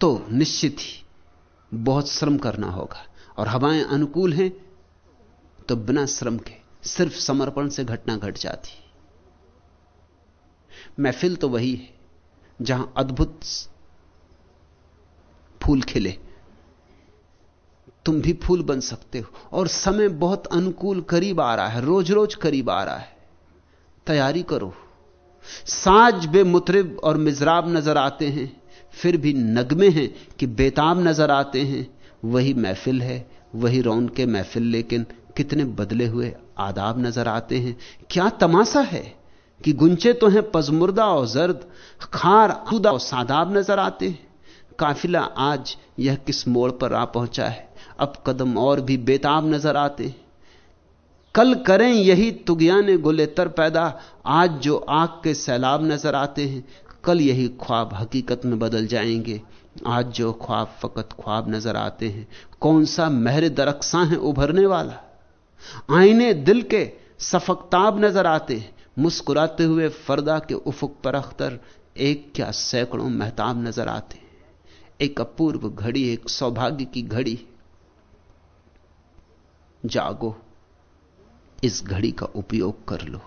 तो निश्चित ही बहुत श्रम करना होगा। और हवाएँ अनुकूल हैं तो बिना श्रम के, सिर्फ़ समर्पण से घटना घट गट जाती। महफिल तो वही है, जहाँ अद्भुत फूल खिले। तुम भी फूल बन सकते हो, और समय बहुत अनुकूल करीब आ रहा है रोज रोज करीब आ रहा है। तैयारी करो। साज बेमुतरिब और मिजराब नज़र आते हैं, फिर भी नगमे हैं कि बेताब नज़र आते हैं। वही महफिल है, वही रौन के महफिल, लेकिन कितने बदले हुए आदाब नज़र आते हैं। क्या तमाशा है कि गुंचे तो हैं पजमुर्दा और जर्द, खार खुदा और सादाब नज़र आते हैं। काफिला आज यह किस मोड़ पर आ पहुँचा है? अब कदम और भी बेताब नज़र आते हैं। कल करें यही तुगियाने गुलेतर पैदा। आज जो आग के सैलाब नज़र आते हैं, कल यही ख्वाब हकीकत में बदल जाएँगे। आज जो ख्वाब फकत ख्वाब नज़र आते हैं, कौन सा महर दरख्सा है उभरने वाला? आईने दिल के सफकताब नज़र आते हैं, मुस्कुराते हुए फरदा के उफुक पर अख्तर एक क्या सैकड़ों महताब नज़र आते एक अपूर्व घड़ी, एक सौभाग्य की घड़ी। जागो। इस घड़ी का उपयोग कर लो।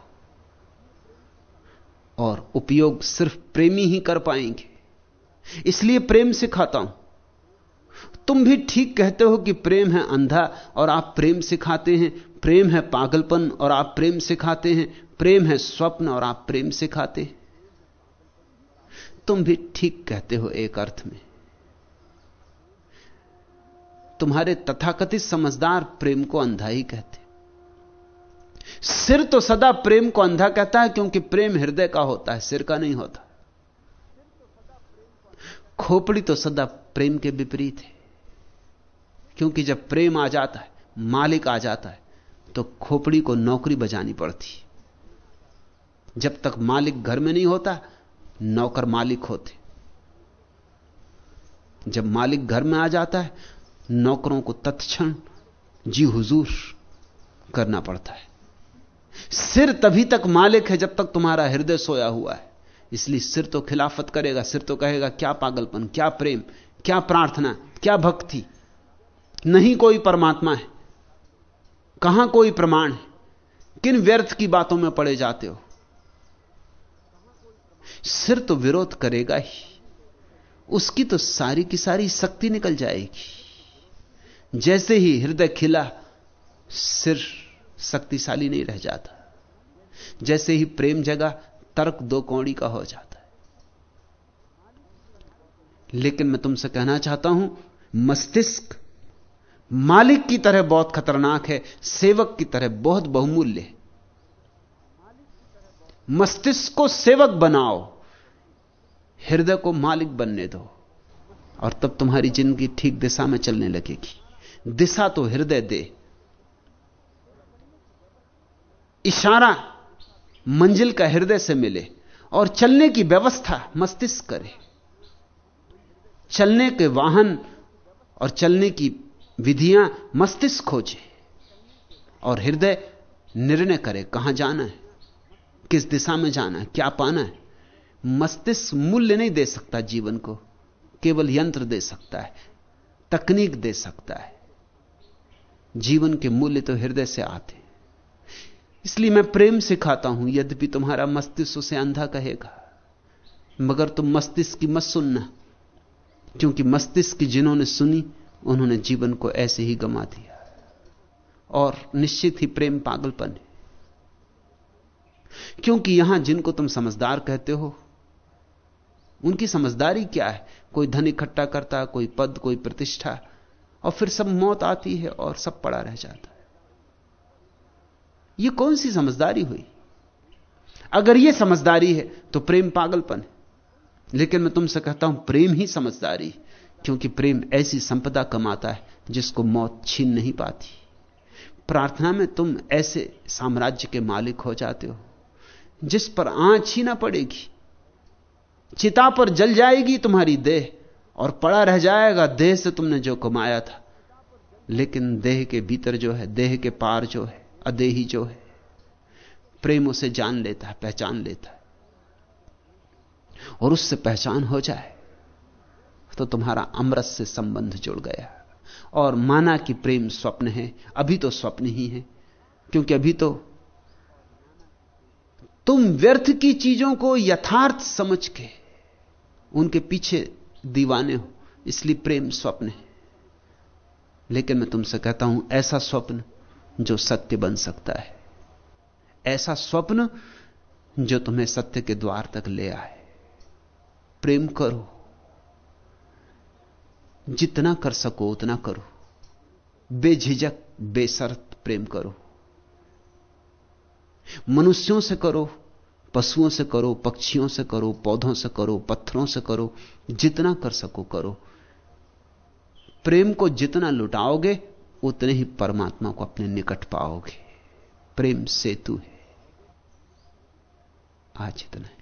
और उपयोग सिर्फ़ प्रेमी ही कर पाएँगे। इसलिए प्रेम सिखाता हूँ। तुम भी ठीक कहते हो कि प्रेम है अंधा और आप प्रेम सिखाते हैं। प्रेम है पागलपन और आप प्रेम सिखाते हैं। प्रेम है स्वप्न और आप प्रेम सिखाते हैं। तुम भी ठीक कहते हो एक अर्थ में। तुम्हारे तथाकथित समझदार प्रेम को अंधा ही कहते सिर तो सदा प्रेम को अंधा कहता है, क्योंकि प्रेम हृदय का होता है, सिर का नहीं होता। खोपड़ी तो सदा प्रेम के विपरीत है। क्योंकि जब प्रेम आ जाता है, मालिक आ जाता है तो खोपड़ी को नौकरी बजानी पड़ती जब तक मालिक घर में नहीं होता, नौकर मालिक होते। जब मालिक घर में आ जाता है, नौकरों को तत्क्षण जी हुजूर करना पड़ता है। सिर तभी तक मालिक है जब तक तुम्हारा हृदय सोया हुआ है। इसलिए सिर तो खिलाफत करेगा, सिर तो कहेगा, क्या पागलपन, क्या प्रेम, क्या प्रार्थना, क्या भक्ति? नहीं कोई परमात्मा है। कहाँ कोई प्रमाण है? किन व्यर्थ की बातों में पड़े जाते हो? सिर तो विरोध करेगा ही। उसकी तो सारी की सारी शक्ति निकल जाएगी। जैसे ही हृदय खिला, सिर शक्तिशाली नहीं रह जाता। जैसे ही प्रेम जगा, तर्क दो कौड़ी का हो जाता है। लेकिन मैं तुमसे कहना चाहता हूँ, मस्तिष्क मालिक की तरह बहुत खतरनाक है, सेवक की तरह बहुत बहुमूल्य है। मस्तिष्क को सेवक बनाओ, हृदय को मालिक बनने दो, और तब तुम्हारी ज़िंदगी ठीक दिशा में चलने लगेगी। दिशा तो हृदय दे इशारा मंजिल का हृदय से मिले और चलने की व्यवस्था मस्तिष्क करे। चलने के वाहन और चलने की विधियाँ मस्तिष्क खोजे और हृदय निर्णय करे कहाँ जाना है, किस दिशा में जाना है, क्या पाना है। मस्तिष्क मूल्य नहीं दे सकता जीवन को, केवल यंत्र दे सकता है, तकनीक दे सकता है। जीवन के मूल्य तो हृदय से आते इसलिए मैं प्रेम सिखाता हूँ, यद्यपि तुम्हारा मस्तिष्क उसे अंधा कहेगा। मगर तुम मस्तिष्क की मत सुनना, क्योंकि मस्तिष्क की जिन्होंने सुनी, उन्होंने जीवन को ऐसे ही गमा दिया। और निश्चित ही प्रेम पागलपन है। क्योंकि यहाँ जिनको तुम समझदार कहते हो, उनकी समझदारी क्या है? कोई धन इकट्ठा करता, कोई पद, कोई प्रतिष्ठा, और फिर सब मौत आती है और सब पड़ा रह जाता है। यह कौन सी समझदारी हुई? अगर यह समझदारी है तो प्रेम पागलपन है। लेकिन मैं तुमसे कहता हूँ, प्रेम ही समझदारी क्योंकि प्रेम ऐसी संपदा कमाता है, जिसको मौत छीन नहीं पाती। प्रार्थना में तुम ऐसे साम्राज्य के मालिक हो जाते हो, जिस पर आँच ही ना पड़ेगी। चिता पर जल जाएगी तुम्हारी देह, और पड़ा रह जाएगा देह से तुमने जो कमाया था। लेकिन देह के भीतर जो है, देह के पार जो है अदेही जो है, प्रेम उसे जान लेता है, पहचान लेता है। और उससे पहचान हो जाए तो तुम्हारा अमृत से संबंध जुड़ गया। और माना कि प्रेम स्वप्न है, अभी तो स्वप्न ही है, क्योंकि अभी तो तुम व्यर्थ की चीज़ों को यथार्थ समझ के उनके पीछे दीवाने हो, इसलिए प्रेम स्वप्न है। लेकिन मैं तुमसे कहता हूँ, ऐसा स्वप्न जो सत्य बन सकता है। ऐसा स्वप्न जो तुम्हें सत्य के द्वार तक ले आए। प्रेम करो। जितना कर सको उतना करो। बेझिझक, बेसरत प्रेम करो। मनुष्यों से करो, पशुओं से करो, पक्षियों से करो, पौधों से करो, पत्थरों से करो, जितना कर सको करो। प्रेम को जितना लुटाओगे उतने ही परमात्मा को अपने निकट पाओगे। प्रेम सेतु है। आज इतना है।